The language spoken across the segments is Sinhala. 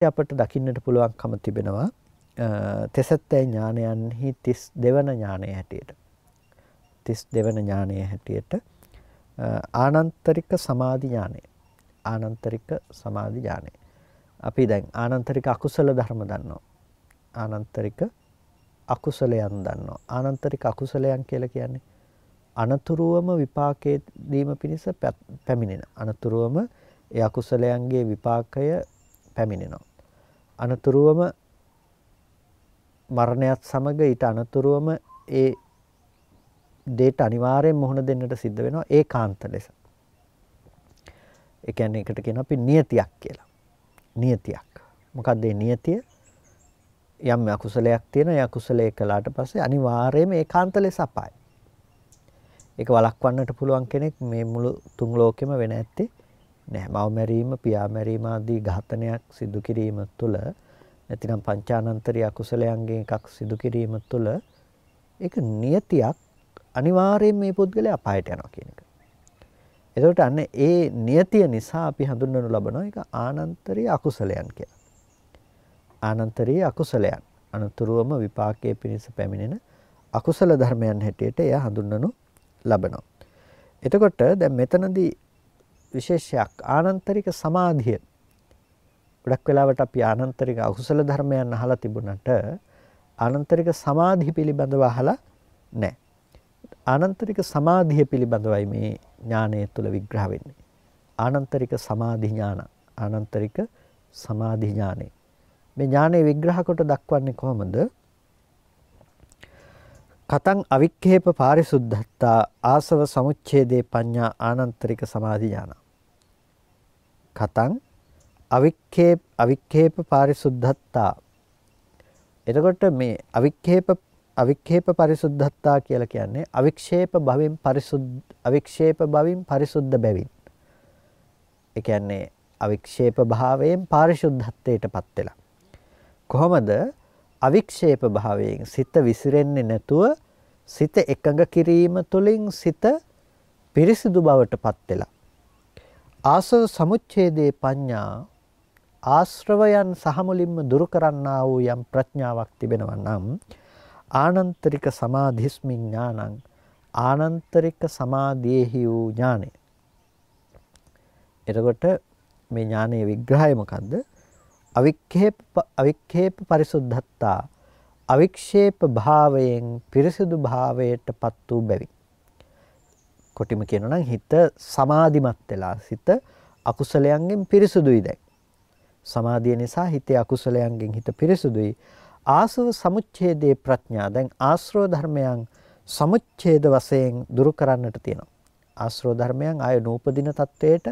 අපට දකින්නට පුළුවන්කම තිබෙනවා. තෙසත්තේ ඥානයන්හි 32 වන ඥානය හැටියට. 32 වන ඥානය හැටියට ආනන්තරික සමාධි ඥානය. ආනන්තරික සමාධි ඥානය. අපි දැන් ආනන්තරික අකුසල ධර්ම දන්නවා. ආනන්තරික අකුසලයන් දන්නවා. ආනන්තරික අකුසලයන් කියලා කියන්නේ අනතුරුවම විපාකයේ දීම පිණිස පැමිණෙන. අනතුරුවම ඒ අකුසලයන්ගේ විපාකය පැමිණෙනවා. අනතුරුවම මරණයත් සමග ඊට අනතුරුවම ඒ දේට අනිවාර්යෙන් මුහුණ දෙන්නට සිද්ධ වෙනවා ඒකාන්ත ලෙස. ඒ කියන්නේ ඒකට කියන අපි නියතියක් කියලා. නියතියක්. මොකක්ද මේ නියතිය? යම් අකුසලයක් තියෙන ඒ අකුසලයේ කළාට පස්සේ අනිවාර්යයෙන්ම ඒකාන්ත ලෙස අපායි. ඒක වළක්වන්නට පුළුවන් කෙනෙක් මේ මුළු තුන් ලෝකෙම වෙන ඇත්තේ නැහැ. මව මැරීම, පියා මැරීම ආදී ඝාතනයක් සිදු කිරීම තුළ නැතිනම් පංචානන්තරී අකුසලයන්ගෙන් එකක් සිදු කිරීම තුළ ඒක නියතියක් අනිවාර්යයෙන් මේ පුද්ගලයා අපායට යනවා කියන එක. එතකොට අන්න ඒ නියතිය නිසා අපි හඳුන්වනු ලබනවා ඒක ආනන්තරී අකුසලයන් කියලා. ආනන්තරී අකුසලයන් අනතුරුවම විපාකයේ පිණිස පැමිණෙන අකුසල ධර්මයන් හැටියට එය හඳුන්වනු ලබනවා. එතකොට දැන් මෙතනදී විශේෂයක් ආනන්තරික සමාධිය ගොඩක් වෙලාවට අපි ආනන්තරික අකුසල ධර්මයන් අහලා තිබුණට ආනන්තරික සමාධි පිළිබඳව අහලා නැහැ. ආනන්තරික සමාධිය පිළිබඳවයි මේ ඥානය තුළ විග්‍රහ වෙන්නේ. ආනන්තරික සමාධි ඥාන ආනන්තරික සමාධි ඥානෙ. මේ ඥානෙ විග්‍රහ කොට දක්වන්නේ කොහොමද? කතං අවික්ඛේප පාරිසුද්ධත්තා ආසව සමුච්ඡේදේ පඤ්ඤා ආනන්තරික සමාධි ඥාන. කතං අවික්ඛේප අවික්ඛේප පාරිසුද්ධත්තා එතකොට මේ අවික්ඛේප අවික්ෂේප පරිසුද්ධත්තා කියලා කියන්නේ අවික්ෂේප භවෙන් පරිසුද්ධ අවික්ෂේප භවින් පරිසුද්ධ බැවින්. ඒ කියන්නේ අවික්ෂේප භාවයෙන් පාරිශුද්ධත්වයටපත් වෙලා. කොහොමද අවික්ෂේප භාවයෙන් සිත විසිරෙන්නේ නැතුව සිත එකඟ කිරීම තුළින් සිත පිරිසිදු බවටපත් වෙලා. ආසව සමුච්ඡේදේ පඤ්ඤා ආශ්‍රවයන් සහ මුලින්ම දුරු කරන්නා වූ යම් ප්‍රඥාවක් තිබෙනවා නම් ආනන්තරික සමාධිස්මින් ඥානං ආනන්තරික සමාධියේහි වූ ඥානය. එතකොට මේ ඥානයේ විග්‍රහය මොකද්ද? අවික්ෂේප අවික්ෂේප පරිසුද්ධත්තා අවික්ෂේප භාවයෙන් පිරිසිදු භාවයටපත් වූ බැවි. කොටිම කියනවා නම් හිත සමාධිමත් වෙලා සිත අකුසලයන්ගෙන් පිරිසුදුයි දැන්. සමාධිය නිසා හිතේ අකුසලයන්ගෙන් හිත පිරිසුදුයි. ආසව සමුච්ඡේදේ ප්‍රඥා දැන් ආශ්‍රව ධර්මයන් සමුච්ඡේද වශයෙන් දුරු කරන්නට තියෙනවා. ආශ්‍රව ධර්මයන් ආය නූපදින තත්වයට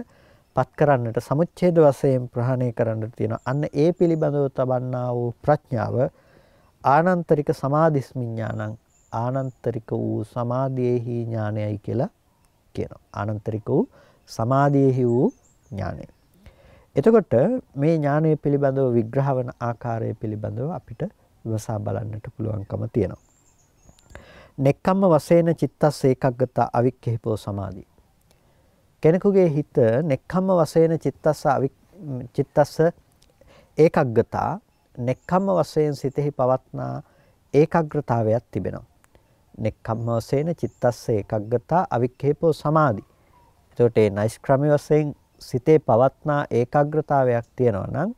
පත් කරන්නට සමුච්ඡේද වශයෙන් ප්‍රහාණය කරන්නට තියෙනවා. අන්න ඒ පිළිබඳව තබන්නා වූ ප්‍රඥාව ආනන්තරික සමාධිස්මිඥානං ආනන්තරික වූ සමාධියේහි ඥානයයි කියලා කියනවා. ආනන්තරික වූ සමාධියේහි වූ ඥානය. එතකොට මේ ඥානය පිළිබඳව විග්‍රහ වන ආකාරය පිළිබඳව අපිට විමසා බලන්නට පුළුවන්කම තියෙනවා. නෙක්කම්ම වශයෙන් චිත්තස් ඒකග්ගත අවික්කේපෝ සමාධි. කෙනෙකුගේ හිත නෙක්කම්ම වශයෙන් චිත්තස් චිත්තස් ඒකග්ගතා නෙක්කම්ම වශයෙන් සිතෙහි පවත්නා ඒකාග්‍රතාවයක් තිබෙනවා. නෙක්කම්ම වශයෙන් චිත්තස් ඒකග්ගතා අවික්කේපෝ සමාධි. එතකොට ඒ නයිස්ක්‍රම වශයෙන් සිතේ පවත්නා ඒකාග්‍රතාවයක් තියෙනවා නම්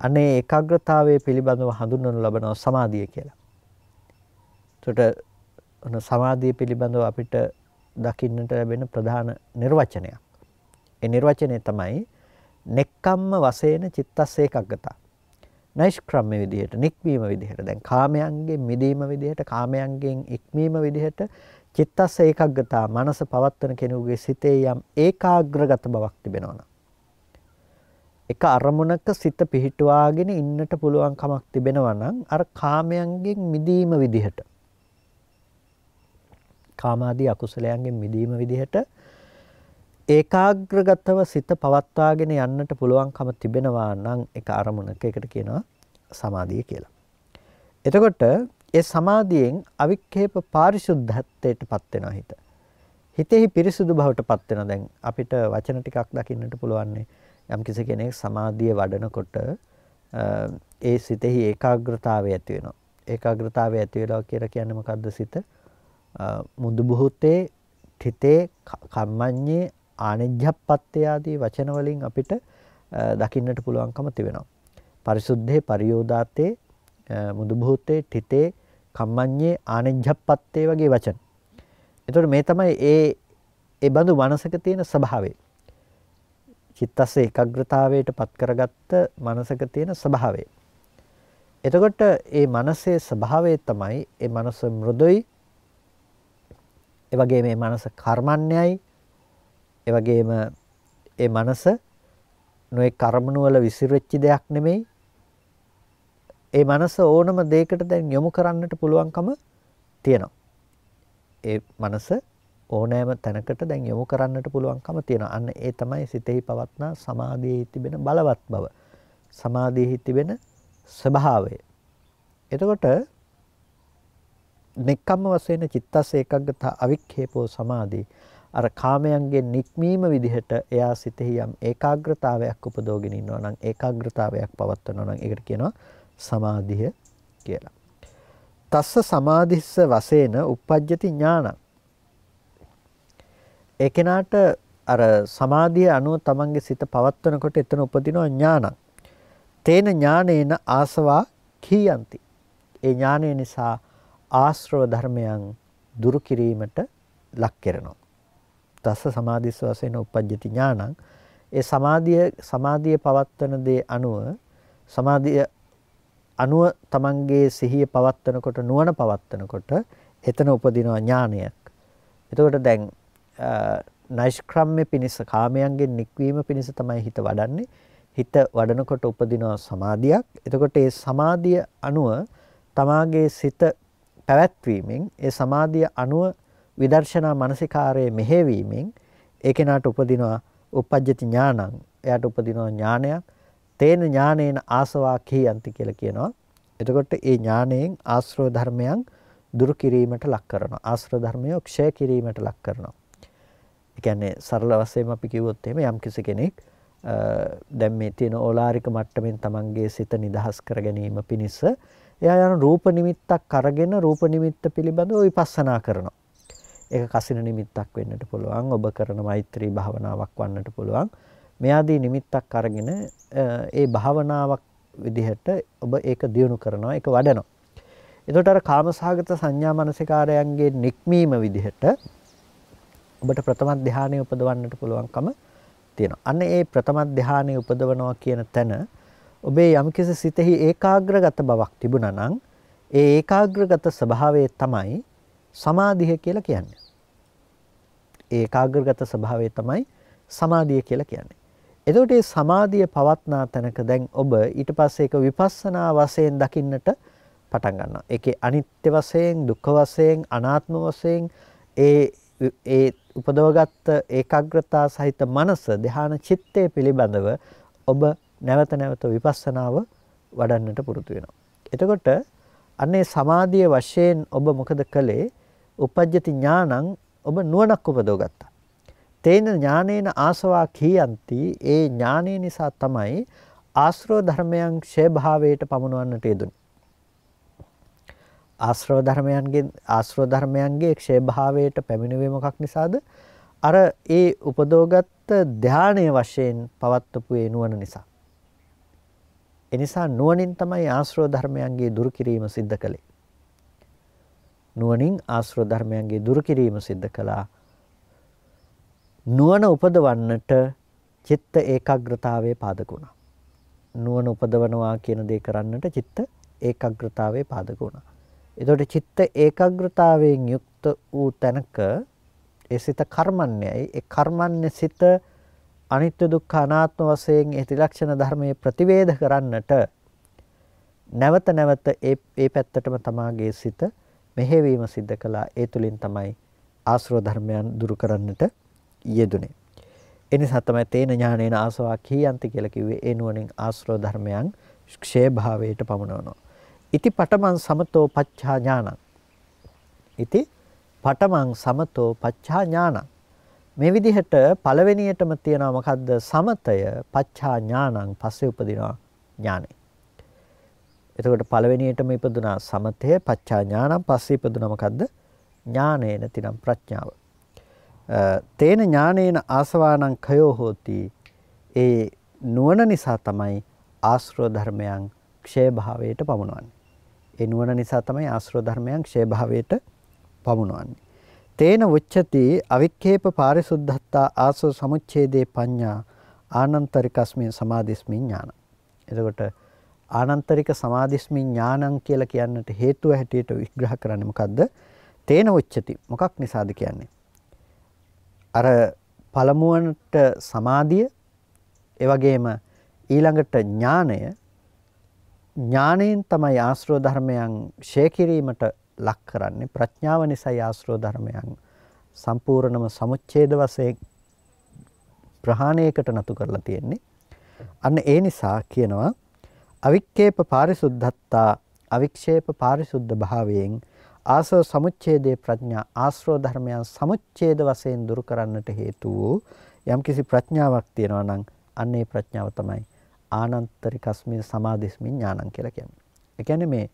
අනේ ඒකාග්‍රතාවයේ පිළිබඳව හඳුන්වනු ලබනවා සමාධිය කියලා. එතකොට ඔන සමාධිය පිළිබඳව අපිට දකින්නට ලැබෙන ප්‍රධාන නිර්වචනයක්. ඒ නිර්වචනය තමයි නෙක්කම්ම වශයෙන් චිත්තස් ඒකග්ගතා. නෛෂ්ක්‍රම්‍ය විදිහට, නික්මීම විදිහට. දැන් කාමයන්ගෙන් මිදීම විදිහට, කාමයන්ගෙන් ඉක්මීම විදිහට චිත්තස්ස ඒකග්ගතා මනස පවත්වන කෙනෙකුගේ සිතේ යම් ඒකාග්‍රගත බවක් තිබෙනවා එක අරමුණක සිත පිහිටුවාගෙන ඉන්නට පුළුවන් කමක් තිබෙනවා නම් අර කාමයන්ගෙන් මිදීම විදිහට කාමාදී අකුසලයන්ගෙන් මිදීම විදිහට ඒකාග්‍රගතව සිත පවත්වාගෙන යන්නට පුළුවන්කම තිබෙනවා නම් එක අරමුණක එකට කියනවා සමාධිය කියලා. එතකොට ඒ සමාධියෙන් අවික්ෂේප පාරිශුද්ධත්වයටපත් වෙනවා හිත. හිතෙහි පිරිසුදු බවටපත් වෙනවා. දැන් අපිට වචන ටිකක් දකින්නට පුළුවන් යම් කෙනෙක් සමාධිය වඩනකොට ඒ සිතෙහි ඒකාග්‍රතාවය ඇති වෙනවා. ඒකාග්‍රතාවය ඇති වෙනවා කියලා කියන්නේ මොකද්ද සිත? මුදු බුහුතේ තිතේ කම්මඤ්ඤේ ආනෙජ්ජප්පත්තේ ආදී වචන වලින් අපිට දකින්නට පුළුවන්කම තිබෙනවා. පරිසුද්ධේ පරියෝදාතේ මුදු බුහුතේ තිතේ කම්මඤ්ඤේ ආනෙජ්ජප්පත්තේ වගේ වචන. එතකොට මේ තමයි ඒ ඒ බඳු මනසක තියෙන ස්වභාවය. චිත්තස්ස ඒකාග්‍රතාවයට පත් කරගත්ත මනසක තියෙන ස්වභාවය. එතකොට ඒ මනසේ ස්වභාවය තමයි ඒ මනස මෘදුයි ඒ වගේම මේ මනස කර්මන්නේයි ඒ වගේම ඒ මනස නොයේ කර්මණු වල විසිරෙච්ච දෙයක් නෙමෙයි ඒ මනස ඕනම දෙයකට දැන් යොමු කරන්නට පුළුවන්කම තියෙනවා ඒ මනස ඕනෑම තැනකට දැන් යොමු කරන්නට පුළුවන්කම තියෙනවා. අන්න ඒ තමයි සිතෙහි පවත්නා සමාධියේ තිබෙන බලවත් බව. සමාධියේ තිබෙන ස්වභාවය. එතකොට නික්කම්ම වශයෙන් චිත්තස් ඒකග්ගත අවික්ඛේපෝ සමාධි අර කාමයන්ගෙන් නික්මීම විදිහට එයා සිතෙහි යම් ඒකාග්‍රතාවයක් උපදෝගෙන ඉන්නවා නම් ඒකාග්‍රතාවයක් පවත්වනවා නම් ඒකට කියනවා සමාධිය කියලා. තස්ස සමාධිස්ස වශයෙන් uppajjati ඥානං ඒ කෙනාට අර සමාධිය අනුව තමන්ගේ සිත පවත්වනකොට එතන උපදිනවා ඥානං. තේන ඥානේන ආසවා කීයන්ති. ඒ ඥානය නිසා ආශ්‍රව ධර්මයන් දුරු කිරීමට ලක් කරනවා. තස්ස සමාධිස්ස වශයෙන් උපජ්ජති ඥානං. ඒ සමාධිය සමාධිය පවත්වන දේ අනුව සමාධිය අනුව තමන්ගේ සිහිය පවත්වනකොට නුවණ පවත්වනකොට එතන උපදිනවා ඥානයක්. එතකොට දැන් නෛෂ්ක්‍රම්‍ය පිණිස කාමයන්ගෙන් නික්වීම පිණිස තමයි හිත වඩන්නේ. හිත වඩනකොට උපදිනවා සමාධියක්. එතකොට ඒ සමාධිය අනුව තමාගේ සිත පැවැත්වීමෙන් ඒ සමාධිය අනුව විදර්ශනා මානසිකාරයේ මෙහෙවීමෙන් ඒ කෙනාට උපදිනවා උපජ්ජති ඥානං. එයාට උපදිනවා ඥානයක්. තේන ඥානේන ආසවා කීයන්ති කියලා කියනවා. එතකොට ඒ ඥාණයෙන් ආශ්‍රව ධර්මයන් දුරු කිරීමට ලක් කරනවා. ආශ්‍රව ධර්මය ක්ෂය කිරීමට ලක් කරනවා. ඒ කියන්නේ සරල වශයෙන්ම අපි කිව්වොත් එහෙම යම් කෙනෙක් දැන් මේ තියෙන ඕලාරික මට්ටමින් Tamanගේ සිත නිදහස් කර ගැනීම පිණිස එයා යන රූප නිමිත්තක් අරගෙන රූප නිමිත්ත පිළිබඳව විපස්සනා කරනවා. ඒක කසින නිමිත්තක් වෙන්නට පුළුවන්. ඔබ කරන මෛත්‍රී භාවනාවක් වන්නට පුළුවන්. මේ ආදී නිමිත්තක් අරගෙන ඒ භාවනාවක් විදිහට ඔබ ඒක දියුණු කරනවා. ඒක වඩනවා. එතකොට අර කාමසහගත සංඥා මනසිකාරයන්ගේ නික්මීම විදිහට ඔබට ප්‍රථම ධානය උපදවන්නට පුළුවන්කම තියෙනවා. අන්න ඒ ප්‍රථම ධානය උපදවනවා කියන තැන ඔබේ යම්කිසි සිතෙහි ඒකාග්‍රගත බවක් තිබුණා නම් ඒ ඒකාග්‍රගත ස්වභාවය තමයි සමාධිය කියලා කියන්නේ. ඒකාග්‍රගත ස්වභාවය තමයි සමාධිය කියලා කියන්නේ. එතකොට මේ සමාධිය පවත්නා තැනක දැන් ඔබ ඊට පස්සේ ඒක විපස්සනා වශයෙන් දකින්නට පටන් ගන්නවා. ඒකේ අනිත්‍ය වශයෙන්, දුක්ඛ වශයෙන්, අනාත්ම වශයෙන් ඒ ඒ උපදවගත් ඒකාග්‍රතා සහිත මනස ධ්‍යාන චිත්තය පිළිබඳව ඔබ නැවත නැවත විපස්සනාව වඩන්නට පුරුදු වෙනවා. එතකොට අන්නේ සමාධිය වශයෙන් ඔබ මොකද කළේ? උපජ්ජති ඥානං ඔබ නුවණක් උපදවගත්තා. තේන ඥානේන ආසවා කීයන්ති ඒ ඥානය නිසා තමයි ආශ්‍රව ධර්මයන් ක්ෂය භාවයට පමුණවන්නට යෙදුනේ. ආශ්‍රව ධර්මයන්ගෙන් ආශ්‍රව ධර්මයන්ගේ ක්ෂය භාවයට පැමිණෙන්නේ මොකක් නිසාද? අර ඒ උපදෝගත් ධානයේ වශයෙන් පවත්වපු ඒ නුවණ නිසා. ඒ නිසා නුවණින් තමයි ආශ්‍රව ධර්මයන්ගේ දුරු කිරීම සිද්ධ කළේ. නුවණින් ආශ්‍රව ධර්මයන්ගේ දුරු කිරීම සිද්ධ කළා. නුවණ උපදවන්නට චිත්ත ඒකාග්‍රතාවයේ පාදක වුණා. නුවණ උපදවනවා කියන දේ කරන්නට චිත්ත ඒකාග්‍රතාවයේ පාදක වුණා. එතකොට චිත්ත ඒකාග්‍රතාවයෙන් යුක්ත වූ තැනක ඒ සිත කර්මන්නේයි ඒ කර්මන්නේ සිත අනිත්‍ය දුක්ඛ අනාත්ම වශයෙන් ඒ ත්‍රිලක්ෂණ ධර්මයේ ප්‍රතිවේධ කරන්නට නැවත නැවත ඒ ඒ පැත්තටම තමාගේ සිත මෙහෙවීම සිද්ධ කළා ඒ තුලින් තමයි ආශ්‍රව ධර්මයන් දුරු කරන්නට යෙදුනේ එනිසා තමයි තේන ඥානේන ආසවා කීයන්ති කියලා කිව්වේ ඒ නුවණින් ආශ්‍රව ධර්මයන් ක්ෂය භාවයට පමුණවනවා ඉති පටමං සමතෝ පච්ඡා ඥානං. ඉති පටමං සමතෝ පච්ඡා ඥානං. මේ විදිහට පළවෙනියටම තියෙනවා මොකද්ද? සමතය පච්ඡා ඥානං පස්සේ උපදිනවා ඥානෙ. එතකොට පළවෙනියටම ඉපදුනා සමතය පච්චා ඥානම් පස්සේ ඉපදුනා මොකද්ද? ඥානය නැතිනම් ප්‍රඥාව. තේන ඥානේන ආසවානං කයෝ හෝති. ඒ නුවණ නිසා තමයි ආශ්‍රව ධර්මයන් ක්ෂය භාවයට පමුණවන්නේ. ඒ නුවණ නිසා තමයි ආශ්‍රව ධර්මයන් ක්ෂය භාවයට පමුණවන්නේ. තේන උච්චති අවික්කේප පාරිසුද්ධත්තා ආසෝ සමුච්ඡේදේ පඤ්ඤා ආනන්තරිකස්මින් සමාධිස්මින් ඥාන. එතකොට ආනන්තරික සමාධිස්මින් ඥානං කියලා කියන්නට හේතුව හැටියට විග්‍රහ කරන්නේ මොකද්ද? තේන උච්චති. මොකක් නිසාද කියන්නේ? අර පළමුවන්ට සමාධිය ඒ වගේම ඊළඟට ඥානය ඥාණයෙන් තමයි ආශ්‍රව ධර්මයන් ෂේ කිරීමට ලක් කරන්නේ ප්‍රඥාව නිසායි ආශ්‍රව ධර්මයන් සම්පූර්ණම සමුච්ඡේද වශයෙන් ප්‍රහාණයකට නතු කරලා තියෙන්නේ අන්න ඒ නිසා කියනවා අවික්කේප පාරිසුද්ධත්තා අවික්ෂේප පාරිසුද්ධ භාවයෙන් ආසව සමුච්ඡේදේ ප්‍රඥා ආශ්‍රව ධර්මයන් සමුච්ඡේද වශයෙන් දුරු කරන්නට හේතු වූ යම්කිසි ප්‍රඥාවක් තියෙනවා නම් අන්නේ ප්‍රඥාව තමයි ආනන්තරිකස්මින් සමාධිස්මින් ඥානං කියලා කියන්නේ. ඒ කියන්නේ මේ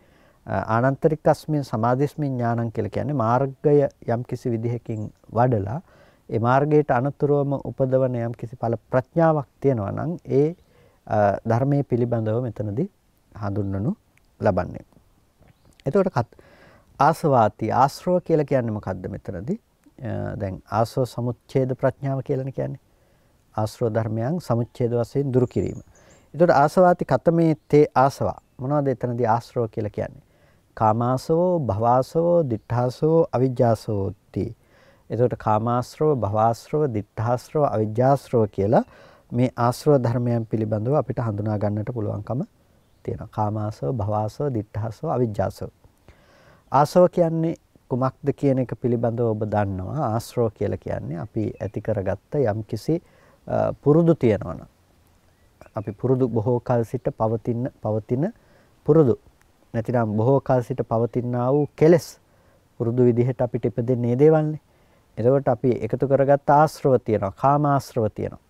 ආනන්තරිකස්මින් සමාධිස්මින් ඥානං කියලා කියන්නේ මාර්ගය යම්කිසි විදිහකින් වඩලා ඒ මාර්ගයට අනුතරවම උපදවන යම්කිසි ඵල ප්‍රඥාවක් තියෙනවා නම් ඒ ධර්මයේ පිළිබඳව මෙතනදී හඳුන්වනු ලබන්නේ. එතකොට ආසවාති ආශ්‍රව කියලා කියන්නේ මොකද්ද මෙතනදී? දැන් ආශ්‍රව සමුච්ඡේද ප්‍රඥාව කියලානේ කියන්නේ. ආශ්‍රව ධර්මයන් සමුච්ඡේද වශයෙන් දුරු කිරීම. එතකොට ආසවාති කතමේ තේ ආසවා මොනවද එතනදී ආශ්‍රව කියලා කියන්නේ? කාමාසවෝ භවාසවෝ දිඨාසවෝ අවිජ්ජාසවෝති. එතකොට කාමාශ්‍රව භවාශ්‍රව දිඨාශ්‍රව අවිජ්ජාශ්‍රව කියලා මේ ආශ්‍රව ධර්මයන් පිළිබඳව අපිට හඳුනා ගන්නට පුළුවන්කම තියෙනවා. කාමාසව භවාසව දිඨාසව අවිජ්ජාසව. ආසව කියන්නේ කුමක්ද කියන එක පිළිබඳව ඔබ දන්නවා. ආශ්‍රව කියලා කියන්නේ අපි ඇති කරගත්ත යම්කිසි පුරුදු තියෙනවා අපි පුරුදු බොහෝ කල සිට පවතින පවතින පුරුදු නැතිනම් බොහෝ කල සිට පවතිනා වූ කෙලෙස් පුරුදු විදිහට අපිට ඉපදෙන්නේ දේවල්නේ. එතකොට අපි එකතු කරගත්ත ආශ්‍රව තියෙනවා, කාමාශ්‍රව තියෙනවා.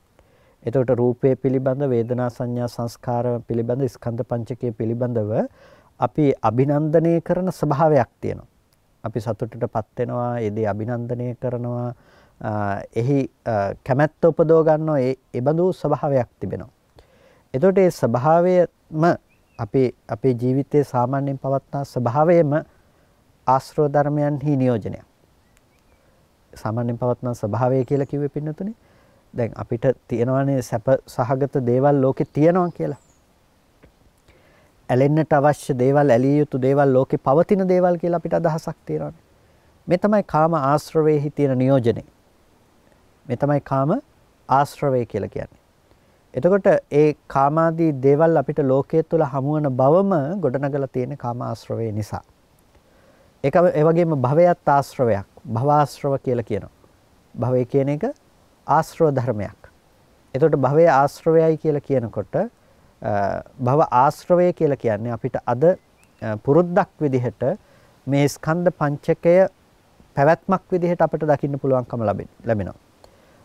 එතකොට රූපය පිළිබඳ වේදනා සංඥා සංස්කාර පිළිබඳ ස්කන්ධ පංචකය පිළිබඳව අපි අභිනන්දනය කරන ස්වභාවයක් තියෙනවා. අපි සතුටටපත් වෙනවා, ඒ දේ අභිනන්දනය කරනවා, එහි කැමැත්ත උපදව ගන්නවා, ඒ ඒබඳු ස්වභාවයක් තිබෙනවා. එතකොට ඒ ස්වභාවයම අපේ අපේ ජීවිතයේ සාමාන්‍යයෙන් පවත්නා ස්වභාවයම ආශ්‍රව ධර්මයන්හි නියෝජනයක්. සාමාන්‍යයෙන් පවත්නා ස්වභාවය කියලා කිව්වේ පින්නතුනේ. දැන් අපිට තියෙනවානේ සැප සහගත දේවල් ලෝකේ තියෙනවා කියලා. ඇලෙන්නට අවශ්‍ය දේවල් ඇලිය යුතු දේවල් ලෝකේ පවතින දේවල් කියලා අපිට අදහසක් තියෙනවානේ. මේ තමයි කාම ආශ්‍රවයේ තියෙන නියෝජනය. මේ තමයි කාම ආශ්‍රවය කියලා කියන්නේ. එතකොට ඒ කාමාදී දේවල් අපිට ලෝකයේ තුල හමුවන බවම ගොඩනගලා තියෙන කාම ආශ්‍රවය නිසා. ඒක ඒ වගේම භවයත් ආශ්‍රවයක්. භවආශ්‍රව කියලා කියනවා. භවය කියන එක ආශ්‍රව ධර්මයක්. එතකොට භවයේ ආශ්‍රවයයි කියලා කියනකොට භව ආශ්‍රවය කියලා කියන්නේ අපිට අද පුරුද්දක් විදිහට මේ ස්කන්ධ පංචකය පැවැත්මක් විදිහට අපිට දකින්න පුළුවන්කම ලැබෙනවා.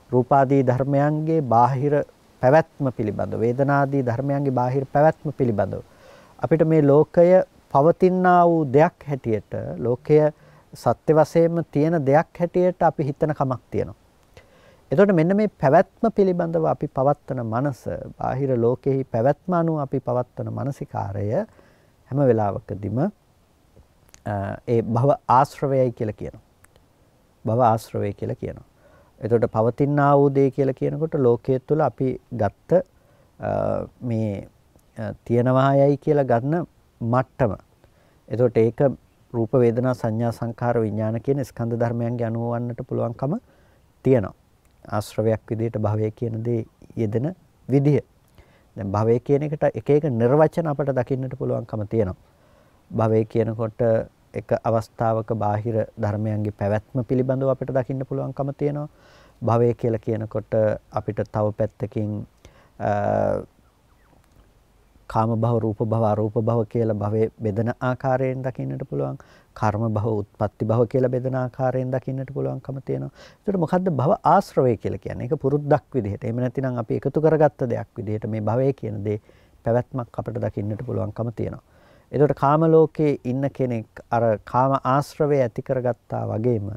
රූපාදී ධර්මයන්ගේ බාහිර පැවැත්ම පිළිබඳ වේදනාදී ධර්මයන්ගේ බාහිර පැවැත්ම පිළිබඳව අපිට මේ ලෝකය පවතිනා වූ දෙයක් හැටියට ලෝකය සත්‍ය වශයෙන්ම තියෙන දෙයක් හැටියට අපි හිතන කමක් තියෙනවා. එතකොට මෙන්න මේ පැවැත්ම පිළිබඳව අපි පවත්වන මනස බාහිර ලෝකෙහි පැවැත්ම අනුව අපි පවත්වන මානසිකාරය හැම වෙලාවකදීම ඒ භව ආශ්‍රවයයි කියලා කියනවා. භව ආශ්‍රවය කියලා කියනවා. එතකොට පවතිනා වූ දේ කියලා කියනකොට ලෝකයේ තුල අපි ගත්ත මේ තියනවායයි කියලා ගන්න මට්ටම. එතකොට ඒක රූප වේදනා සංඥා සංඛාර විඥාන කියන ස්කන්ධ ධර්මයන්ගේ අනුව වන්නට පුළුවන්කම තියෙනවා. ආශ්‍රවයක් විදිහට භවය කියන දේ යෙදෙන විදිහ. දැන් භවය කියන එකට එක එක නිර්වචන අපට දකින්නට පුළුවන්කම තියෙනවා. භවය කියනකොට එක අවස්ථාවක බාහිර ධර්මයන්ගේ පැවැත්ම පිළිබඳව අපිට දකින්න පුළුවන්කම තියෙනවා. භවය කියලා කියනකොට අපිට තව පැත්තකින් කාම භව රූප භව අරූප භව කියලා භවයේ බෙදෙන ආකාරයෙන් දකින්නට පුළුවන් කර්ම භව උත්පත්ති භව කියලා බෙදෙන ආකාරයෙන් දකින්නට පුළුවන්කම තියෙනවා. ඒකට මොකද්ද භව ආශ්‍රවය කියලා කියන්නේ? ඒක පුරුද්දක් විදිහට. එහෙම නැතිනම් අපි එකතු කරගත්ත දෙයක් විදිහට මේ භවය කියන දේ පැවැත්මක් අපිට දකින්නට පුළුවන්කම තියෙනවා. එතකොට කාම ලෝකයේ ඉන්න කෙනෙක් අර කාම ආශ්‍රවය ඇති කරගත්තා වගේම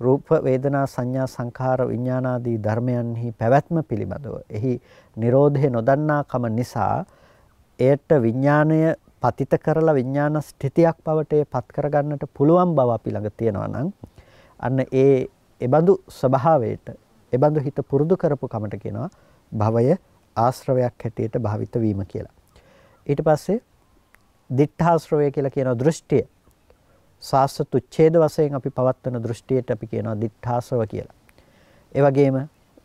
රූප වේදනා සංඥා සංඛාර විඥානාදී ධර්මයන්හි පැවැත්ම පිළිබඳව එහි Nirodhe නොදන්නාකම නිසා එයට විඥාණය පතිත කරලා විඥාන ස්ථිතියක් බවට පත් කරගන්නට පුළුවන් බව අපි ළඟ තියෙනවා නම් අන්න ඒ එබඳු ස්වභාවයට එබඳු හිත පුරුදු කරපු කමට කියනවා භවය ආශ්‍රවයක් හැටියට භාවිත වීම කියලා. ඊට පස්සේ දිඨාශ්‍රවය කියලා කියන දෘෂ්ටිය සාස්වත උච්ඡේද වශයෙන් අපි පවත්වන දෘෂ්ටියට අපි කියනවා දිඨාශ්‍රව කියලා. ඒ වගේම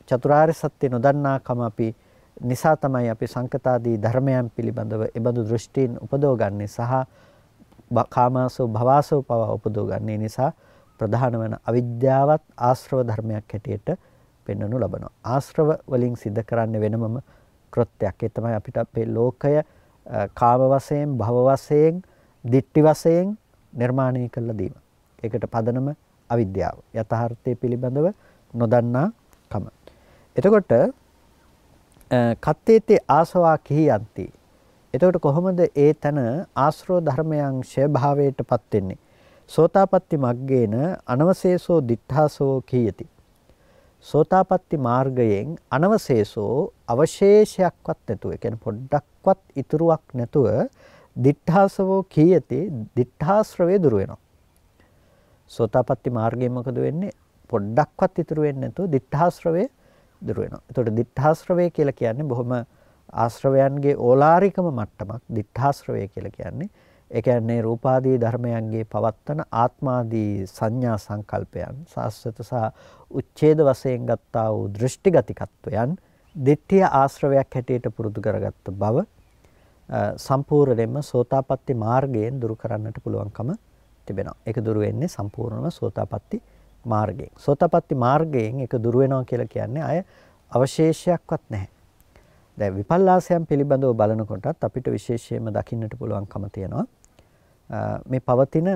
චතුරාර්ය සත්‍ය නොදන්නාකම අපි නිසා තමයි අපි සංකතාදී ධර්මයන් පිළිබඳව එබඳු දෘෂ්ටීන් උපදවගන්නේ සහ කාමාසෝ භවාසෝ පව උපදවගන්නේ නිසා ප්‍රධාන වන අවිද්‍යාවත් ආශ්‍රව ධර්මයක් හැටියට පෙන්වනු ලබනවා. ආශ්‍රව වලින් සිද්ධ කරන්නේ වෙනමම කෘත්‍යයක්. ඒ තමයි අපිට අපේ ලෝකය කාම වශයෙන්, භව වශයෙන්, දිට්ටි වශයෙන් නිර්මාණය කළ දීම. ඒකට පදනම අවිද්‍යාව. යථාර්ථය පිළිබඳව නොදන්නා කම. එතකොට කත්තේතේ ආසවා කිහියන්ති. එතකොට කොහොමද ඒ තන ආශ්‍රව ධර්මයන් ෂය භාවයටපත් වෙන්නේ? සෝතාපට්ටි මග්ගේන අනවශේෂෝ දිඨාසෝ කීයති. සෝතාපට්ටි මාර්ගයෙන් අනවශේෂෝ අවශේෂයක්වත් නැතුව, ඒ කියන්නේ පොඩ්ඩක්වත් ඉතුරුවක් නැතුව දිඨාසවෝ කීයති දිඨාශ්‍රවේ දුර වෙනවා. සෝතාපට්ටි මාර්ගයෙන් මොකද වෙන්නේ? පොඩ්ඩක්වත් ඉතුරු වෙන්නේ නැතුව දිඨාශ්‍රවේ දුර වෙනවා. එතකොට දිඨාශ්‍රවේ කියලා කියන්නේ බොහොම ආශ්‍රවයන්ගේ ඕලාරිකම මට්ටමක් දිඨාශ්‍රවය කියලා කියන්නේ ඒ කියන්නේ රූපාදී ධර්මයන්ගේ පවත්තන ආත්මාදී සංඥා සංකල්පයන් සාස්වත සහ උච්ඡේද වශයෙන් ගත්තා වූ දෘෂ්ටිගතිකත්වයන් දිට්ඨිය ආශ්‍රවයක් හැටියට පුරුදු කරගත්ත බව සම්පූර්ණයෙන්ම සෝතාපට්ටි මාර්ගයෙන් දුරු කරන්නට පුළුවන්කම තිබෙනවා. ඒක දුරු වෙන්නේ සම්පූර්ණම සෝතාපට්ටි මාර්ගයෙන්. සෝතාපට්ටි මාර්ගයෙන් ඒක දුරු වෙනවා කියලා කියන්නේ අය අවශේෂයක්වත් නැහැ. දැන් විපල්ලාසයන් පිළිබඳව බලනකොටත් අපිට විශේෂයෙන්ම දකින්නට පුළුවන්කම තියෙනවා. මේ පවතින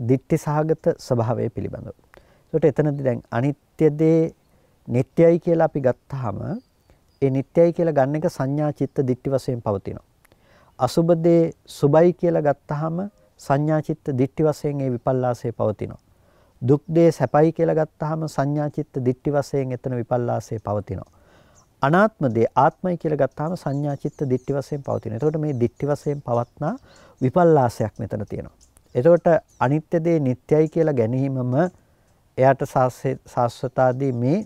දිට්ඨි සහගත ස්වභාවය පිළිබඳව. ඒකට එතනදී දැන් අනිත්‍ය දේ නිට්ටයයි කියලා අපි ගත්තාම ඒ නිට්ටයයි කියලා ගන්න එක සංඥා චිත්ත දිට්ඨි වශයෙන් පවතිනවා. අසුබ දේ සුබයි කියලා ගත්තාම සංඥා චිත්ත දිට්ඨි වශයෙන් ඒ විපල්ලාසය පවතිනවා. දුක් දේ සැපයි කියලා ගත්තාම සංඥා චිත්ත දිට්ඨි වශයෙන් එතන විපල්ලාසය පවතිනවා. අනාත්ම දේ ආත්මයි කියලා ගත්තාම සංඥා චිත්ත දිට්ඨි වශයෙන් පවතිනවා. එතකොට මේ දිට්ඨි වශයෙන් පවත්නා විපල්ලාසයක් මෙතන තියෙනවා. එතකොට අනිත්‍ය දේ නිට්ටයයි කියලා ගැනීමම එයාට සාස්වතාදී මේ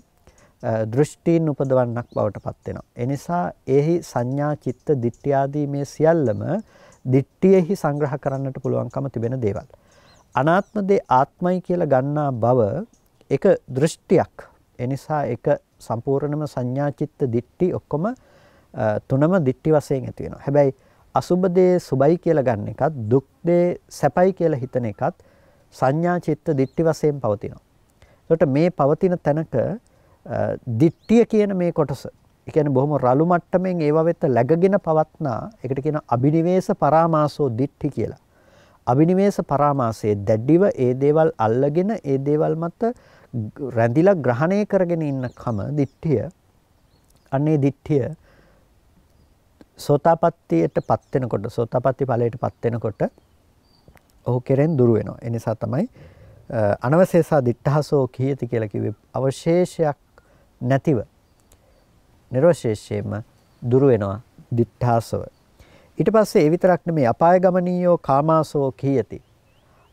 දෘෂ්ටීන් උපදවන්නක් බවට පත් වෙනවා. ඒ නිසා එහි සංඥා චිත්ත දිට්ඨිය ආදී මේ සියල්ලම දිට්ඨියෙහි සංග්‍රහ කරන්නට පුළුවන්කම තිබෙන දේවල්. අනාත්ම දේ ආත්මයි කියලා ගන්නා බව එක දෘෂ්ටියක්. ඒ නිසා එක සම්පූර්ණම සංඥා චිත්ත දිට්ඨි ඔක්කොම තුනම දිට්ඨි වශයෙන් ඇති වෙනවා. හැබැයි අසුබ දේ සුබයි කියලා ගන්න එකත් දුක් දේ සැපයි කියලා හිතන එකත් සංඥා චිත්ත දිට්ටි වශයෙන් පවතිනවා. ඒකට මේ පවතින තැනක දිට්ටිය කියන මේ කොටස ඒ කියන්නේ බොහොම රළු මට්ටමින් ඒව වෙත läගගෙන පවත්නා ඒකට කියන අබිනිවේෂ පරාමාසෝ දිට්ටි කියලා. අබිනිවේෂ පරාමාසයේ දැඩිව ඒ දේවල් අල්ලගෙන ඒ දේවල් මත රැඳිලා ග්‍රහණය කරගෙන ඉන්න කම දිට්ඨිය අන්නේ දිට්ඨිය සෝතාපට්ටියටපත් වෙනකොට සෝතාපට්ටි ඵලයටපත් වෙනකොට ඔහු කෙරෙන් දුර වෙනවා. ඒ නිසා තමයි අනවශේෂා දිත්තහසෝ කීයති කියලා කිව්වේ අවශේෂයක් නැතිව නිර්වශේෂයෙන්ම දුර වෙනවා දිත්තහසව. ඊට පස්සේ ඒ විතරක් නෙමෙයි අපාය ගමනීයෝ කාමාසෝ කීයති.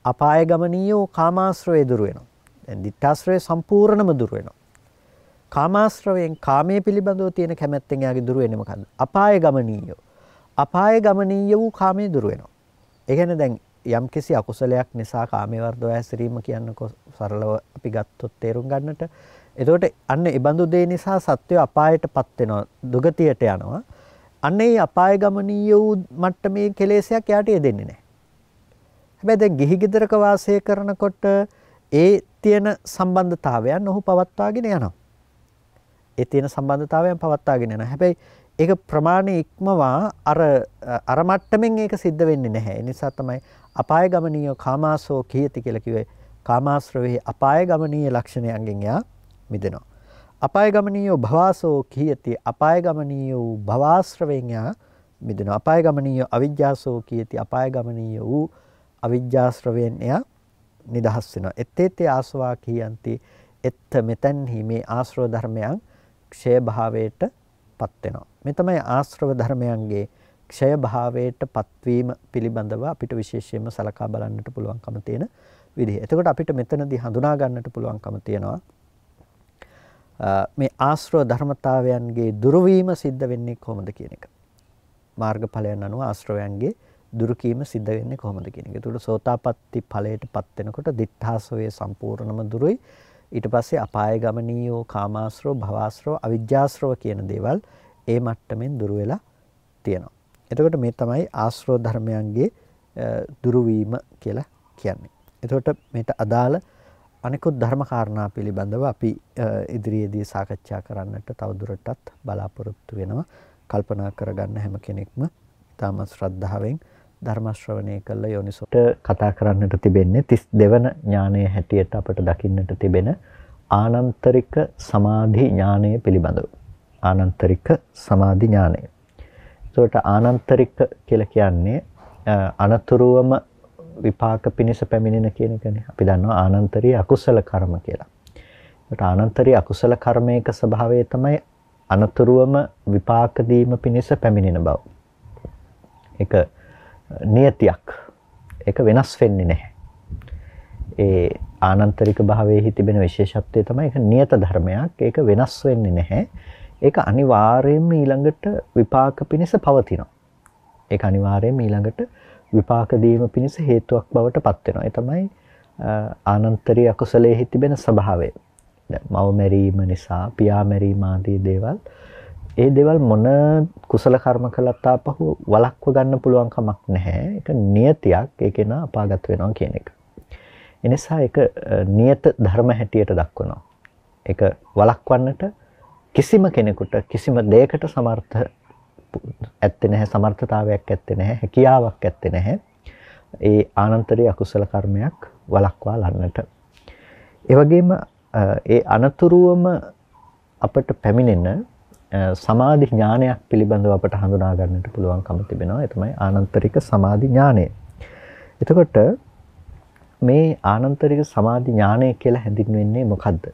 අපාය ගමනීයෝ කාමාශ්‍රවේ දුර වෙනවා. දැන් දිත්තාශ්‍රය සම්පූර්ණම දුර වෙනවා. කාමාශ්‍රවයෙන් කාමයේ පිළිබඳව තියෙන කැමැත්තෙන් එයාගේ දුර වෙන්නේ මොකද්ද? අපාය ගමනීය. අපාය ගමනීය වූ කාමයේ දුර වෙනවා. ඒ කියන්නේ දැන් යම්කිසි අකුසලයක් නිසා කාමයේ වර්ධව හැසිරීම කියන්නකො සරලව අපි ගත්තොත් තේරුම් ගන්නට. එතකොට අන්න ඒ බඳු දේ නිසා සත්වය අපායටපත් වෙනවා, දුගතියට යනවා. අන්න ඒ අපාය ගමනීය වූ මට්ටමේ කෙලෙසයක් යාට යෙදෙන්නේ නැහැ. හැබැයි දැන් ගිහි ගෙදරක වාසය කරනකොට ඒ තියෙන සම්බන්ධතාවයන් ඔහු පවත්වාගෙන යනවා. ඒ තියෙන සම්බන්ධතාවයන් පවත්වාගෙන යනවා. හැබැයි ඒක ප්‍රමාණය ඉක්මවා අර අර මට්ටමින් ඒක සිද්ධ වෙන්නේ නැහැ. ඒ නිසා තමයි අපාය ගමනීය කාමාසෝ කීයති කියලා කිව්වේ. කාමාශ්‍රවේ අපාය ගමනීය ලක්ෂණයන්ගෙන් යා මිදෙනවා. අපාය ගමනීය භවාසෝ කීයති අපාය ගමනීය භවාශ්‍රවෙන් යා මිදෙනවා. අපායගමනීය අවිජ්ජාසෝ කීති අපායගමනීය වූ අවිජ්ජාශ්‍රවයෙන් එයා නිදහස් වෙනවා. එත්තේතේ ආසවා කියන්ති එත්ත මෙතන්හි මේ ආශ්‍රව ධර්මයන් ක්ෂය භාවයට පත් වෙනවා. මේ තමයි ආශ්‍රව ධර්මයන්ගේ ක්ෂය භාවයට පත්වීම පිළිබඳව අපිට විශේෂයෙන්ම සලකා බලන්නට පුළුවන්කම තියෙන විදිහ. එතකොට අපිට මෙතනදී හඳුනා ගන්නට පුළුවන්කම තියෙනවා මේ ආශ්‍රව ධර්මතාවයන්ගේ දුරවීම සිද්ධ වෙන්නේ කොහොමද කියන එක. මාර්ගඵලයන් අනුව ආශ්‍රවයන්ගේ දුරු කීම සිද්ධ වෙන්නේ කොහොමද කියන එක. ඒකට සෝතාපට්ටි ඵලයටපත් වෙනකොට දිඨාසවේ සම්පූර්ණම දුරුයි. ඊට පස්සේ අපාය ගමනීයෝ කාමාශ්‍රව, භවආශ්‍රව, අවිජ්ජාශ්‍රව කියන දේවල් ඒ මට්ටමින් දුර වෙලා තියෙනවා. එතකොට මේ තමයි ආශ්‍රව ධර්මයන්ගේ දුරු වීම කියලා කියන්නේ. එතකොට මේට අදාළ අනිකුත් ධර්ම කාරණා පිළිබඳව අපි ඉදිරියේදී සාකච්ඡා කරන්නට තවදුරටත් බලාපොරොත්තු වෙනවා. කල්පනා කරගන්න හැම කෙනෙක්ම ඊටම ශ්‍රද්ධාවෙන් ධර්ම ශ්‍රවණය කළ යෝනිසොට කතා කරන්නට තිබෙන්නේ 32 වන ඥානයේ හැටියට අපට දකින්නට තිබෙන ආනන්තරික සමාධි ඥානය පිළිබඳව. ආනන්තරික සමාධි ඥානය. ඒකට ආනන්තරික කියලා කියන්නේ අනතුරුවම විපාක පිණිස පැමිණෙන කියන එකනේ. අපි දන්නවා ආනන්තරී අකුසල කර්ම කියලා. ඒකට ආනන්තරී අකුසල කර්මයක ස්වභාවය තමයි අනතුරුවම විපාක දීම පිණිස පැමිණෙන බව. ඒක නියතියක්. ඒක වෙනස් වෙන්නේ නැහැ. ඒ ආනන්තරික භාවයේ තිබෙන විශේෂත්වය තමයි ඒක නියත ධර්මයක්. ඒක වෙනස් වෙන්නේ නැහැ. ඒක අනිවාර්යයෙන්ම ඊළඟට විපාක පිණිස පවතිනවා. ඒක අනිවාර්යයෙන්ම ඊළඟට විපාක දීම පිණිස හේතුවක් බවට පත් වෙනවා. ඒ තමයි ආනන්තරිය අකුසලයේ තිබෙන ස්වභාවය. දැන් මව මැරීම නිසා පියා මැරීම ආදී දේවල් ඒ දේවල් මොන කුසල කර්ම කළත් ආපහු වළක්ව ගන්න පුළුවන් කමක් නැහැ. ඒක නියතියක්. ඒකේ නා අපාගත වෙනවා කියන එක. එනිසා ඒක නියත ධර්ම හැටියට දක්වනවා. ඒක වළක්වන්නට කිසිම කෙනෙකුට කිසිම දෙයකට සමර්ථ ඇත්තේ නැහැ සමර්ථතාවයක් ඇත්තේ නැහැ හැකියාවක් ඇත්තේ නැහැ. ඒ ආනන්තරී අකුසල කර්මයක් වළක්වා ලන්නට. ඒ වගේම ඒ අනතුරුවම අපට පැමිණෙන සමාධි ඥානයක් පිළිබඳව අපට හඳුනා ගන්නට පුළුවන්කම තිබෙනවා. ඒ තමයි ආනන්තරික සමාධි ඥානය. එතකොට මේ ආනන්තරික සමාධි ඥානය කියලා හැඳින්වෙන්නේ මොකද්ද?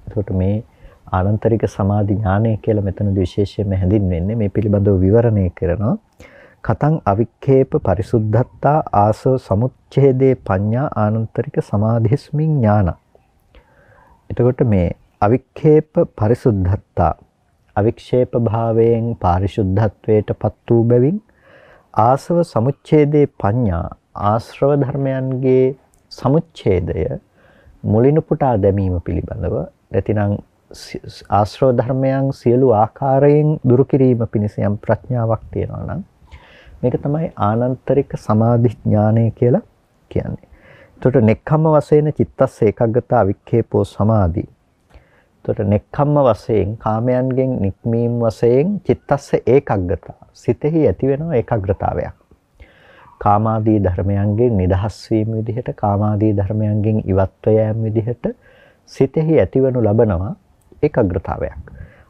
එතකොට මේ ආනන්තරික සමාධි ඥානය කියලා මෙතනදී විශේෂයෙන්ම හැඳින්වෙන්නේ මේ පිළිබඳව විවරණය කරනවා. කතං අවික්ඛේප පරිසුද්ධත්තා ආසව සමුච්ඡේදේ පඤ්ඤා ආනන්තරික සමාධිස්මින් ඥාන. එතකොට මේ අවික්ඛේප පරිසුද්ධත්තා අවික්ෂේප භාවයෙන් පාරිශුද්ධත්වයට පත් වූ බැවින් ආසව සමුච්ඡේදේ පඤ්ඤා ආශ්‍රව ධර්මයන්ගේ සමුච්ඡේදය මුලිනුපුටා දැමීම පිළිබඳව නැතිනම් ආශ්‍රව ධර්මයන් සියලු ආකාරයෙන් දුරු කිරීම පිණිස යම් ප්‍රඥාවක් තියෙනවා නම් මේක තමයි ආනන්තරික සමාධි ඥානය කියලා කියන්නේ. එතකොට නෙක්ඛම්ම වශයෙන් චිත්තස්ස ඒකග්ගත අවික්ඛේපෝ සමාධි එතකොට නෙක්ඛම්ම වශයෙන් කාමයන්ගෙන් නික්මීම වශයෙන් චිත්තස්ස ඒකග්ගතා සිතෙහි ඇති වෙන ඒකාග්‍රතාවයක්. කාමාදී ධර්මයන්ගෙන් නිදහස් වීම විදිහට කාමාදී ධර්මයන්ගෙන් ඉවත්ව යෑම විදිහට සිතෙහි ඇතිවනු ලබනවා ඒකාග්‍රතාවයක්.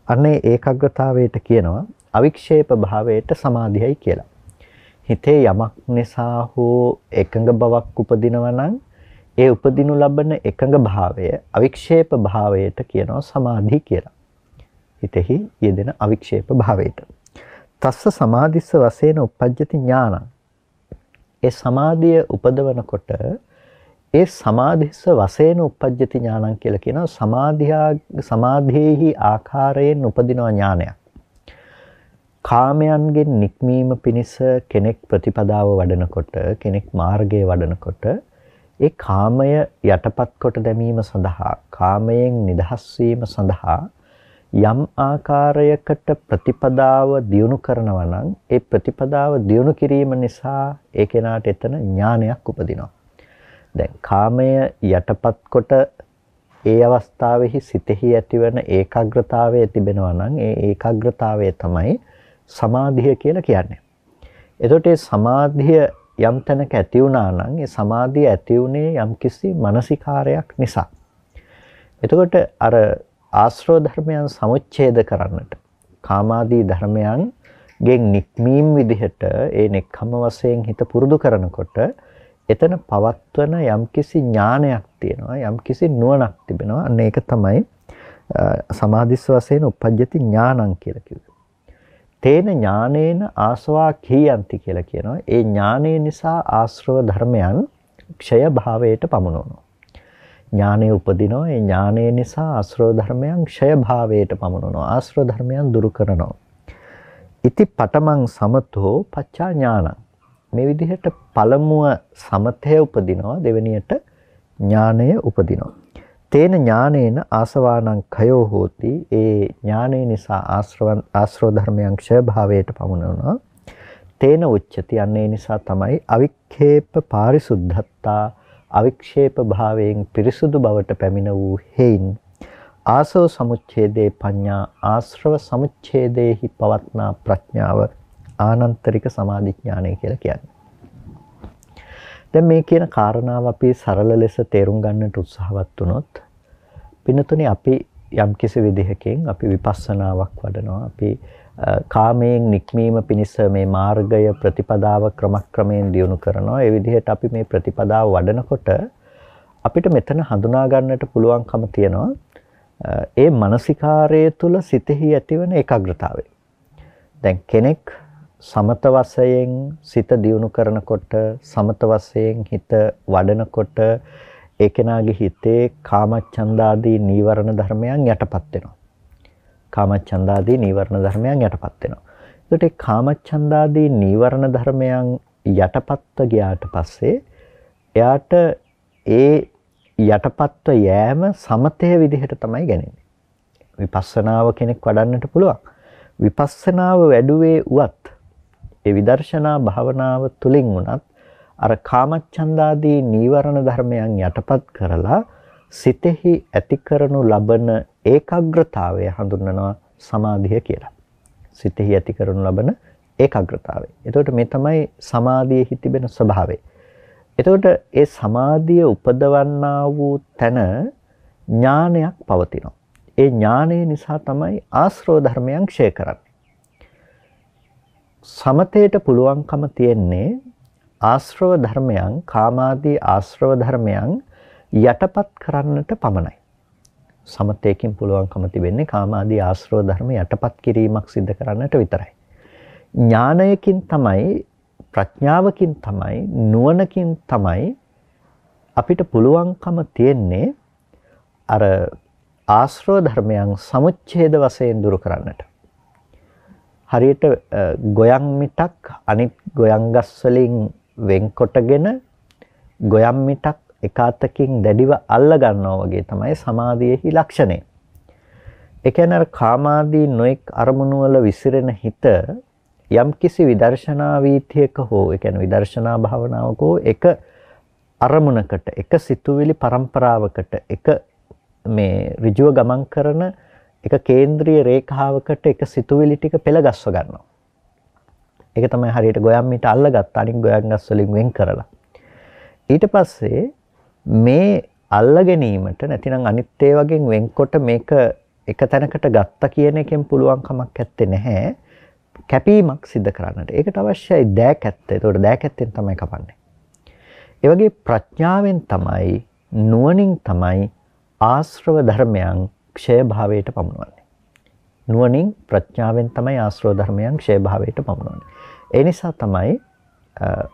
අන්නේ ඒකාග්‍රතාවයට කියනවා අවික්ෂේප භාවයට සමාධියයි කියලා. හිතේ යමක් නිසා හෝ එකඟ බවක් උපදිනවා නම් ඒ උපදිනු ලබන එකඟ භාවය අවික්ෂේප භාවයට කියනවා සමාධි කියලා. හිතෙහි යෙදෙන අවික්ෂේප භාවයට. තස්ස සමාධිස්ස වශයෙන් උපජ්ජති ඥාන. ඒ සමාධිය උපදවනකොට ඒ සමාධිස්ස වශයෙන් උපජ්ජති ඥානං කියලා කියනවා සමාධියා සමාධියේහි ආකාරයෙන් උපදින ඥානයක්. කාමයන්ගෙන් නික්මීම පිණිස කෙනෙක් ප්‍රතිපදාව වඩනකොට කෙනෙක් මාර්ගයේ වඩනකොට ඒ කාමය යටපත් කොට දැමීම සඳහා කාමයෙන් නිදහස් වීම සඳහා යම් ආකාරයකට ප්‍රතිපදාව දියුණු කරනවා නම් ඒ ප්‍රතිපදාව දියුණු කිරීම නිසා ඒ කෙනාට එතන ඥානයක් උපදිනවා. දැන් කාමය යටපත් කොට ඒ අවස්ථාවෙහි සිතෙහි ඇතිවන ඒකාග්‍රතාවය තිබෙනවා නම් ඒ ඒකාග්‍රතාවය තමයි සමාධිය කියලා කියන්නේ. එතකොට ඒ සමාධිය යම් තැනක ඇති වුණා නම් ඒ සමාධිය ඇති උනේ යම්කිසි මානසිකාරයක් නිසා. එතකොට අර ආශ්‍රව ධර්මයන් සමුච්ඡේද කරන්නට කාමාදී ධර්මයන් ගෙන් නික්මීම් විදිහට ඒ නෙක්ඛම වශයෙන් හිත පුරුදු කරනකොට එතන පවත්වන යම්කිසි ඥානයක් තියෙනවා යම්කිසි නුවණක් තිබෙනවා අන්න ඒක තමයි සමාධිස්ස වශයෙන් උපජ්ජති ඥානං කියලා කිව්වේ. තේන ඥානේන ආසවා කීයන්ති කියලා කියනවා. ඒ ඥානය නිසා ආශ්‍රව ධර්මයන් ක්ෂය භාවයට පමුණවනවා. ඥානය උපදිනවා. ඒ ඥානය නිසා ආශ්‍රව ධර්මයන් ක්ෂය භාවයට පමුණවනවා. ආශ්‍රව ධර්මයන් දුරු කරනවා. ඉති පටමං සමතෝ පච්චා ඥානං. මේ විදිහට පළමුව සමතය උපදිනවා දෙවෙනියට ඥානය උපදිනවා. තේන ඥානේන ආසවානං khයෝ හෝති. ඒ ඥානය නිසා ආශ්‍රව ආශ්‍රව ධර්මයන් ක්ෂය භාවයට පමුණවනවා. තේන උච්චති. අන්නේ නිසා තමයි අවික්ෂේප පාරිසුද්ධත්තා අවික්ෂේප භාවයෙන් පිරිසුදු බවට පැමිණ වූ හේයින් ආසව සමුච්ඡේදේ පඤ්ඤා ආශ්‍රව සමුච්ඡේදේහි පවත්නා ප්‍රඥාව ආනන්තරික සමාධි ඥානය කියලා කියන්නේ. දැන් මේ කියන කාරණාව අපි සරල ලෙස තේරුම් ගන්නට උත්සාහවත් වුණොත් පින්නතුනේ අපි යම්කිසි විදිහකින් අපි විපස්සනාවක් වඩනවා. අපි කාමයෙන් නික්මීම පිණිස මේ මාර්ගය ප්‍රතිපදාව ක්‍රමක්‍රමයෙන් දියුණු කරනවා. ඒ විදිහට අපි මේ ප්‍රතිපදාව වඩනකොට අපිට මෙතන හඳුනා ගන්නට පුළුවන්කම තියෙනවා ඒ මානසිකාරය තුළ සිතෙහි ඇතිවන ඒකාග්‍රතාවය. දැන් කෙනෙක් සමත වශයෙන් සිත දියුණු කරනකොට සමත වශයෙන් හිත වඩනකොට ඒ කෙනාගේ හිතේ කාමච්ඡන්දාදී නීවරණ ධර්මයන් යටපත් වෙනවා. කාමච්ඡන්දාදී නීවරණ ධර්මයන් යටපත් වෙනවා. ඒකට ඒ කාමච්ඡන්දාදී නීවරණ ධර්මයන් යටපත්ව ගියාට පස්සේ එයාට ඒ යටපත්ව යෑම සමතය විදිහට තමයි ගන්නේ. විපස්සනාව කෙනෙක් වඩන්නට පුළුවන්. විපස්සනාව වැඩුවේ උවත් ඒ විදර්ශනා භාවනාව තුළින් වුණත් අර කාමච්ඡන්දාදී නීවරණ ධර්මයන් යටපත් කරලා සිතෙහි ඇති කරනු ලබන ඒකාග්‍රතාවය හඳුන්වනවා සමාධිය කියලා. සිතෙහි ඇති කරනු ලබන ඒකාග්‍රතාවය. එතකොට මේ තමයි සමාධියෙහි තිබෙන ස්වභාවය. එතකොට ඒ සමාධිය උපදවන්නා වූ තැන ඥානයක් පවතිනවා. ඒ ඥානය නිසා තමයි ආශ්‍රව ධර්මයන් ක්ෂය කරන්නේ. සමතේට පුළුවන්කම තියෙන්නේ ආශ්‍රව ධර්මයන් කාමාදී ආශ්‍රව ධර්මයන් යටපත් කරන්නට පමණයි. සමතේකින් පුළුවන්කම තිබෙන්නේ කාමාදී ආශ්‍රව ධර්ම යටපත් කිරීමක් සිදු කරන්නට විතරයි. ඥානයකින් තමයි ප්‍රඥාවකින් තමයි නුවණකින් තමයි අපිට පුළුවන්කම තියෙන්නේ අර ආශ්‍රව ධර්මයන් සමුච්ඡේද වශයෙන් දුරු කරන්නට. හරියට ගොයන් මිටක් අනිත් ගොයන් ගස් වලින් වෙන්කොටගෙන ගොයන් මිටක් එක අතකින් දැඩිව අල්ල ගන්නවා වගේ තමයි සමාධියේහි ලක්ෂණය. ඒ කියන්නේ අර කාමාදී නොඑක් අරමුණු වල විසිරෙන හිත යම්කිසි විදර්ශනා වීතියක හෝ ඒ කියන්නේ විදර්ශනා භාවනාවක හෝ එක අරමුණකට එක සිතුවිලි પરම්පරාවකට එක මේ ඍජුව ගමන් කරන එක කේන්ද්‍රීය රේඛාවකට එක සිතුවිලි ටික පෙළ ගස්ව ගන්නවා. ඒක තමයි හරියට ගොයම් මිට අල්ලගත්ත අනිත් ගොයන් ගස් වලින් වෙන් කරලා. ඊට පස්සේ මේ අල්ල ගැනීමට නැතිනම් අනිත් ඒ වගේ වෙන්කොට මේක එක තැනකට ගත්තා කියන එකෙන් පුළුවන් කමක් නැත්තේ නැහැ. කැපීමක් සිදු කරන්නට. ඒකට අවශ්‍යයි දෑකැත්ත. ඒතකොට දෑකැත්තෙන් තමයි කපන්නේ. ඒ වගේ ප්‍රඥාවෙන් තමයි නුවණින් තමයි ආශ්‍රව ධර්මයන් ක්ෂය භාවයට පමුණවන්නේ. නුවණින් ප්‍රඥාවෙන් තමයි ආශ්‍රව ධර්මයන් ක්ෂය භාවයට පමුණවන්නේ. ඒ නිසා තමයි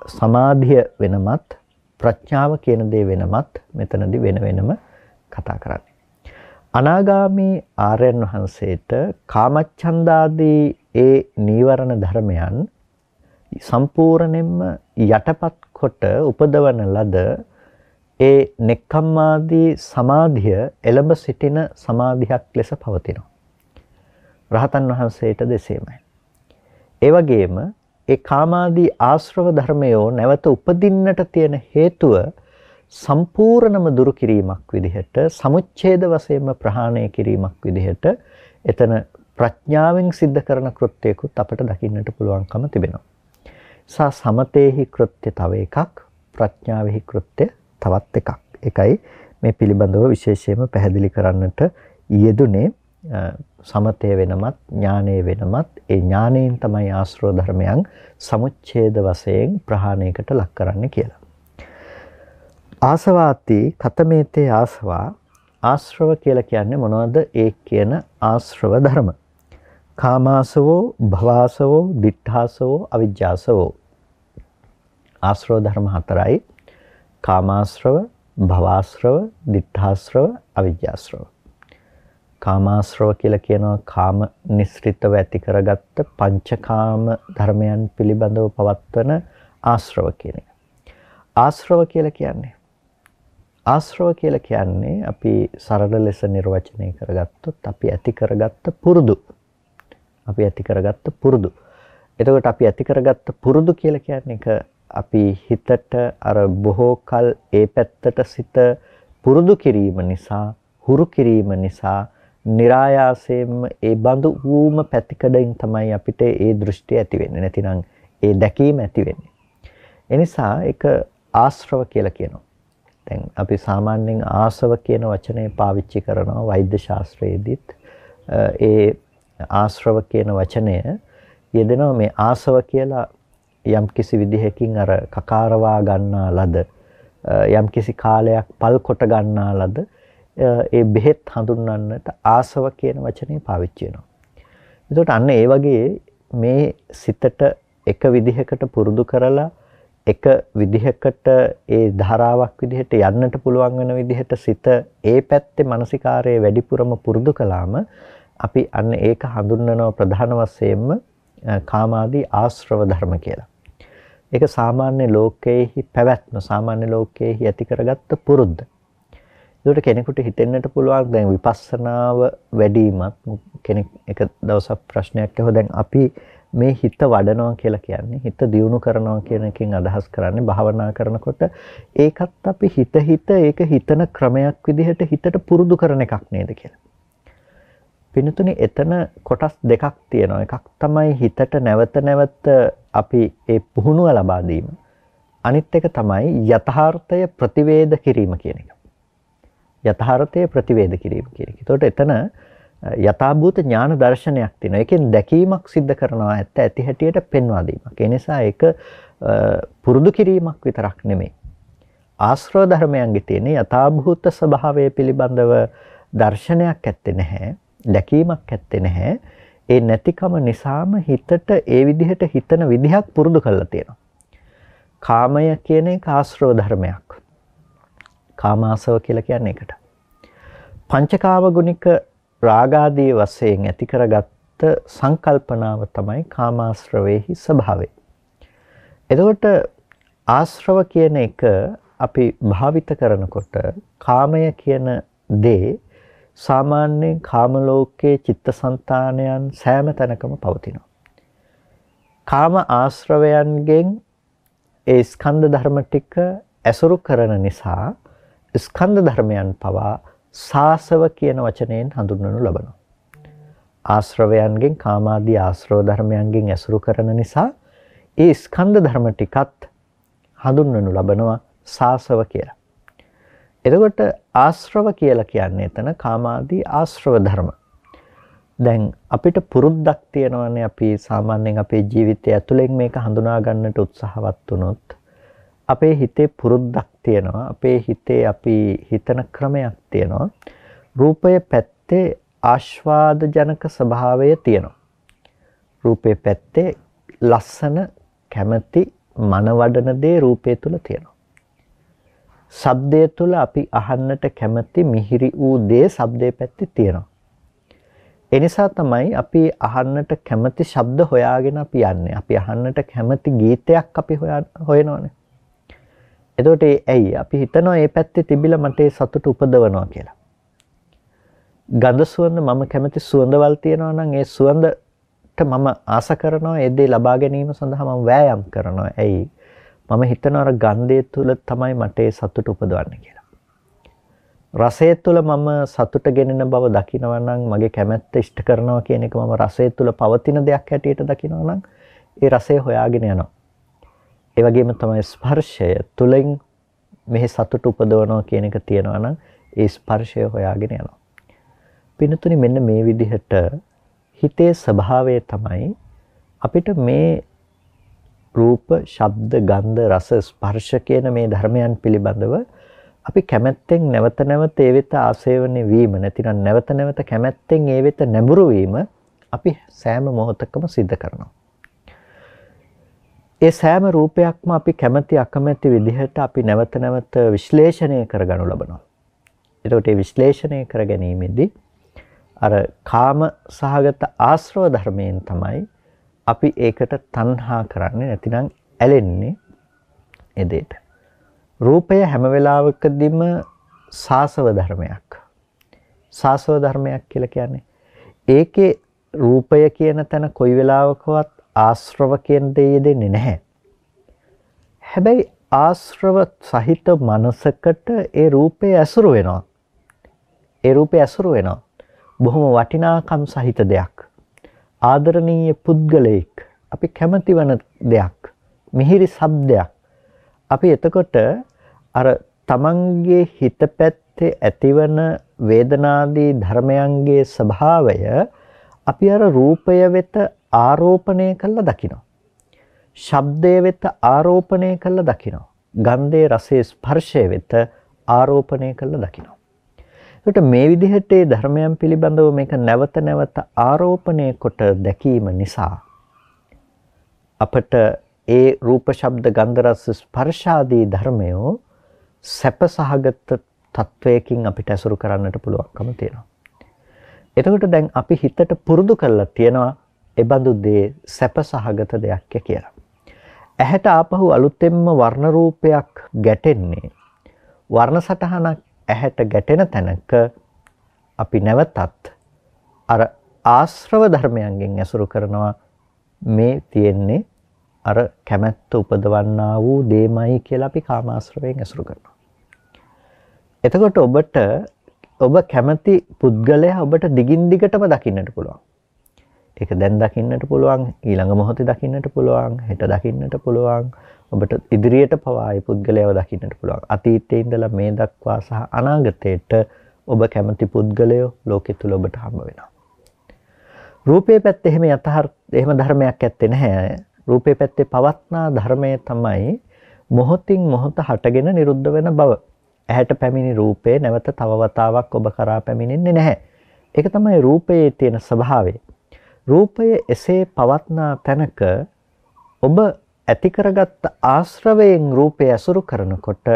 සමාධිය වෙනමත් ප්‍රඥාව කියන දේ වෙනමත් මෙතනදී වෙන වෙනම කතා කරන්නේ. අනාගාමී ආර්යයන් වහන්සේට කාමච්ඡන්දාදී ඒ නීවරණ ධර්මයන් සම්පූර්ණයෙන්ම යටපත් කොට උපදවන ලද ඒ නෙක්ඛම්මාදී සමාධිය එළඹ සිටින සමාධියක් ලෙස පවතිනවා. රහතන් වහන්සේට දෙසේමයි. ඒ වගේම ඒ කාමාදී ආශ්‍රව ධර්මයෝ නැවත උපදින්නට තියෙන හේතුව සම්පූර්ණම දුරු කිරීමක් විදිහට සමුච්ඡේද වශයෙන්ම ප්‍රහාණය කිරීමක් විදිහට එතන ප්‍රඥාවෙන් සිද්ධ කරන කෘත්‍යයකුත් අපට දකින්නට පුළුවන්කම තිබෙනවා. සා සමතේහි කෘත්‍ය තව එකක් ප්‍රඥාවෙහි කෘත්‍ය තවත් එකක්. ඒකයි මේ පිළිබඳව විශේෂයෙන්ම පැහැදිලි කරන්නට යෙදුනේ. සමතය වෙනමත් ඥානය වෙනමත් ඒ ඥානයෙන් තමයි ආශ්‍රව ධර්මයන් සමුච්ඡේද වශයෙන් ප්‍රහාණයකට ලක් කරන්නේ කියලා. ආසවාති කතමේතේ ආසවා ආශ්‍රව කියලා කියන්නේ මොනවද? ඒ කියන ආශ්‍රව ධර්ම. කාමාසවෝ, භවාසවෝ, දිඨාසවෝ, අවිජ්ජාසවෝ. ආශ්‍රව ධර්ම හතරයි. කාමාශ්‍රව, භවාශ්‍රව, දිඨාශ්‍රව, අවිජ්ජාශ්‍රව. කාමාශ්‍රව කියලා කියනවා කාම නිස්ෘතව ඇති කරගත්ත පංචකාම ධර්මයන් පිළිබඳව පවත්වන ආශ්‍රව කියන එක. ආශ්‍රව කියලා කියන්නේ ආශ්‍රව කියලා කියන්නේ අපි සරල ලෙස නිර්වචනය කරගත්තොත් අපි ඇති කරගත්ත පුරුදු. අපි ඇති කරගත්ත පුරුදු. එතකොට අපි ඇති කරගත්ත පුරුදු කියලා කියන්නේ අපි හිතට අර බොහෝ කල ඒ පැත්තට සිත පුරුදු කිරීම නිසා, හුරු කිරීම නිසා નિરાයාසයෙන්ම ඒ බඳු වූම පැතිකඩින් තමයි අපිට ඒ දෘෂ්ටි ඇති වෙන්නේ. නැතිනම් ඒ දැකීම ඇති වෙන්නේ. එනිසා ඒක ආශ්‍රව කියලා කියනවා. දැන් අපි සාමාන්‍යයෙන් ආසව කියන වචනේ පාවිච්චි කරනවා වෛද්‍ය ශාස්ත්‍රයේදීත් ඒ ආශ්‍රව කියන වචනය යෙදෙනවා මේ ආසව කියලා යම් කිසි විදිහකින් අර කකාරවා ගන්නා ලද යම් කිසි කාලයක් පල් කොට ගන්නා ලද ඒ බෙහෙත් හඳුන්වන්නට ආසව කියන වචනේ පාවිච්චි වෙනවා. එතකොට අන්න ඒ වගේ මේ සිතට එක විදිහකට පුරුදු කරලා එක විදිහකට ඒ ධාරාවක් විදිහට යන්නට පුළුවන් වෙන විදිහට සිත ඒ පැත්තේ මානසිකාරයේ වැඩිපුරම පුරුදු කළාම අපි අන්න ඒක හඳුන්වනවා ප්‍රධාන වශයෙන්ම කාමාදී ආශ්‍රව ධර්ම කියලා. ඒක සාමාන්‍ය ලෝකයේහි පැවැත්ම සාමාන්‍ය ලෝකයේහි ඇති කරගත්ත පුරුද්ද. ඒකට කෙනෙකුට හිතෙන්නට පුළුවන් දැන් විපස්සනාව වැඩිමත් කෙනෙක් එක දවසක් ප්‍රශ්නයක් අහුව දැන් අපි මේ හිත වඩනවා කියලා කියන්නේ හිත දියුණු කරනවා කියන එකෙන් අදහස් කරන්නේ භාවනා කරනකොට ඒකත් අපි හිත හිත ඒක හිතන ක්‍රමයක් විදිහට හිතට පුරුදු කරන එකක් නේද කියලා. පින්තුනේ එතන කොටස් දෙකක් තියෙනවා. එකක් තමයි හිතට නැවත නැවත අපි ඒ පුහුණුව ලබා දීම. අනිත් එක තමයි යථාර්ථය ප්‍රතිවේද කිරීම කියන එක. යථාර්ථය ප්‍රතිවේද කිරීම කියන එක. ඒතකොට එතන යථාභූත ඥාන දර්ශනයක් තියෙනවා. ඒකෙන් දැකීමක් සිද්ධ කරනවා ඇත්ත ඇති හැටියට පෙන්වා දීමක්. ඒ නිසා ඒක පුරුදු කිරීමක් විතරක් නෙමෙයි. ආශ්‍රව ධර්මයන්ගේ තියෙන යථාභූත ස්වභාවය පිළිබඳව දර්ශනයක් ඇත්තේ නැහැ. දැකීමක් ඇත්තේ නැහැ. ඒ නැතිකම නිසාම හිතට ඒ විදිහට හිතන විදිහක් පුරුදු කරලා තියෙනවා. කාමය කියන එක ආශ්‍රව ධර්මයක්. කාමාසව කියලා කියන්නේ ඒකට. පංචකාම ගුණික රාගාදී වශයෙන් ඇති කරගත්ත සංකල්පනාව තමයි කාමාශ්‍රවේහි ස්වභාවය. එතකොට ආශ්‍රව කියන එක අපි භාවිත කරනකොට කාමය කියන දේ සාමාන්‍යයෙන් කාම ලෝකයේ චිත්තසංතානයන් සෑම තැනකම පවතිනවා. කාම ආශ්‍රවයන්ගෙන් ඒ ස්කන්ධ ධර්ම ටික ඇසුරු කරන නිසා ස්කන්ධ ධර්මයන් පවා සාසව කියන වචනයෙන් හඳුන්වනු ලබනවා. ආශ්‍රවයන්ගෙන් කාමාදී ආශ්‍රව ධර්මයන්ගෙන් ඇසුරු කරන නිසා ඒ ස්කන්ධ ධර්ම ටිකත් හඳුන්වනු ලබනවා සාසව කියලා. එතකොට ආශ්‍රව කියලා කියන්නේ එතන කාමාදී ආශ්‍රව ධර්ම. දැන් අපිට පුරුද්දක් තියෙනවානේ අපි සාමාන්‍යයෙන් අපේ ජීවිතය ඇතුළෙන් මේක හඳුනා ගන්නට උත්සාහවත් වුණොත් අපේ හිතේ පුරුද්දක් තියෙනවා. අපේ හිතේ අපි හිතන ක්‍රමයක් තියෙනවා. රූපය පැත්තේ ආස්වාද ජනක ස්වභාවය තියෙනවා. රූපේ පැත්තේ ලස්සන කැමැති මනවඩන දේ රූපය තුල තියෙනවා. ශබ්දය තුල අපි අහන්නට කැමති මිහිරි වූ දේ ශබ්දයේ පැත්තේ තියෙනවා. එනිසා තමයි අපි අහන්නට කැමති ශබ්ද හොයාගෙන අපි යන්නේ. අපි අහන්නට කැමති ගීතයක් අපි හොයනවනේ. එතකොට ඇයි අපි හිතනවා මේ පැත්තේ තිබිලා මට ඒ සතුට උපදවනවා කියලා. ගඳ සුවඳ මම කැමති සුවඳවල් තියෙනවා නම් ඒ සුවඳට මම ආස කරනවා ඒ දේ ලබා ගැනීම සඳහා මම වෑයම් කරනවා. ඇයි? මම හිතනවා අර ගන්ධය තුල තමයි මට ඒ සතුට උපදවන්නේ කියලා. රසය තුල මම සතුට ගෙනෙන බව දකිනවා නම් මගේ කැමැත්ත ඉෂ්ට කරනවා කියන එක මම රසය තුල පවතින දෙයක් හැටියට දකිනවා නම් ඒ රසය හොයාගෙන යනවා. ඒ වගේම තමයි ස්පර්ශය තුලින් මෙහි සතුට උපදවනවා කියන එක තියෙනවා නම් ඒ ස්පර්ශය හොයාගෙන යනවා. පිනතුනි මෙන්න මේ විදිහට හිතේ ස්වභාවය තමයි අපිට මේ රූප, ශබ්ද, ගන්ධ, රස, ස්පර්ශ කියන මේ ධර්මයන් පිළිබඳව අපි කැමැත්තෙන් නැවත නැවත ඒ වෙත ආසේවණය වීම නැතිනම් නැවත නැවත කැමැත්තෙන් ඒ වෙත නැඹුරු වීම අපි සෑම මොහොතකම සිද්ධ කරනවා. ඒ සෑම රූපයක්ම අපි කැමැති අකමැති විදිහට අපි නැවත නැවත විශ්ලේෂණය කරගනු ලබනවා. එතකොට මේ විශ්ලේෂණය කර ගැනීමේදී අර කාම සහගත ආශ්‍රව ධර්මයෙන් තමයි අපි ඒකට තණ්හා කරන්නේ නැතිනම් ඇලෙන්නේ ඒ දෙයට. රූපය හැම වෙලාවකදීම සාසව ධර්මයක්. සාසව ධර්මයක් කියලා කියන්නේ ඒකේ රූපය කියන තැන කොයි වෙලාවකවත් ආශ්‍රව කියන දේ දෙන්නේ නැහැ. හැබැයි ආශ්‍රව සහිත මනසකට ඒ රූපය ඇසුරු වෙනවා. ඒ රූපය ඇසුරු වෙනවා. බොහොම වටිනාකම් සහිත දෙයක්. ආදරණීය පුද්ගලයෙක්. අපි කැමති වන දෙයක්. මිහිරි ශබ්දයක්. අපි එතකොට අර තමන්ගේ හිත පැත්තේ ඇතිවන වේදනාදී ධර්මයන්ගේ ස්වභාවය අපි අර රූපය වෙත ආරෝපණය කළා දකිනවා. ශබ්දය වෙත ආරෝපණය කළා දකිනවා. ගන්ධයේ රසයේ ස්පර්ශය වෙත ආරෝපණය කළා දකිනවා. ඒකට මේ විදිහට ඒ ධර්මයන් පිළිබඳව මේක නැවත නැවත ආරෝපණය කොට දැකීම නිසා අපට ඒ රූප ශබ්ද ගන්ධ රස ස්පර්ශ ආදී ධර්මයෝ සැපසහගත තත්වයකින් අපිට ඇසුරු කරන්නට පුළුවන්කම තියෙනවා. එතකොට දැන් අපි හිතට පුරුදු කරලා තියෙනවා ඒ බඳු දේ සැපසහගත දෙයක් කියලා. ඇහැට ආපහු අලුතෙන්ම වර්ණ රූපයක් ගැටෙන්නේ වර්ණ සටහනක් ඇහැට ගැටෙන තැනක අපි නැවතත් අර ආශ්‍රව ධර්මයන්ගෙන් ඇසුරු කරනවා මේ තියෙන්නේ අර කැමැත්ත උපදවන්නා වූ දේමයි කියලා අපි කාමාශ්‍රවයෙන් ඇසුරු කරනවා. එතකොට ඔබට ඔබ කැමති පුද්ගලයා ඔබට දිගින් දිගටම දකින්නට පුළුවන්. ඒක දැන් දකින්නට පුළුවන් ඊළඟ මොහොතේ දකින්නට පුළුවන් හෙට දකින්නට පුළුවන් ඔබට ඉදිරියට පවා ඒ පුද්ගලයාව දකින්නට පුළුවන්. අතීතයේ ඉඳලා මේ දක්වා සහ අනාගතයට ඔබ කැමති පුද්ගලයෝ ලෝකෙ තුල ඔබට හම්බ වෙනවා. රූපේ පැත්තේ එහෙම යථාර්ථ එහෙම ධර්මයක් ඇත්තේ නැහැ. රූපේ පැත්තේ පවත්නා ධර්මය තමයි මොහොතින් මොහොත හටගෙන නිරුද්ධ වෙන බව. ඇහැට පැමිණි රූපේ නැවත තව වතාවක් ඔබ කරා පැමිණෙන්නේ නැහැ. ඒක තමයි රූපයේ තියෙන ස්වභාවය. රූපය එසේ පවත්නා තැනක ඔබ ඇති කරගත්ත ආශ්‍රවයෙන් රූපය ඇසුරු කරනකොට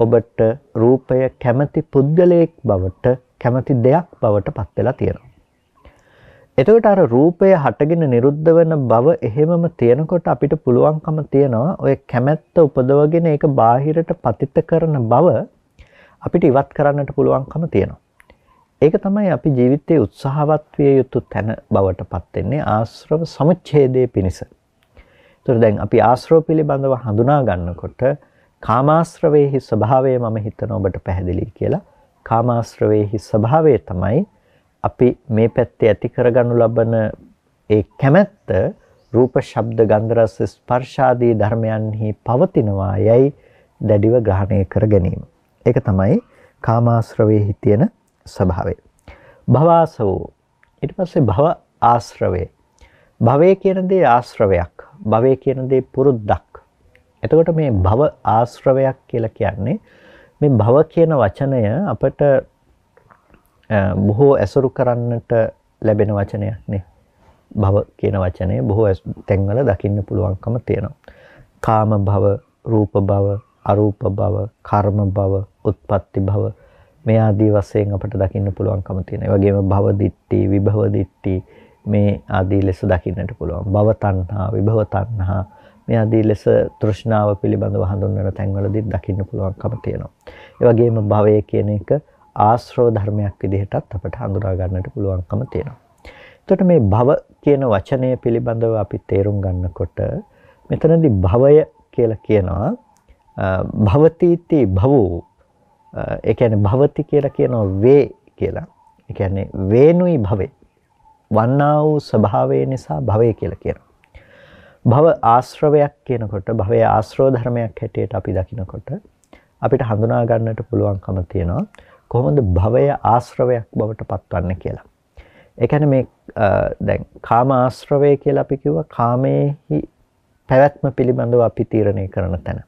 ඔබට රූපය කැමති පුද්ගලයෙක් බවට කැමති දෙයක් බවට පත් වෙලා තියෙනවා. එතකොට අර රූපය හටගෙන නිරුද්ධ වෙන බව එහෙමම තියෙනකොට අපිට පුළුවන්කම තියනවා ඔය කැමැත්ත උපදවගෙන ඒක බාහිරට පතිත කරන බව අපිට ඉවත් කරන්නට පුළුවන්කම තියෙනවා. ඒක තමයි අපි ජීවිතයේ උත්සාහවත් විය යුතු තැන බවට පත් වෙන්නේ ආශ්‍රව සමුච්ඡේදයේ පිණිස. ඒතර දැන් අපි ආශ්‍රව පිළිබඳව හඳුනා ගන්නකොට කාමාශ්‍රවයේහි ස්වභාවය මම හිතන ඔබට පැහැදිලි කියලා. කාමාශ්‍රවයේහි ස්වභාවය තමයි අපි මේ පැත්තේ ඇති කරගනු ලබන ඒ කැමැත්ත රූප ශබ්ද ගන්ධ රස ස්පර්ශ ආදී ධර්මයන්හි පවතිනවා යයි දැඩිව ග්‍රහණය කර ගැනීම. ඒක තමයි කාමාශ්‍රවයේ තියෙන ස්වභාවය. භවාසෝ ඊට පස්සේ භව ආශ්‍රවේ භවය කියන දේ ආශ්‍රවයක්. භවය කියන දේ පුරුද්දක්. එතකොට මේ භව ආශ්‍රවයක් කියලා කියන්නේ මේ භව කියන වචනය අපට බොහෝ ඇසුරු කරන්නට ලැබෙන වචනයක් නේ. භව කියන වචනය බොහෝ තැන්වල දකින්න පුළුවන්කම තියෙනවා. කාම භව, රූප භව, අරූප භව, කර්ම භව, උත්පත්ති භව මේ ආදී වශයෙන් අපට දකින්න පුළුවන්කම තියෙනවා. ඒ වගේම භව දිට්ටි, විභව දිට්ටි මේ ආදී ලෙස දකින්නට පුළුවන්. භව තණ්හා, විභව තණ්හා මේ ආදී ලෙස තෘෂ්ණාව පිළිබඳව හඳුන්වන තැන්වලදී දකින්න පුළුවන්කම තියෙනවා. ඒ වගේම භවය කියන එක ආශ්‍රව ධර්මයක් විදිහටත් අපට හඳුනා ගන්නට පුළුවන්කම තියෙනවා. එතකොට මේ භව කියන වචනය පිළිබඳව අපි තේරුම් ගන්නකොට මෙතනදී භවය කියලා කියනවා භවතිති භවෝ ඒ කියන්නේ භවති කියලා කියනවා වේ කියලා. ඒ කියන්නේ වේනුයි භවේ. වන්නා වූ ස්වභාවය නිසා භවය කියලා කියනවා. භව ආශ්‍රවයක් කියනකොට භවය ආශ්‍රව ධර්මයක් හැටියට අපි දකිනකොට අපිට හඳුනා ගන්නට පුළුවන්කම තියෙනවා කොහොමද භවය ආශ්‍රවයක් බවට පත්වන්නේ කියලා. ඒ කියන්නේ මේ දැන් කාම ආශ්‍රවය කියලා අපි කිව්වා කාමයේහි පැවැත්ම පිළිබඳව අපි තීරණය කරන තැන.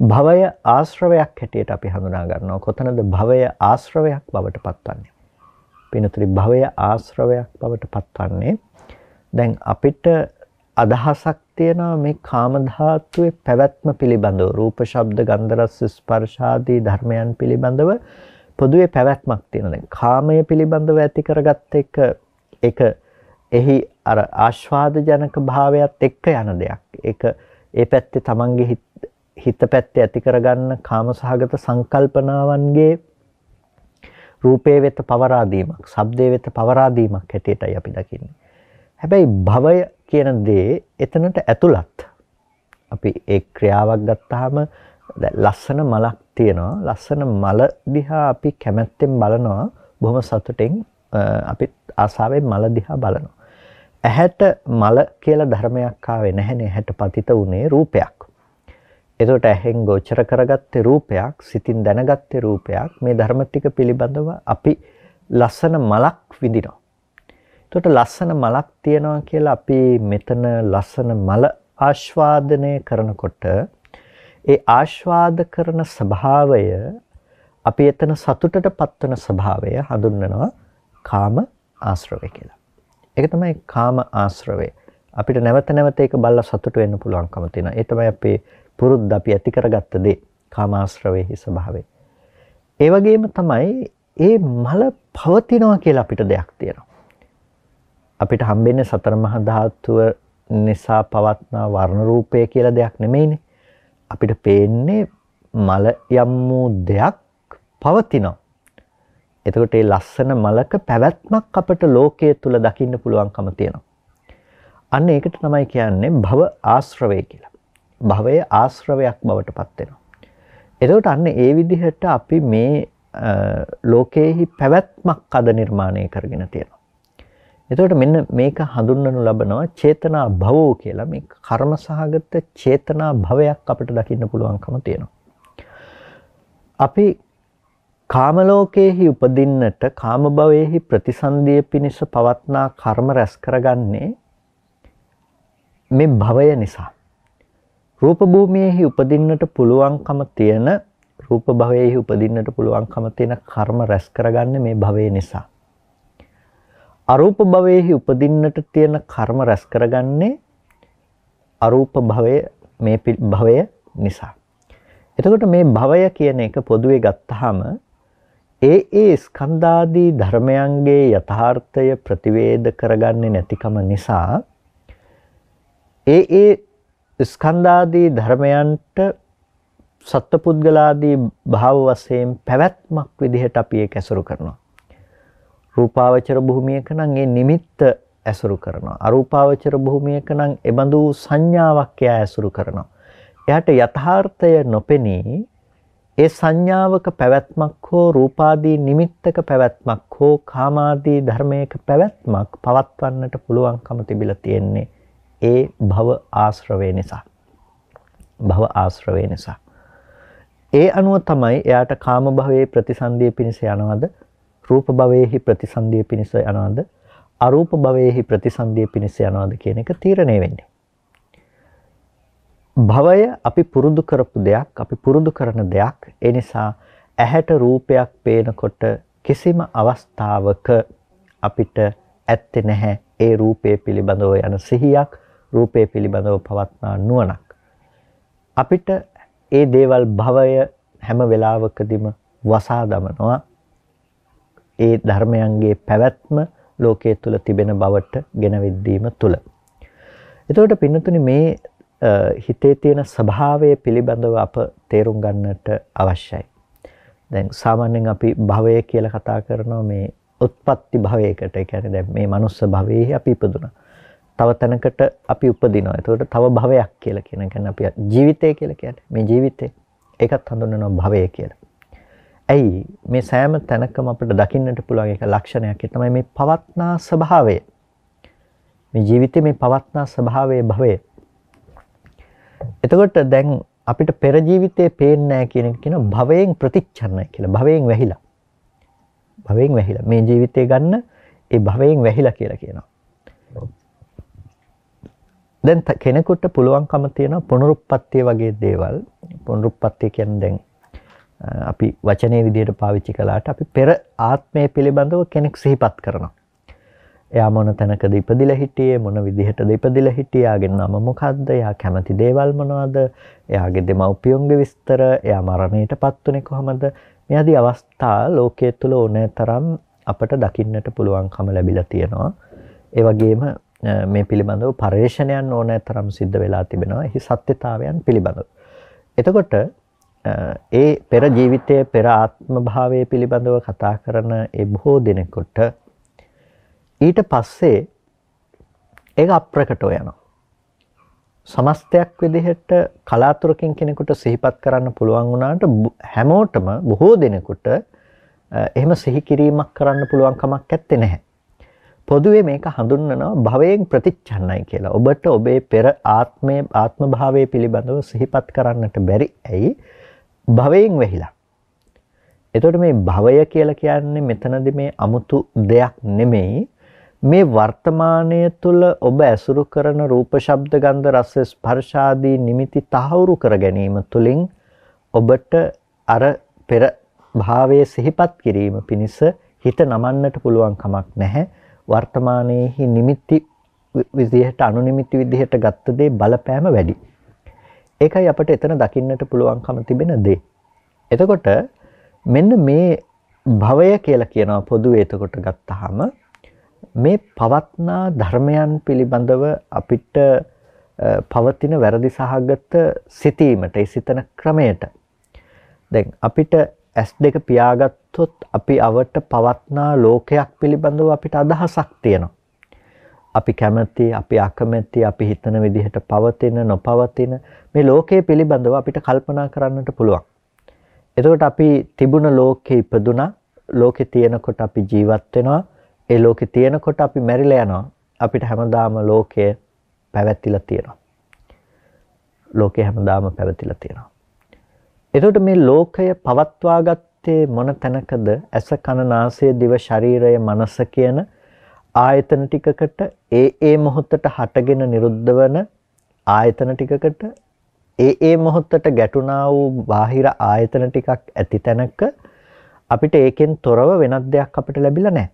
භවය ආශ්‍රවයක් හැටියට අපි හඳුනා ගන්නවා. කොතනද භවය ආශ්‍රවයක් බවට පත්වන්නේ? පිනතුරි භවය ආශ්‍රවයක් බවට පත්වන්නේ දැන් අපිට අදහසක් තියෙනවා මේ කාම ධාතුවේ පැවැත්ම පිළිබඳව රූප ශබ්ද ගන්ධ රස ස්පර්ශ ආදී ධර්මයන් පිළිබඳව පොදුවේ පැවැත්මක් තියෙනවා. දැන් කාමය පිළිබඳව ඇති කරගත්ත එක ඒක එහි අර ආස්වාද ජනක භාවයත් එක්ක යන දෙයක්. ඒක ඒ පැත්තේ තමන්ගේ හිත, හිත පැත්තේ ඇති කරගන්න කාමසහගත සංකල්පනාවන්ගේ රූපේ වෙත පවරා දීමක්, ශබ්දේ වෙත පවරා දීමක් හැටියටයි අපි දකින්නේ. හැබැයි භවය කියන දේ එතනට ඇතුළත්. අපි ඒ ක්‍රියාවක් ගත්තාම ලස්සන මලක් තියෙනවා. ලස්සන මල දිහා අපි කැමැත්තෙන් බලනවා. බොහොම සතුටින් අපි ආසාවෙන් මල දිහා බලනවා. ඇහැට මල කියලා ධර්මයක් ආවේ නැහැනේ. ඇහැට පතිත උනේ රූපයක්. එතකොට ඇහෙන් ගෝචර කරගත්තේ රූපයක්, සිතින් දැනගත්තේ රූපයක්. මේ ධර්ම ටික පිළිබඳව අපි ලස්සන මලක් විඳිනවා. එතකොට ලස්සන මලක් තියනවා කියලා අපි මෙතන ලස්සන මල ආස්වාදනය කරනකොට ඒ ආස්වාද කරන ස්වභාවය අපි එතන සතුටට පත්වන ස්වභාවය හඳුන්වනවා කාම ආශ්‍රවය කියලා. ඒක තමයි කාම ආශ්‍රවය. අපිට නැවත නැවත ඒක බලලා සතුට වෙන්න පුළුවන්කම තියෙනවා. ඒ තමයි අපේ පුරුද්ද අපි ඇති කරගත්ත දේ කාම ආශ්‍රවයේ ස්වභාවය. ඒ වගේම තමයි ඒ මල පවතිනවා කියලා අපිට දෙයක් තියෙනවා. අපිට හම්බෙන්නේ සතර මහා ධාතුව නිසා පවත්නා වර්ණ රූපය කියලා දෙයක් නෙමෙයිනේ. අපිට පේන්නේ මල යම් වූ දෙයක් පවතිනවා. එතකොට මේ ලස්සන මලක පැවැත්මක් අපට ලෝකයේ තුල දකින්න පුළුවන්කම තියෙනවා. අන්න ඒකට තමයි කියන්නේ භව ආශ්‍රවය කියලා. භවය ආශ්‍රවයක් බවට පත් වෙනවා. එතකොට අන්න ඒ විදිහට අපි මේ ලෝකයේහි පැවැත්මක් අද නිර්මාණය කරගෙන තියෙනවා. එතකොට මෙන්න මේක හඳුන්වනු ලබනවා චේතනා භවෝ කියලා මේ කර්ම සහගත චේතනා භවයක් අපිට දකින්න පුළුවන්කම තියෙනවා. අපි කාම ලෝකයේහි උපදින්නට කාම භවයේහි ප්‍රතිසන්දිය පිණිස පවත්නා කර්ම රැස් කරගන්නේ මේ භවය නිසා. රූප භූමියේහි උපදින්නට පුළුවන්කම තියෙන රූප භවයේහි උපදින්නට පුළුවන්කම තියෙන කර්ම රැස් කරගන්නේ මේ භවය නිසා. අරූප භවයේහි උපදින්නට තියෙන කර්ම රැස් කරගන්නේ අරූප භවය මේ භවය නිසා. එතකොට මේ භවය කියන එක පොදුවේ ගත්තාම ඒ ඒ ස්කන්ධාදී ධර්මයන්ගේ යථාර්ථය ප්‍රතිවේද කරගන්නේ නැතිකම නිසා ඒ ඒ ස්කන්ධාදී ධර්මයන්ට සත්පුද්ගලාදී භාව වශයෙන් පැවැත්මක් විදිහට අපි ඒක ඇසුරු කරනවා. රූපාවචර භූමියක නම් ඒ නිමිත්ත ඇසුරු කරනවා. අරූපාවචර භූමියක නම් එබඳු සංඥාවක් එයා ඇසුරු කරනවා. එයාට යථාර්ථය නොපෙනී ඒ සංඥාවක පැවැත්මක් හෝ රූපාදී නිමිත්තක පැවැත්මක් හෝ කාමාදී ධර්මයක පැවැත්මක් පවත්වන්නට පුළුවන්කම තිබිලා තියෙන්නේ ඒ භව ආශ්‍රවය නිසා. භව ආශ්‍රවය නිසා. ඒ අනුව තමයි එයාට කාම භවයේ ප්‍රතිසන්දිය පිණිස යනවද රූප භවයේහි ප්‍රතිසන්දිය පිණිස යනවාද අරූප භවයේහි ප්‍රතිසන්දිය පිණිස යනවාද කියන එක තීරණය වෙන්නේ. භවය අපි පුරුදු කරපු දෙයක්, අපි පුරුදු කරන දෙයක්. ඒ නිසා ඇහැට රූපයක් පේනකොට කිසිම අවස්ථාවක අපිට ඇත්තේ නැහැ ඒ රූපය පිළිබඳව යන සිහියක්, රූපය පිළිබඳව පවත්නා නුවණක්. අපිට ඒ දේවල් භවය හැම වෙලාවකදීම වසා දමනවා ඒ ධර්මයන්ගේ පැවැත්ම ලෝකයේ තුල තිබෙන බවට ගෙනවිද්දීම තුල. එතකොට පින්නතුනි මේ හිතේ තියෙන ස්වභාවය පිළිබඳව අප තේරුම් ගන්නට අවශ්‍යයි. දැන් සාමාන්‍යයෙන් අපි භවය කියලා කතා කරනවා මේ උත්පත්ති භවයකට. ඒ කියන්නේ දැන් මේ මනුස්ස භවයේ අපි ඉපදුනා. තව තැනකට අපි උපදිනවා. එතකොට තව භවයක් කියලා කියන. කියන්නේ අපි ජීවිතය කියලා කියන්නේ. මේ ජීවිතේ ඒකත් හඳුන්වනවා භවය කියලා. ඇයි මේ සෑම තැනකම අපිට දකින්නට පුළුවන් එක ලක්ෂණයක්. ඒ තමයි මේ පවත්නා ස්වභාවය. මේ ජීවිතේ මේ පවත්නා ස්වභාවයේ භවය. එතකොට දැන් අපිට පෙර ජීවිතේ පේන්නේ නැහැ කියන එක කියන භවයෙන් ප්‍රතිච්ඡන්නයි කියලා. භවයෙන් වැහිලා. භවයෙන් වැහිලා. මේ ජීවිතේ ගන්න ඒ භවයෙන් වැහිලා කියලා කියනවා. දැන් කෙනෙකුට පුළුවන්කම තියෙනවා පුනරුත්පත්තිය වගේ දේවල්. පුනරුත්පත්තිය කියන්නේ දැන් අපි වචනේ විදිහට පාවිච්චි කළාට අපි පෙර ආත්මය පිළිබඳව කෙනෙක් සිහිපත් කරනවා. එයා මොන තැනකද ඉපදිලා හිටියේ මොන විදිහටද ඉපදිලා හිටියේ යාගේ නම මොකද්ද එයා කැමති දේවල් මොනවද එයාගේ දෙමව්පියන්ගේ විස්තර එයා මරණයටපත් උනේ කොහමද මේ ආදී අවස්ථා ලෝකයේ තුල ඕනෑ තරම් අපට දකින්නට පුළුවන්කම ලැබිලා තියෙනවා ඒ වගේම මේ පිළිබඳව පරේක්ෂණයන් ඕනෑ තරම් සිද්ධ වෙලා තිබෙනවා එහි සත්‍යතාවයන් පිළිබඳව එතකොට ඒ පෙර ජීවිතයේ පෙර ආත්ම භාවයේ පිළිබඳව කතා කරන ඒ බොහෝ දෙනෙකුට ඊට පස්සේ ඒක අප්‍රකටව යනවා. සමස්තයක් විදිහට කලාතුරකින් කෙනෙකුට සිහිපත් කරන්න පුළුවන් වුණාට හැමෝටම බොහෝ දෙනෙකුට එහෙම සිහි කිරීමක් කරන්න පුළුවන් කමක් නැත්තේ නැහැ. පොදුවේ මේක හඳුන්වනවා භවයෙන් ප්‍රතිච්ඡන්නයි කියලා. ඔබට ඔබේ පෙර ආත්මයේ ආත්ම භාවයේ පිළිබඳව සිහිපත් කරන්නට බැරි ඇයි? භවයෙන් වෙහිලා. එතකොට මේ භවය කියලා කියන්නේ මෙතනදී මේ 아무තු දෙයක් නෙමෙයි මේ වර්තමානය තුළ ඔබ ඇසුරු කරන රූප ශබ්ද ගන්ධ රස ස්පර්ශ ආදී නිමිති තහවුරු කර ගැනීම තුළින් ඔබට අර පෙර භාවයේ සිහිපත් කිරීම පිණිස හිත නමන්නට පුළුවන් කමක් නැහැ වර්තමානයේහි නිමිති විදිහට අනුනිමිති විදිහට ගත්ත දේ බලපෑම වැඩි. ඒකයි අපිට එතන දකින්නට පුළුවන්කම තිබෙන දේ. එතකොට මෙන්න මේ භවය කියලා කියනවා පොදුවේ එතකොට ගත්තාම මේ පවත්නා ධර්මයන් පිළිබඳව අපිට පවතින වැරදි සහගත සිතීමට ඒ සිතන ක්‍රමයට දැන් අපිට S2 පියාගත්තොත් අපි අවට පවත්නා ලෝකයක් පිළිබඳව අපිට අදහසක් තියෙනවා. අපි කැමති, අපි අකමැති, අපි හිතන විදිහට පවතින, නොපවතින මේ ලෝකයේ පිළිබඳව අපිට කල්පනා කරන්නට පුළුවන්. එතකොට අපි තිබුණ ලෝකේ ඉපදුනා, ලෝකේ තියෙනකොට අපි ජීවත් වෙනවා. ඒ ලෝකේ තියෙනකොට අපි මැරිලා යනවා. අපිට හැමදාම ලෝකය පැවැත්තිලා තියෙනවා. ලෝකය හැමදාම පැවතිලා තියෙනවා. එතකොට මේ ලෝකය පවත්වා ගත්තේ මොන තැනකද? ඇස කන නාසය දිව ශරීරය මනස කියන ආයතන ටිකකට ඒ ඒ මොහොතට හටගෙන නිරුද්ධ වන ආයතන ටිකකට ඒ ඒ මොහොතට ගැටුණා වූ බාහිර ආයතන ටිකක් ඇති තැනක අපිට ඒකෙන් තොරව වෙනත් දෙයක් අපිට ලැබිලා නැහැ.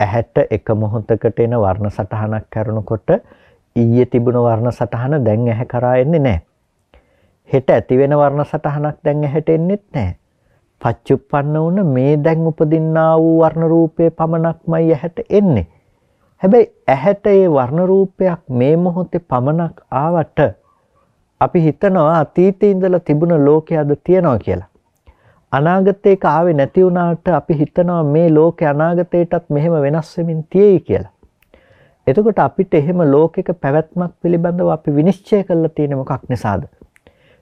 ඇහැට එක මොහොතකට එන වර්ණ සටහනක් කරනකොට ඊයේ තිබුණ වර්ණ සටහන දැන් ඇහැ කරා එන්නේ නැහැ. හෙට ඇති වෙන වර්ණ සටහනක් දැන් ඇහැට එන්නේත් නැහැ. පච්චුප්පන්න වුණ මේ දැන් උපදින්නා වූ වර්ණ රූපේ පමණක්මයි ඇහැට එන්නේ. හැබැයි ඇහැට ඒ වර්ණ රූපයක් මේ මොහොතේ පමණක් ආවට අපි හිතනවා අතීතේ ඉඳලා තිබුණ ලෝකයක්ද තියනවා කියලා. අනාගතේක ආවේ නැති වුණාට අපි හිතනවා මේ ලෝකේ අනාගතේටත් මෙහෙම වෙනස් වෙමින් තියෙයි කියලා. එතකොට අපිට එහෙම ලෝකයක පැවැත්මක් පිළිබඳව අපි විනිශ්චය කරලා තියෙන්නේ මොකක් නිසාද?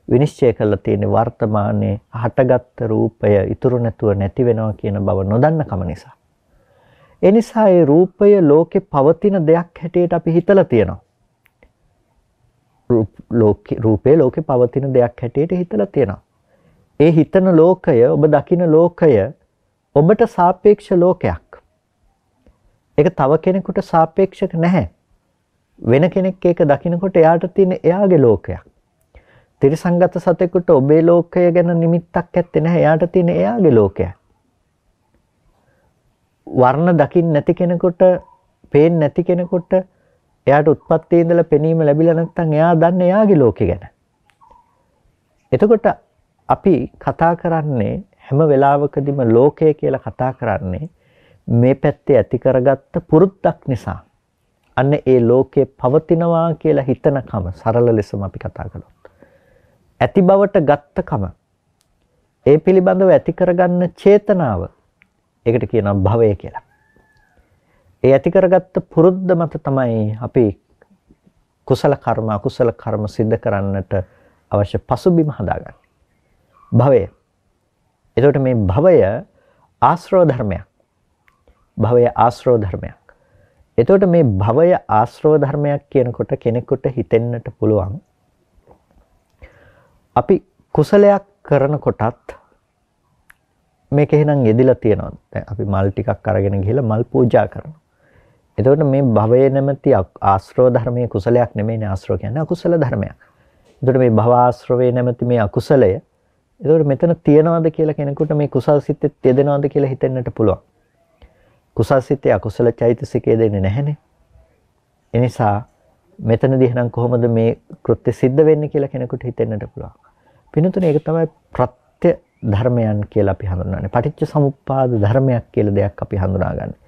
විනිශ්චය කරලා තියෙන්නේ වර්තමානයේ හටගත්තු රූපය ඉතුරු නැතුව නැති වෙනවා කියන බව නොදන්න කම නිසා. ඒ නිසා ඒ රූපය ලෝකේ පවතින දෙයක් හැටියට අපි හිතලා තියෙනවා. රූපේ ලෝකේ පවතින දෙයක් හැටියට හිතලා තියෙනවා. ඒ හිතන ලෝකය ඔබ දකින ලෝකය ඔබට සාපේක්ෂ ලෝකයක්. ඒක තව කෙනෙකුට සාපේක්ෂක නැහැ. වෙන කෙනෙක් ඒක දකිනකොට එයාට තියෙන එයාගේ ලෝකයක්. තිරසංගත සතෙකුට ඔබේ ලෝකය ගැන නිමිත්තක් ඇත්තේ නැහැ. එයාට තියෙන එයාගේ ලෝකයක්. වර්ණ දකින්න නැති කෙනෙකුට, පේන්නේ නැති කෙනෙකුට එයාට උත්පත්තියේ ඉඳලා පෙනීම ලැබිලා නැත්නම් එයා දන්නේ එයාගේ ලෝකෙ ගැන. එතකොට අපි කතා කරන්නේ හැම වෙලාවකදීම ලෝකය කියලා කතා කරන්නේ මේ පැත්තේ ඇති කරගත්ත පුරුද්දක් නිසා. අන්න ඒ ලෝකේ පවතිනවා කියලා හිතනකම සරල ලෙසම අපි කතා කළොත්. ඇති බවට ගත්තකම ඒ පිළිබඳව ඇති කරගන්න චේතනාව ඒකට කියනවා භවය කියලා. ඒ ඇති කරගත්ත පුරුද්ද මත තමයි අපි කුසල කර්ම අකුසල කර්ම සිද්ධ කරන්නට අවශ්‍ය පසුබිම හදාගන්නේ. භවය. එතකොට මේ භවය ආශ්‍රව ධර්මයක්. භවය ආශ්‍රව ධර්මයක්. එතකොට මේ භවය ආශ්‍රව ධර්මයක් කියනකොට කෙනෙකුට හිතෙන්නට පුළුවන් අපි කුසලයක් කරනකොටත් මේක එහෙනම් යෙදිලා තියෙනවා. දැන් අපි මල් ටිකක් අරගෙන ගිහලා මල් පූජා කරනවා. එතකොට මේ භවය නැමැති ආශ්‍රව ධර්මයේ කුසලයක් නෙමෙයිනේ ආශ්‍රව කියන්නේ අකුසල ධර්මයක්. එතකොට මේ භව ආශ්‍රවේ නැමැති මේ අකුසලය එතකොට මෙතන තියනවාද කියලා කෙනෙකුට මේ කුසල් සිතෙත් යෙදෙනවාද කියලා හිතෙන්නට පුළුවන්. කුසල් සිතේ අකුසල චෛතසිකය දෙන්නේ නැහනේ. ඒ නිසා මෙතනදී එහෙනම් කොහොමද මේ කෘත්‍ය සිද්ධ වෙන්නේ කියලා කෙනෙකුට හිතෙන්නට පුළුවන්. පින්තුනේ ඒක තමයි ප්‍රත්‍ය ධර්මයන් කියලා අපි හඳුන්වන්නේ. පටිච්ච සමුප්පාද ධර්මයක් කියලා දෙයක් අපි හඳුනාගන්නේ.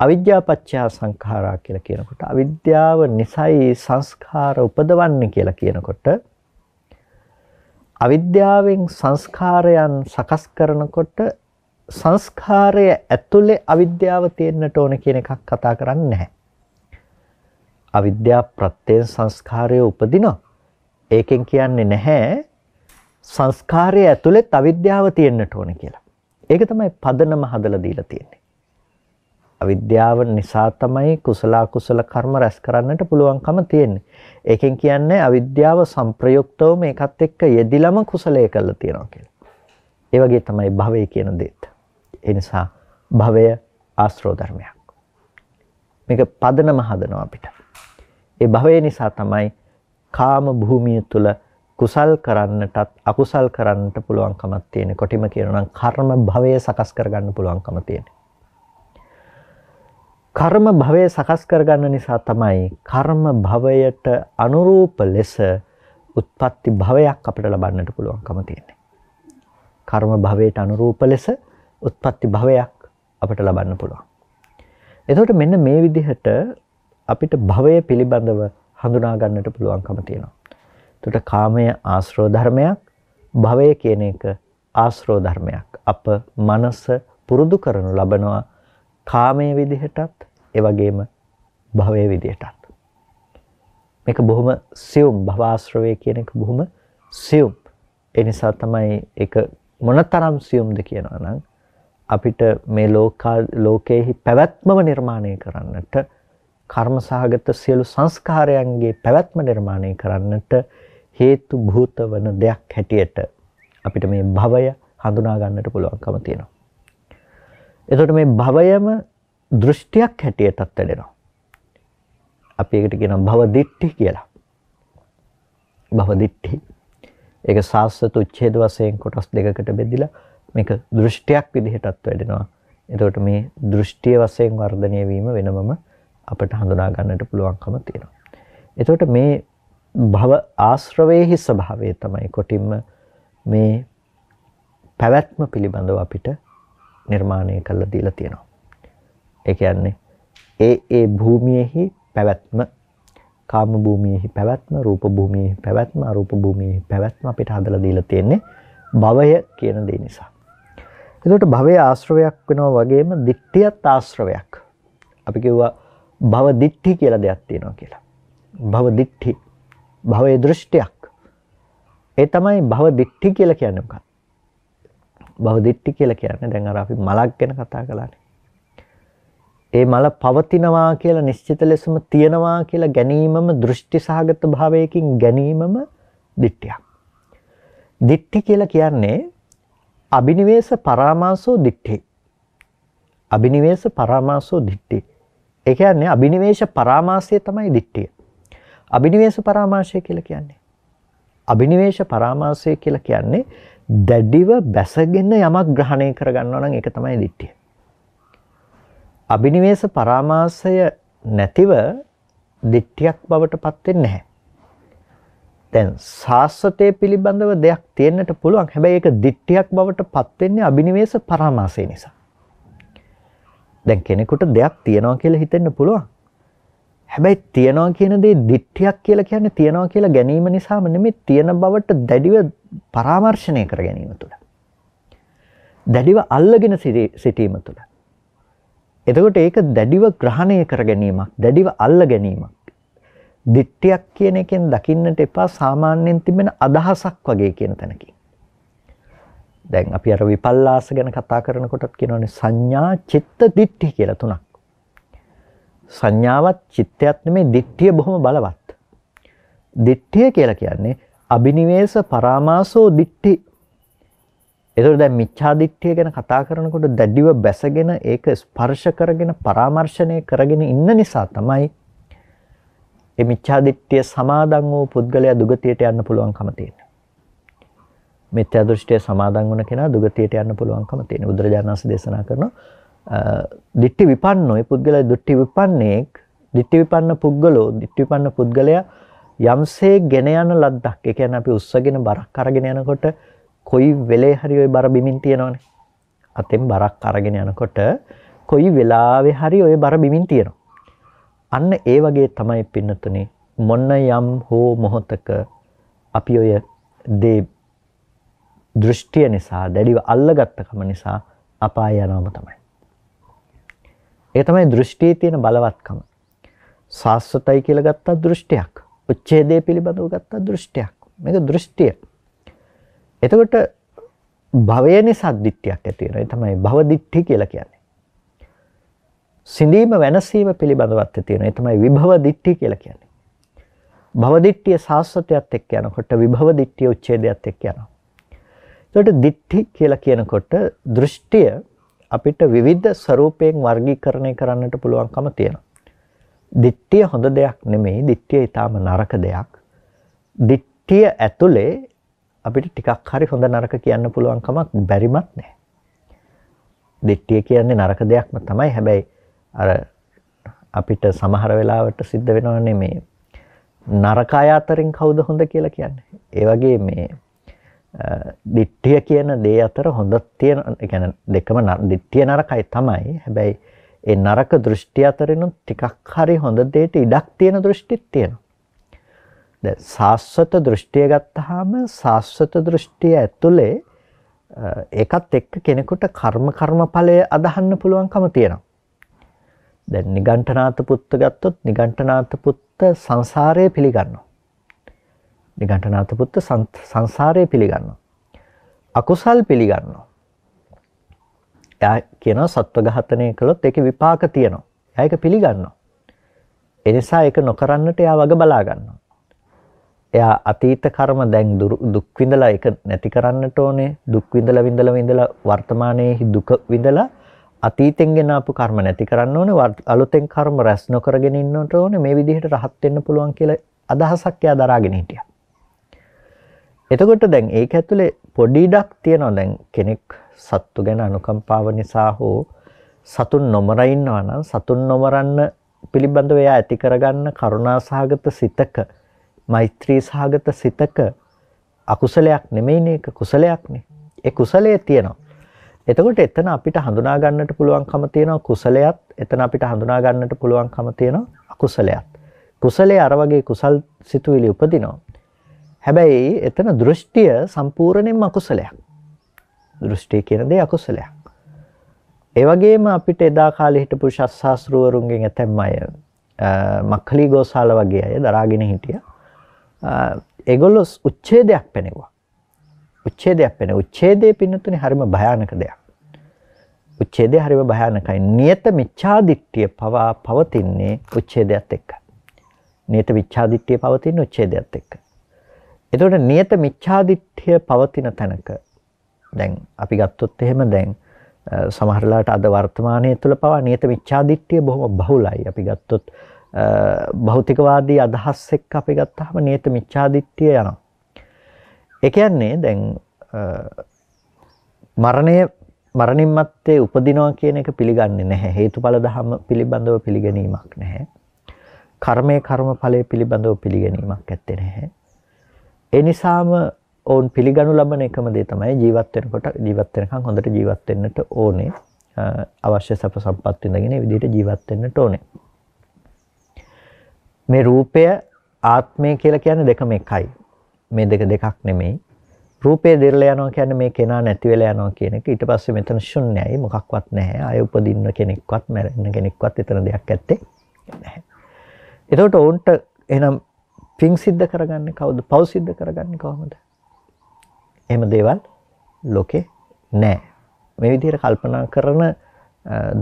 අවිද්‍යා පත්‍ය සංඛාරා කියලා කියනකොට අවිද්‍යාව නිසයි සංස්කාර උපදවන්නේ කියලා කියනකොට අවිද්‍යාවෙන් සංස්කාරයන් සකස් කරනකොට සංස්කාරය ඇතුලේ අවිද්‍යාව තියෙන්නට ඕන කියන එකක් කතා කරන්නේ නැහැ. අවිද්‍යා ප්‍රත්‍යයෙන් සංස්කාරය උපදිනවා. ඒකෙන් කියන්නේ නැහැ සංස්කාරය ඇතුළෙත් අවිද්‍යාව තියෙන්නට ඕන කියලා. ඒක තමයි පදනම හදලා දීලා තියෙන්නේ. අවිද්‍යාව නිසා තමයි කුසල කුසල කර්ම රැස් කරන්නට පුළුවන්කම තියෙන්නේ. ඒකෙන් කියන්නේ අවිද්‍යාව සංප්‍රයුක්තව මේකත් එක්ක යෙදිලම කුසලයේ කරලා තියනවා කියලා. ඒ වගේ තමයි භවය කියන දෙත්. ඒ නිසා භවය ආශ්‍රව ධර්මයක්. මේක පදනම හදනවා අපිට. ඒ භවය නිසා තමයි කාම භූමිය තුල කුසල් කරන්නටත් අකුසල් කරන්නට පුළුවන්කමක් තියෙන. කොටිම කියනවා නම් කර්ම භවය සකස් කරගන්න පුළුවන්කම තියෙන. කර්ම භවය සකස් කරගන්න නිසා තමයි කර්ම භවයට අනුරූප ලෙස උත්පත්ති භවයක් අපිට ලබන්නට පුළුවන්කම තියෙන්නේ. කර්ම භවයට අනුරූප ලෙස උත්පත්ති භවයක් අපිට ලබන්න පුළුවන්. එතකොට මෙන්න මේ විදිහට අපිට භවය පිළිබඳව හඳුනා ගන්නට පුළුවන්කම තියෙනවා. එතකොට කාමය ආශ්‍රව ධර්මයක්, භවය කියන එක ආශ්‍රව ධර්මයක්. අප මනස පුරුදු කරනු ලබනවා කාමයේ විදිහටත්, ඒ වගේම භවයේ විදිහටත්. මේක බොහොම සියුම් භවආශ්‍රවය කියන එක බොහොම සියුම්. ඒ නිසා තමයි ඒක මොනතරම් සියුම්ද කියනවා නම් අපිට මේ ලෝකා ලෝකයේහි පැවැත්මම නිර්මාණය කරන්නට කර්ම සහගත සියලු සංස්කාරයන්ගේ පැවැත්ම නිර්මාණය කරන්නට හේතු භූත වන දෙයක් හැටියට අපිට මේ භවය හඳුනා ගන්නට පුළුවන්කම තියෙනවා. එතකොට මේ භවයම දෘෂ්ටියක් හැටියටත් වැඩෙනවා. අපි ඒකට කියනවා භව දිට්ඨි කියලා. භව දිට්ඨි. ඒක සාස්වත උච්ඡේද වශයෙන් කොටස් දෙකකට බෙදලා මේක දෘෂ්ටියක් විදිහටත් වැඩෙනවා. එතකොට මේ දෘෂ්ටිය වශයෙන් වර්ධනය වීම වෙනමම අපිට හඳුනා ගන්නට පුළුවන්කම තියෙනවා. එතකොට මේ භව ආශ්‍රවයේහි ස්වභාවය තමයි කොටින්ම මේ පැවැත්ම පිළිබඳව අපිට නිර්මාණය කරලා දීලා තියෙනවා. ඒ කියන්නේ ඒ ඒ භූමියේහි පැවැත්ම කාම භූමියේහි පැවැත්ම රූප භූමියේහි පැවැත්ම අරූප භූමියේහි පැවැත්ම අපිට හදලා දීලා තියෙන්නේ භවය කියන දේ නිසා. එතකොට භවය ආශ්‍රවයක් වෙනවා වගේම දිට්ඨියත් ආශ්‍රවයක්. අපි කිව්වා භව දිට්ඨි කියලා දෙයක් තියෙනවා කියලා. භව දිට්ඨි භවයේ දෘෂ්ටියක්. ඒ තමයි භව දිට්ඨි කියලා කියන්නේ මොකක්ද? භව දිට්ඨි කියලා කියන්නේ දැන් අර අපි මලක් ගැන කතා කළානේ. ඒ මල පවතිනවා කියලා නිශ්චිත ලෙසම තියනවා කියලා ගැනීමම දෘෂ්ටි සහගත භාවයකින් ගැනීමම දිට්ඨියක්. දිට්ඨි කියලා කියන්නේ අබිනිවේෂ පරාමාසෝ දිට්ඨි. අබිනිවේෂ පරාමාසෝ දිට්ඨි. ඒ කියන්නේ අබිනිවේෂ පරාමාසය තමයි දිට්ඨිය. අබිනිවේෂ පරාමාශය කියලා කියන්නේ. අබිනිවේෂ පරාමාශය කියලා කියන්නේ දැඩිව බැසගෙන යමක් ග්‍රහණය කරගන්නවා නම් ඒක තමයි දිට්ඨිය. අබිනිවේෂ පරාමාශය නැතිව දිට්ඨියක් බවට පත් වෙන්නේ නැහැ. දැන් සාස්වතේ පිළිබඳව දෙයක් තියෙන්නට පුළුවන්. හැබැයි ඒක දිට්ඨියක් බවට පත් වෙන්නේ අබිනිවේෂ පරාමාසය නිසා. දැන් කෙනෙකුට දෙයක් තියනවා කියලා හිතෙන්න පුළුවන්. හැබැයි තියනවා කියන දේ දිට්ඨියක් කියලා කියන්නේ තියනවා කියලා ගැනීම නිසාම නෙමෙයි තියන බවට දැඩිව පරාමර්ශණය කර ගැනීම තුළ. දැඩිව අල්ලගෙන සිටීම තුළ. එතකොට ඒක දැඩිව ග්‍රහණය කර ගැනීමක්, දැඩිව අල්ල ගැනීමක්. දිට්ඨියක් කියන එකෙන් දකින්නට එපා සාමාන්‍යයෙන් තිබෙන අදහසක් වගේ කියන තැනකින්. දැන් අපි අර විපල්ලාස ගැන කතා කරනකොටත් කියනවානේ සංඥා චිත්ත දිට්ඨි කියලා තුනක්. සංඥාවත් චිත්තයක් නෙමෙයි දිට්ඨිය බොහොම බලවත්. දිට්ඨිය කියලා කියන්නේ අබිනිවේෂ පරාමාසෝ දිට්ඨි. ඒතකොට දැන් මිච්ඡාදිට්ඨිය ගැන කතා කරනකොට දැඩිව බැසගෙන ඒක ස්පර්ශ කරගෙන පරාමර්ශණය කරගෙන ඉන්න නිසා තමයි මේ මිච්ඡාදිට්ඨිය සමාදන් වූ පුද්ගලයා දුගතියට යන්න පුළුවන්කම තියෙන්නේ. මිත්‍යා දෘෂ්ටිය සමාදන් වුණ කෙනා දුගතියට යන්න පුළුවන්කම තියෙන. බුදුරජාණන් වහන්සේ දේශනා කරනවා දිට්ඨි විපන්නෝ ඒ පුද්ගලයා දිට්ඨි විපන්නේක් දිට්ඨි විපන්න පුද්ගලෝ දිට්ඨි විපන්න පුද්ගලයා යම්සේ ගෙන යන ලද්දක්. ඒ කියන්නේ අපි උස්සගෙන බරක් අරගෙන යනකොට කොයි වෙලේ හරි ওই බර බිමින් තියනවනේ. අතෙන් බරක් අරගෙන යනකොට කොයි වෙලාවෙ හරි ওই බර බිමින් තියනවා. අන්න ඒ වගේ තමයි පින්නතුනේ මොන්න යම් හෝ මොහතක අපි ඔය දේ දෘෂ්ටිය නිසා දැඩිව අල්ලගත්තකම නිසා අපාය යනවම තමයි. ඒ තමයි දෘෂ්ටියේ තියෙන බලවත්කම. සාස්වතයි කියලා ගත්තා දෘෂ්ටියක්. උච්ඡේදයේ පිළිබඳව ගත්තා දෘෂ්ටියක්. මේක දෘෂ්ටිය. එතකොට භවය නිසා දිට්ඨියක් ඇති වෙනවා. ඒ තමයි භව දිට්ඨි කියලා කියන්නේ. සිඳීම වෙනසීම පිළිබඳවත් ඇති වෙනවා. ඒ තමයි විභව දිට්ඨි කියලා කියන්නේ. භව දිට්ඨිය සාස්වතයත් එක්ක යනකොට විභව දිට්ඨිය උච්ඡේදයත් එක්ක යනවා. එතකොට දිට්ඨි කියලා කියනකොට දෘෂ්ටිය අපිට විවිධ ස්වරූපයෙන් වර්ගීකරණය කරන්නට පුළුවන්කම තියෙනවා. දිට්ඨිය හොඳ දෙයක් නෙමෙයි. දිට්ඨිය ඊටාම නරක දෙයක්. දිට්ඨිය ඇතුලේ අපිට ටිකක් හරි හොඳ නරක කියන්න පුළුවන් කමක් බැරිමත් නැහැ. දිට්ඨිය කියන්නේ නරක දෙයක්ම තමයි. හැබැයි අර අපිට සමහර වෙලාවට සිද්ධ වෙනවනේ මේ නරක අය අතරින් කවුද හොඳ කියලා කියන්නේ. ඒ වගේ මේ දිට්ඨිය කියන දේ අතර හොඳක් තියෙන ඒ කියන්නේ දෙකම දිට්ඨිය නරකයි තමයි. හැබැයි ඒ නරක දෘෂ්ටි අතරිනුත් ටිකක් හරි හොඳ දෙයට ඉඩක් තියෙන දෘෂ්ටිත් තියෙනවා. දැන් සාස්වත දෘෂ්ටිය ගත්තාම සාස්වත දෘෂ්ටිය ඇතුලේ ඒකත් එක්ක කෙනෙකුට කර්ම කර්මඵලය අදහන්න පුළුවන්කම තියෙනවා. දැන් නිගණ්ඨනාත පුත්ත ගත්තොත් නිගණ්ඨනාත පුත්ත සංසාරය පිළිගන්නවා. නිගණ්ඨනාත පුත්ත සංසාරය පිළිගන්නවා. අකුසල් පිළිගන්නවා. එයා කියනවා සත්ව ඝාතනය කළොත් ඒකේ විපාක තියෙනවා. එයා ඒක පිළිගන්නවා. ඒ නිසා ඒක නොකරන්නට එයා වග බලා ගන්නවා. එයා අතීත කර්ම දැන් දුක් විඳලා ඒක නැති කරන්නට ඕනේ. දුක් විඳලා විඳලා විඳලා වර්තමානයේ දුක විඳලා අතීතෙන් ගෙන ආපු කර්ම නැති කරන්න ඕනේ. අලුතෙන් කර්ම රැස් නොකරගෙන ඉන්නට ඕනේ. මේ විදිහට රහත් වෙන්න පුළුවන් කියලා අදහසක් එයා දරාගෙන හිටියා. එතකොට දැන් ඒක ඇතුලේ පොඩි ඉඩක් තියෙනවා දැන් කෙනෙක් සත්තු ගැන අනුකම්පාව නිසා හෝ සතුන් නොමර ඉන්නවා නම් සතුන් නොමරන්න පිළිබඳව එයා ඇති කරගන්න කරුණාසහගත සිතක මෛත්‍රී සහගත සිතක අකුසලයක් නෙමෙයිනේ ඒක කුසලයක්නේ. ඒ කුසලයේ තියෙනවා. එතකොට එතන අපිට හඳුනා ගන්නට පුළුවන්කම තියෙනවා කුසලයක්. එතන අපිට හඳුනා ගන්නට පුළුවන්කම තියෙනවා අකුසලයක්. කුසලයේ අර වගේ කුසල් සිතුවිලි උපදිනවා. හැබැයි එතන දෘෂ්ටිය සම්පූර්ණයෙන්ම අකුසලයක්. දෘෂ්ටි කියන දේ අකුසලයක්. ඒ වගේම අපිට එදා කාලේ හිටපු ශාස්ත්‍රවරුන්ගෙන් ඇතැම් අය මක්ඛලි ගෝසාල වගේ අය දරාගෙන හිටියා. ඒගොල්ලෝ උච්ඡේදයක් පෙනෙවුවා. උච්ඡේදයක් පෙනෙ. උච්ඡේදයේ පින්නතුනේ හරිම භයානක දෙයක්. උච්ඡේදය හරිම භයානකයි. නියත මිච්ඡාදිට්ඨිය පවා පවතින්නේ උච්ඡේදයත් එක්ක. නියත මිච්ඡාදිට්ඨිය පවතින්නේ උච්ඡේදයත් එක්ක. එතකොට නියත මිච්ඡාදිට්ඨිය පවතින තැනක දැන් අපි ගත්තොත් එහෙම දැන් සමහරලාට අද වර්තමානයේ තුල පවා නියත මිච්ඡාදිට්ඨිය බොහොම බහුලයි. අපි ගත්තොත් භෞතිකවාදී අදහස් එක්ක අපි ගත්තාම නියත මිච්ඡාදිට්ඨිය යනවා. ඒ කියන්නේ දැන් මරණය මරණින් මත්තේ උපදිනවා කියන එක පිළිගන්නේ නැහැ. හේතුඵල ධර්ම පිළිබඳව පිළිගැනීමක් නැහැ. කර්මයේ කර්මඵලයේ පිළිබඳව පිළිගැනීමක් ඇත්තේ නැහැ. ඒ නිසාම ඔවුන් පිළිගනු ලබන එකම දේ තමයි ජීවත් වෙනකොට ජීවත් වෙනකන් හොඳට ජීවත් වෙන්නට ඕනේ. අවශ්‍ය සැප සම්පත් විඳගෙන ඒ විදිහට ජීවත් වෙන්නට ඕනේ. මේ රූපය ආත්මය කියලා කියන්නේ දෙකම එකයි. මේ දෙක දෙකක් නෙමෙයි. රූපය දිරලා යනවා කියන්නේ මේ කෙනා නැති වෙලා යනවා කියන එක. ඊට පස්සේ මෙතන ශුන්‍යයි මොකක්වත් නැහැ. ආය උපදින්න කෙනෙක්වත් මැරෙන්න කෙනෙක්වත් එතන දෙයක් ඇත්තේ නැහැ. එතකොට ඔවුන්ට එහෙනම් පිං සිද්ධ කරගන්නේ කවුද? පව් සිද්ධ කරගන්නේ කොහොමද? එහෙම දේවල් ලෝකේ නැහැ. මේ විදිහට කල්පනා කරන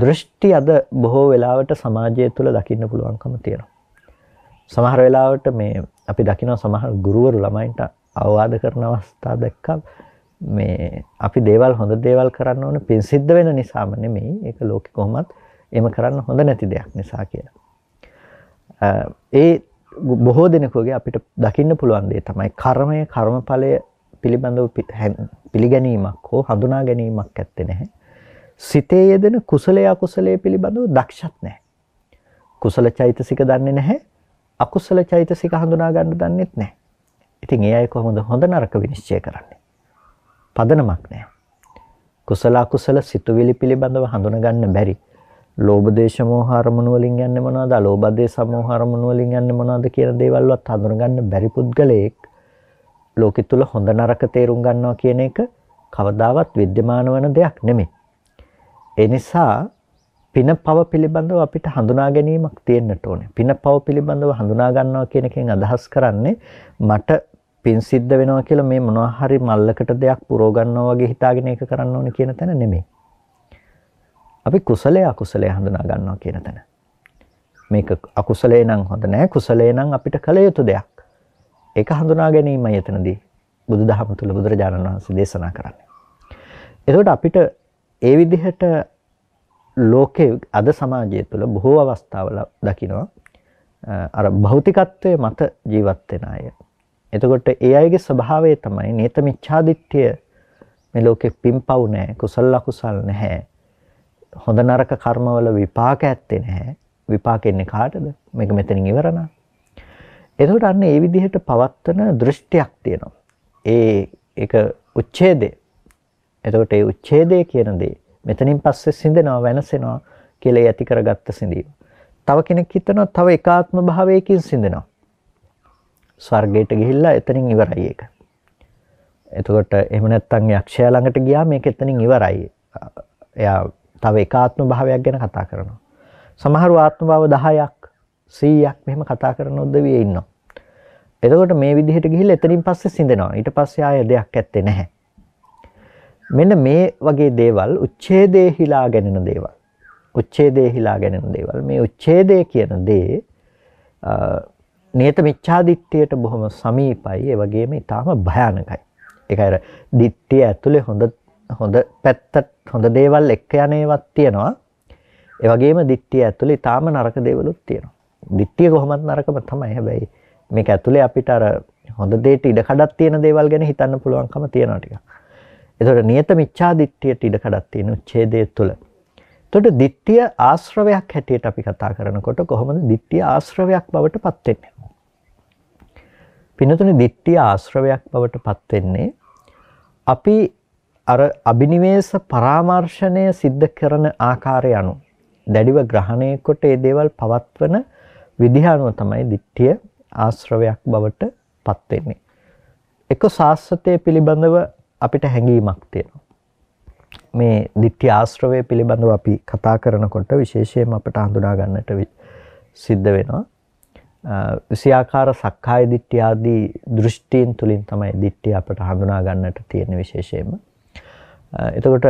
දෘෂ්ටි අද බොහෝ වෙලාවට සමාජය තුළ දකින්න පුළුවන්කම තියෙනවා. සමහර වෙලාවට මේ අපි දකිනවා සමහර ගුරුවරු ළමයින්ට අවවාද කරන අවස්ථා දැක්කම මේ අපි දේවල් හොඳ දේවල් කරන්න ඕන පින් සිද්ධ වෙන නිසාම නෙමෙයි. ඒක ලෝකෙ කොහොමත් එහෙම කරන්න හොඳ නැති දෙයක් නිසා කියලා. ඒ බොහෝ දෙනෙකුගේ අපිට දකින්න පුළුවන් දේ තමයි කර්මය කර්මඵලය පිළිබඳව පිළිගැනීමක් හෝ හඳුනා ගැනීමක් ඇත්තේ නැහැ. සිතේ යෙදෙන කුසලයේ අකුසලයේ පිළිබඳව දක්ෂත් නැහැ. කුසල චෛතසික දන්නේ නැහැ. අකුසල චෛතසික හඳුනා ගන්න දන්නෙත් නැහැ. ඉතින් ඒ අය කොහොමද හොඳ නරක විනිශ්චය කරන්නේ? පදනමක් නැහැ. කුසල අකුසල සිතුවිලි පිළිබඳව හඳුනා ගන්න බැරි. ලෝභ දේශ මොහ අරමුණු වලින් යන්නේ මොනවද? අලෝභ දේශ මොහ අරමුණු වලින් යන්නේ මොනවද කියන දේවල්වත් හඳුනා ගන්න බැරි පුද්ගලයෙක් ලෝකෙ තුල හොඳ නරක තේරුම් ගන්නවා කියන එක කවදාවත් विद्यमान වන දෙයක් නෙමෙයි. ඒ නිසා පින පව පිළිබඳව අපිට හඳුනා ගැනීමක් තියෙන්නට ඕනේ. පින පව පිළිබඳව හඳුනා ගන්නවා කියන එකෙන් අදහස් කරන්නේ මට පින් සිද්ධ වෙනවා කියලා මේ මොනවා හරි මල්ලකට දෙයක් පුරව ගන්නවා වගේ හිතාගෙන ඒක කරන්න ඕනේ කියන තැන නෙමෙයි. අපි කුසලයේ අකුසලයේ හඳුනා ගන්නවා කියන තැන. මේක අකුසලේ නම් හොඳ නෑ කුසලේ නම් අපිට කළ යුතු දෙයක්. ඒක හඳුනා ගැනීමයි එතනදී බුදුදහම තුල බුදුරජාණන් වහන්සේ දේශනා කරන්නේ. එතකොට අපිට ඒ විදිහට ලෝකේ අද සමාජය තුළ බොහෝ අවස්ථාවල දකිනවා අර භෞතිකත්වයේ මත ජීවත් වෙන අය. එතකොට ඒ අයගේ ස්වභාවය තමයි නේත මිච්ඡාදිත්‍ය මේ ලෝකේ පිම්පව් නැහැ, කුසල අකුසල් නැහැ. හොඳ නරක කර්මවල විපාක ඇත්තේ නැහැ. විපාක එන්නේ කාටද? මේක මෙතනින් ඉවර නා. එතකොට අන්න ඒ විදිහට පවත්වන දෘෂ්ටියක් තියෙනවා. ඒ ඒක උච්ඡේදය. එතකොට ඒ උච්ඡේදය කියන දේ මෙතනින් පස්සේ සිඳෙනවා වෙනසෙනවා කියලා ඇති කරගත්ත සිඳීම. තව කෙනෙක් හිතනවා තව එකාත්ම භාවයකින් සිඳෙනවා. ස්වර්ගයට ගිහිල්ලා එතනින් ඉවරයි ඒක. එතකොට එහෙම නැත්නම් යක්ෂයා ළඟට ගියා මේක එතනින් ඉවරයි. එයා තව එකාත්ම භාවයක් ගැන කතා කරනවා. සමහරව ආත්ම භාව 10ක් 100ක් මෙහෙම කතා කරන උදවිය ඉන්නවා. එතකොට මේ විදිහට ගිහිල්ලා එතනින් පස්සේ සිඳෙනවා. ඊට පස්සේ ආය දෙයක් ඇත්තේ නැහැ. මෙන්න මේ වගේ දේවල් උච්ඡේදයේ හිලා ගැනෙන දේවල්. උච්ඡේදයේ හිලා ගැනෙන දේවල්. මේ උච්ඡේදය කියන දේ නියත මිච්ඡාදිට්ඨියට බොහොම සමීපයි. ඒ වගේම ඊටාම භයානකයි. ඒක අර දිට්ඨිය ඇතුලේ හොඳ හොඳ පැත්ත හොඳ දේවල් එක්ක යන ඒවාත් තියෙනවා. ඒ වගේම දිට්ඨිය ඇතුලේ ඊටාම නරක දේවලුත් තියෙනවා. දිට්ඨිය කොහොමද නරකම තමයි. හැබැයි මේක ඇතුලේ අපිට අර හොඳ දෙයට ඉඩ කඩක් තියෙන දේවල් ගැන හිතන්න පුළුවන්කම තියෙනවා ටිකක්. එතකොට නියත මිච්ඡා දිට්ඨියට ඉඩ කඩක් තියෙන ඡේදය තුළ. එතකොට දිට්ඨිය ආශ්‍රවයක් හැටියට අපි කතා කරනකොට කොහොමද දිට්ඨිය ආශ්‍රවයක් බවට පත් වෙන්නේ? පින්නතුනේ දිට්ඨිය ආශ්‍රවයක් බවට පත් වෙන්නේ අපි අර අබිනිවේෂ පරාමර්ශණය සිද්ධ කරන ආකාරය අනුව දැඩිව ග්‍රහණය කොට ඒ දේවල් පවත්වන විදිහ අනුව තමයි දිට්ඨිය ආශ්‍රවයක් බවට පත් වෙන්නේ. එක සාස්වතය පිළිබඳව අපිට හැඟීමක් තියෙනවා. මේ ditthi ආශ්‍රවය පිළිබඳව අපි කතා කරනකොට විශේෂයෙන්ම අපට හඳුනා ගන්නට සිද්ධ වෙනවා. විෂයාකාර සක්කාය දිට්ඨිය ආදී දෘෂ්ටීන් තුලින් තමයි දිට්ඨිය අපට හඳුනා ගන්නට තියෙන විශේෂයෙන්ම. එතකොට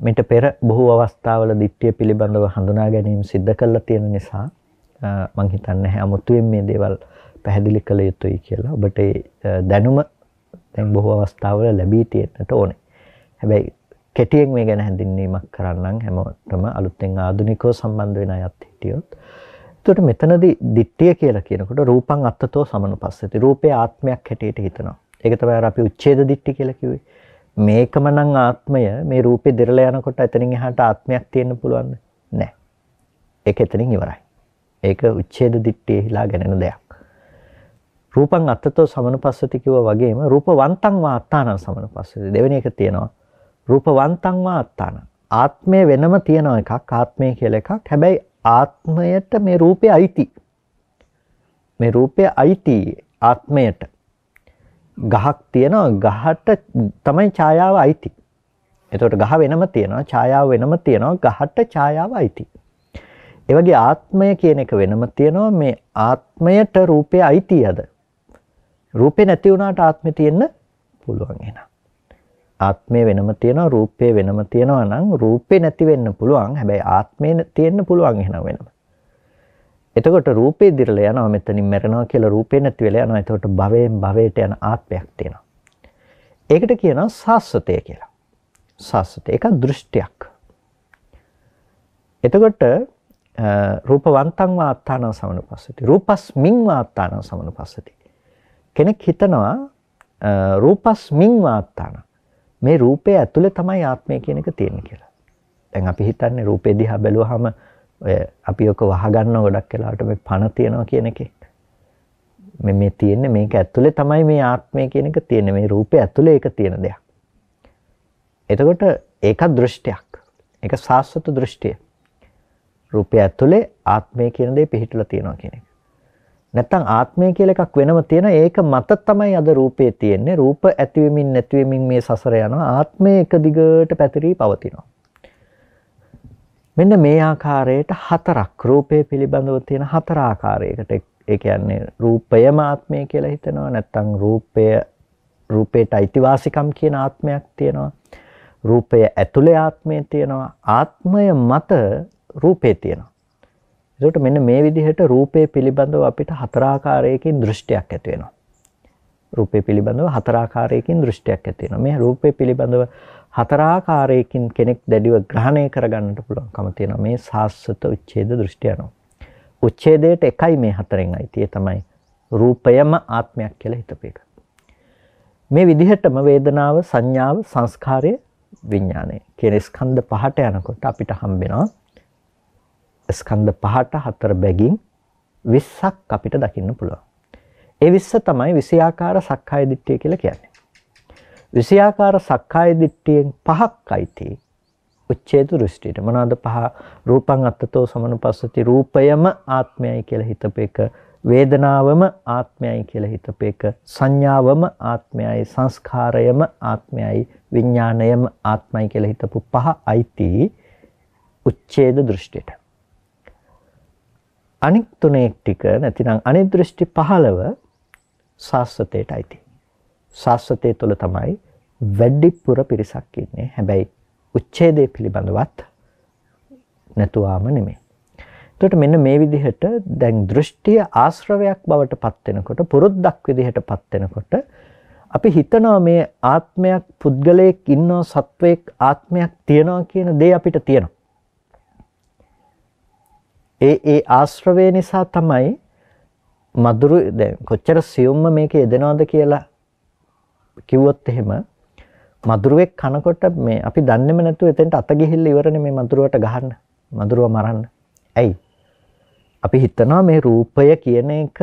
මිට පෙර බොහෝ අවස්ථාවල දිට්ඨිය පිළිබඳව හඳුනා ගැනීම සිද්ධ කරලා තියෙන නිසා මම හිතන්නේ 아무තුවෙන් මේ දේවල් පැහැදිලි කළ යුතුයි කියලා. ඔබට දැනුම දැන් බොහෝ අවස්ථාවල ලැබී තියෙන්නට ඕනේ. හැබැයි කෙටියෙන් මේ ගැන හැඳින්වීමක් කරන්නම් හැමෝටම අලුතෙන් ආධුනිකව සම්බන්ධ වෙන අයත් හිටියොත්. එතකොට මෙතනදී දිට්ඨිය කියලා කියනකොට රූපං අත්තතෝ සමනුපස්සති. රූපේ ආත්මයක් හැටියට හිතනවා. ඒක තමයි අර අපි උච්ඡේද දිට්ඨි කියලා කිව්වේ. මේකම නම් ආත්මය මේ රූපේ දිරලා යනකොට එතනින් එහාට ආත්මයක් තියෙන්න පුළුවන්ද? නැහැ. ඒක එතනින් ඉවරයි. ඒක උච්ඡේද දිට්ඨියහිලා ගැනෙන දෙයක්. රූපං අත්තතෝ සමනුපස්සති කිව්වා වගේම රූපවන්තං වා අත්තානං සමනුපස්සති දෙවෙනි එක තියෙනවා රූපවන්තං වා අත්තාන ආත්මය වෙනම තියෙන එකක් ආත්මය කියලා එකක් හැබැයි ආත්මයට මේ රූපය අයිති මේ රූපය අයිති ආත්මයට ගහක් තියෙනවා ගහට තමයි ඡායාව අයිති එතකොට ගහ වෙනම තියෙනවා ඡායාව වෙනම තියෙනවා ගහට ඡායාව අයිති ඒ වගේ ආත්මය කියන එක වෙනම තියෙනවා මේ ආත්මයට රූපය අයිතියද රූපේ නැති වුණාට ආත්මේ තියෙන්න පුළුවන් එහෙනම්. ආත්මේ වෙනම තියෙනවා රූපේ වෙනම තියෙනවා නම් රූපේ නැති වෙන්න පුළුවන්. හැබැයි ආත්මේ තියෙන්න පුළුවන් එහෙනම් වෙනම. එතකොට රූපේ දිරලා යනවා මෙතනින් මැරෙනවා කියලා රූපේ නැති වෙලා යනවා. එතකොට භවයෙන් භවයට යන ආත්මයක් තියෙනවා. ඒකට කියනවා සාස්වතය කියලා. සාස්වතය ඒක දෘෂ්ටියක්. එතකොට රූපවන්තං වාත්තාන සමනුපස්සති. රූපස්මින් වාත්තාන සමනුපස්සති. කෙනෙක් හිතනවා රූපස්මින් වාත්තාන මේ රූපය ඇතුලේ තමයි ආත්මය කියන එක තියෙන්නේ කියලා. දැන් අපි හිතන්නේ රූපේ දිහා බැලුවාම ඔය අපි ඔක වහගන්න ගොඩක් වෙලාවට මේ පණ තියනවා කියන එකේ. මේ මේ තියෙන්නේ මේක ඇතුලේ තමයි මේ ආත්මය කියන එක තියෙන්නේ. මේ රූපේ ඇතුලේ ඒක තියෙන දෙයක්. එතකොට ඒක දෘෂ්ටියක්. ඒක සාස්වත දෘෂ්ටිය. රූපය ඇතුලේ ආත්මය කියන දේ පිහිටලා තියෙනවා කියන එක. නැත්තම් ආත්මය කියලා එකක් වෙනම තියෙන ඒක මත තමයි අද රූපේ තියෙන්නේ. රූප ඇතිවෙමින් නැතිවෙමින් මේ සසර යනවා. ආත්මය එක දිගට පැතිරී පවතිනවා. මෙන්න මේ ආකාරයට හතරක්. රූපය පිළිබඳව තියෙන හතර ආකාරයකට ඒ කියන්නේ රූපයම ආත්මය කියලා හිතනවා නැත්නම් රූපය රූපේට අයිතිවාසිකම් කියන ආත්මයක් තියෙනවා. රූපය ඇතුලේ ආත්මය තියෙනවා. ආත්මය මත රූපේ තියෙනවා. ඒකට මෙන්න මේ විදිහට රූපේ පිළිබඳව අපිට හතර ආකාරයකින් දෘෂ්ටියක් ඇති වෙනවා. රූපේ පිළිබඳව හතර ආකාරයකින් දෘෂ්ටියක් ඇති වෙනවා. මේ රූපේ පිළිබඳව හතරාකාරයකින් කෙනෙක් දැඩිව ග්‍රහණය කරගන්නට පුළුවන්කම තියෙනවා මේ සාස්වත උච්ඡේද දෘෂ්ටි අනුව. උච්ඡේදයට එකයි මේ හතරෙන් අයිති. ඒ තමයි රූපයම ආත්මයක් කියලා හිතපේක. මේ විදිහටම වේදනාව, සංඥාව, සංස්කාරය, විඥානය කියන ස්කන්ධ පහට යනකොට අපිට හම්බෙනවා ස්කන්ධ පහට හතර බැගින් 20ක් අපිට දකින්න පුළුවන්. ඒ 20 තමයි විෂයාකාර සක්කාය දිට්ඨිය කියලා කියන්නේ. විෂයාකාර සක්කාය දිට්ඨියෙන් පහක් අයිති උච්ඡේද දෘෂ්ටියට. මොනවාද පහ? රූපං අත්තතෝ සමනුපස්සති රූපයම ආත්මයයි කියලා හිතපේක වේදනාවම ආත්මයයි කියලා හිතපේක සංඥාවම ආත්මයයි. සංස්කාරයම ආත්මයයි. විඥාණයම ආත්මයි කියලා හිතපු පහ අයිති උච්ඡේද දෘෂ්ටියට. අනික් තුනේ ටික නැතිනම් අනිත් දෘෂ්ටි 15 සාස්වතයට අයිති. ශාස්ත්‍රයේ තුල තමයි වැඩිපුර පිරිසක් ඉන්නේ. හැබැයි උච්ඡේදයේ පිළිබඳවත් නැතුවාම නෙමෙයි. එතකොට මෙන්න මේ විදිහට දැන් දෘෂ්ටිය ආශ්‍රවයක් බවට පත් වෙනකොට පුරුද්දක් විදිහට පත් වෙනකොට අපි හිතනවා මේ ආත්මයක් පුද්ගලයෙක් ඉන්නවා සත්වයක් ආත්මයක් තියනවා කියන දේ අපිට තියෙනවා. ඒ ඒ ආශ්‍රවය නිසා තමයි මధుර දැන් කොච්චර සියුම්ම මේක යෙදෙනවද කියලා කිව්වොත් එහෙම මදුරුවෙක් කනකොට මේ අපි දන්නේම නැතුව එතෙන්ට අත ගිහිල්ලා ඉවරනේ මේ මදුරුවට ගහන්න. මදුරුව මරන්න. ඇයි? අපි හිතනවා මේ රූපය කියන එක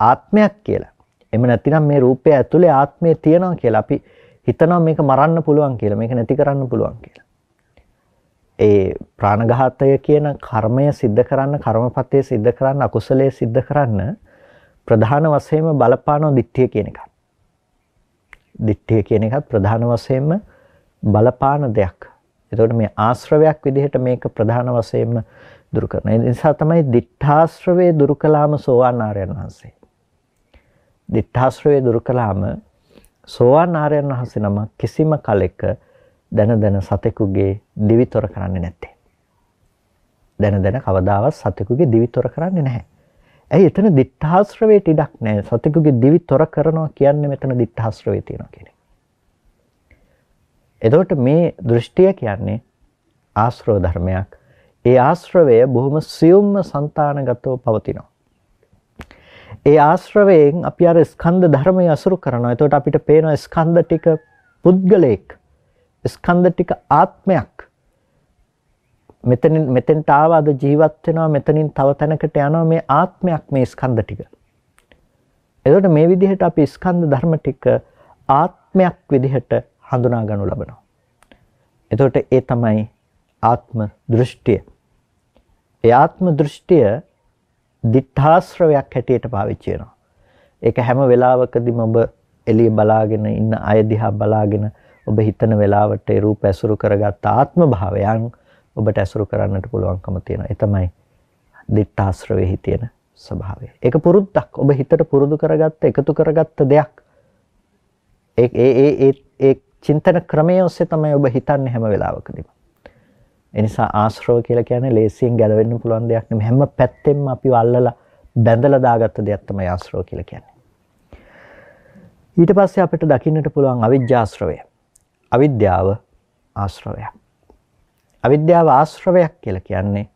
ආත්මයක් කියලා. එම නැතිනම් මේ රූපය ඇතුලේ ආත්මය තියෙනවා කියලා අපි හිතනවා මේක මරන්න පුළුවන් කියලා. මේක නැති කරන්න පුළුවන් කියලා. ඒ ප්‍රාණඝාතය කියන කර්මය සිද්ධ කරන්න, කර්මපතේ සිද්ධ කරන්න, අකුසලයේ සිද්ධ කරන්න ප්‍රධාන වශයෙන්ම බලපානෝ දිත්‍ය කියන එකයි. දිට්ඨිය කියන එකත් ප්‍රධාන වශයෙන්ම බලපාන දෙයක්. එතකොට මේ ආශ්‍රවයක් විදිහට මේක ප්‍රධාන වශයෙන්ම දුරු කරන. ඒ නිසා තමයි දිඨාශ්‍රවේ දුරු කළාම සෝවාන් ආර්යයන් වහන්සේ. දිඨාශ්‍රවේ දුරු කළාම සෝවාන් ආර්යයන් වහන්සේ නම කිසිම කලෙක දන දන සතෙකුගේ දිවිතොර කරන්නේ නැත්තේ. දන දන කවදාවත් සතෙකුගේ දිවිතොර කරන්නේ නැහැ. ඇයි එතන දිත්තහස්රවයට ඉඩක් නැහැ. සතෙකුගේ දිවි තොර කරනවා කියන්නේ මෙතන දිත්තහස්රවේ තියෙනවා කියන එක. එතකොට මේ දෘෂ්ටිය කියන්නේ ආශ්‍රව ධර්මයක්. ඒ ආශ්‍රවය බොහොම සියුම්ම సంతානගතව පවතිනවා. ඒ ආශ්‍රවයෙන් අපි අර ස්කන්ධ ධර්මය අසුරු කරනවා. එතකොට අපිට පේනවා ස්කන්ධ ටික පුද්ගලෙක්. ස්කන්ධ ටික ආත්මයක්. මෙතනින් මෙතෙන්ට ආවාද ජීවත් වෙනවා මෙතනින් තව තැනකට යනවා මේ ආත්මයක් මේ ස්කන්ධ ටික. එතකොට මේ විදිහට අපි ස්කන්ධ ධර්ම ටික ආත්මයක් විදිහට හඳුනා ගනු ලබනවා. එතකොට ඒ තමයි ආත්ම දෘෂ්ටිය. ඒ ආත්ම දෘෂ්ටිය දිඨාශ්‍රවයක් හැටියට පාවිච්චි වෙනවා. ඒක හැම වෙලාවකදීම ඔබ එළිය බලාගෙන ඉන්න අය දිහා බලාගෙන ඔබ හිතන වෙලාවට ඒ රූප ඇසුරු කරගත් ආත්ම භාවයන් ඔබට ඇසුරු කරන්නට පුළුවන්කම තියෙනවා. ඒ තමයි දිට්ඨාශ්‍රවෙහි තියෙන ස්වභාවය. ඒක පුරුද්දක්. ඔබ හිතට පුරුදු කරගත්ත, එකතු කරගත්ත දෙයක්. ඒ ඒ ඒ ඒ චින්තන ක්‍රමයේ ඔස්සේ තමයි ඔබ හිතන්නේ හැම වෙලාවකදීම. ඒ නිසා ආශ්‍රව කියලා කියන්නේ ලේසියෙන් ගැලවෙන්න පුළුවන් දෙයක් නෙමෙයි. හැම පැත්තෙම අපි වල්ලලා බැඳලා දාගත්ත දෙයක් තමයි ආශ්‍රව කියලා කියන්නේ. ඊට පස්සේ අපිට දකින්නට පුළුවන් අවිජ්ජාශ්‍රවය. අවිද්‍යාව ආශ්‍රවයක්. අවිද්‍යාව ආශ්‍රවයක් කියලා කියන්නේ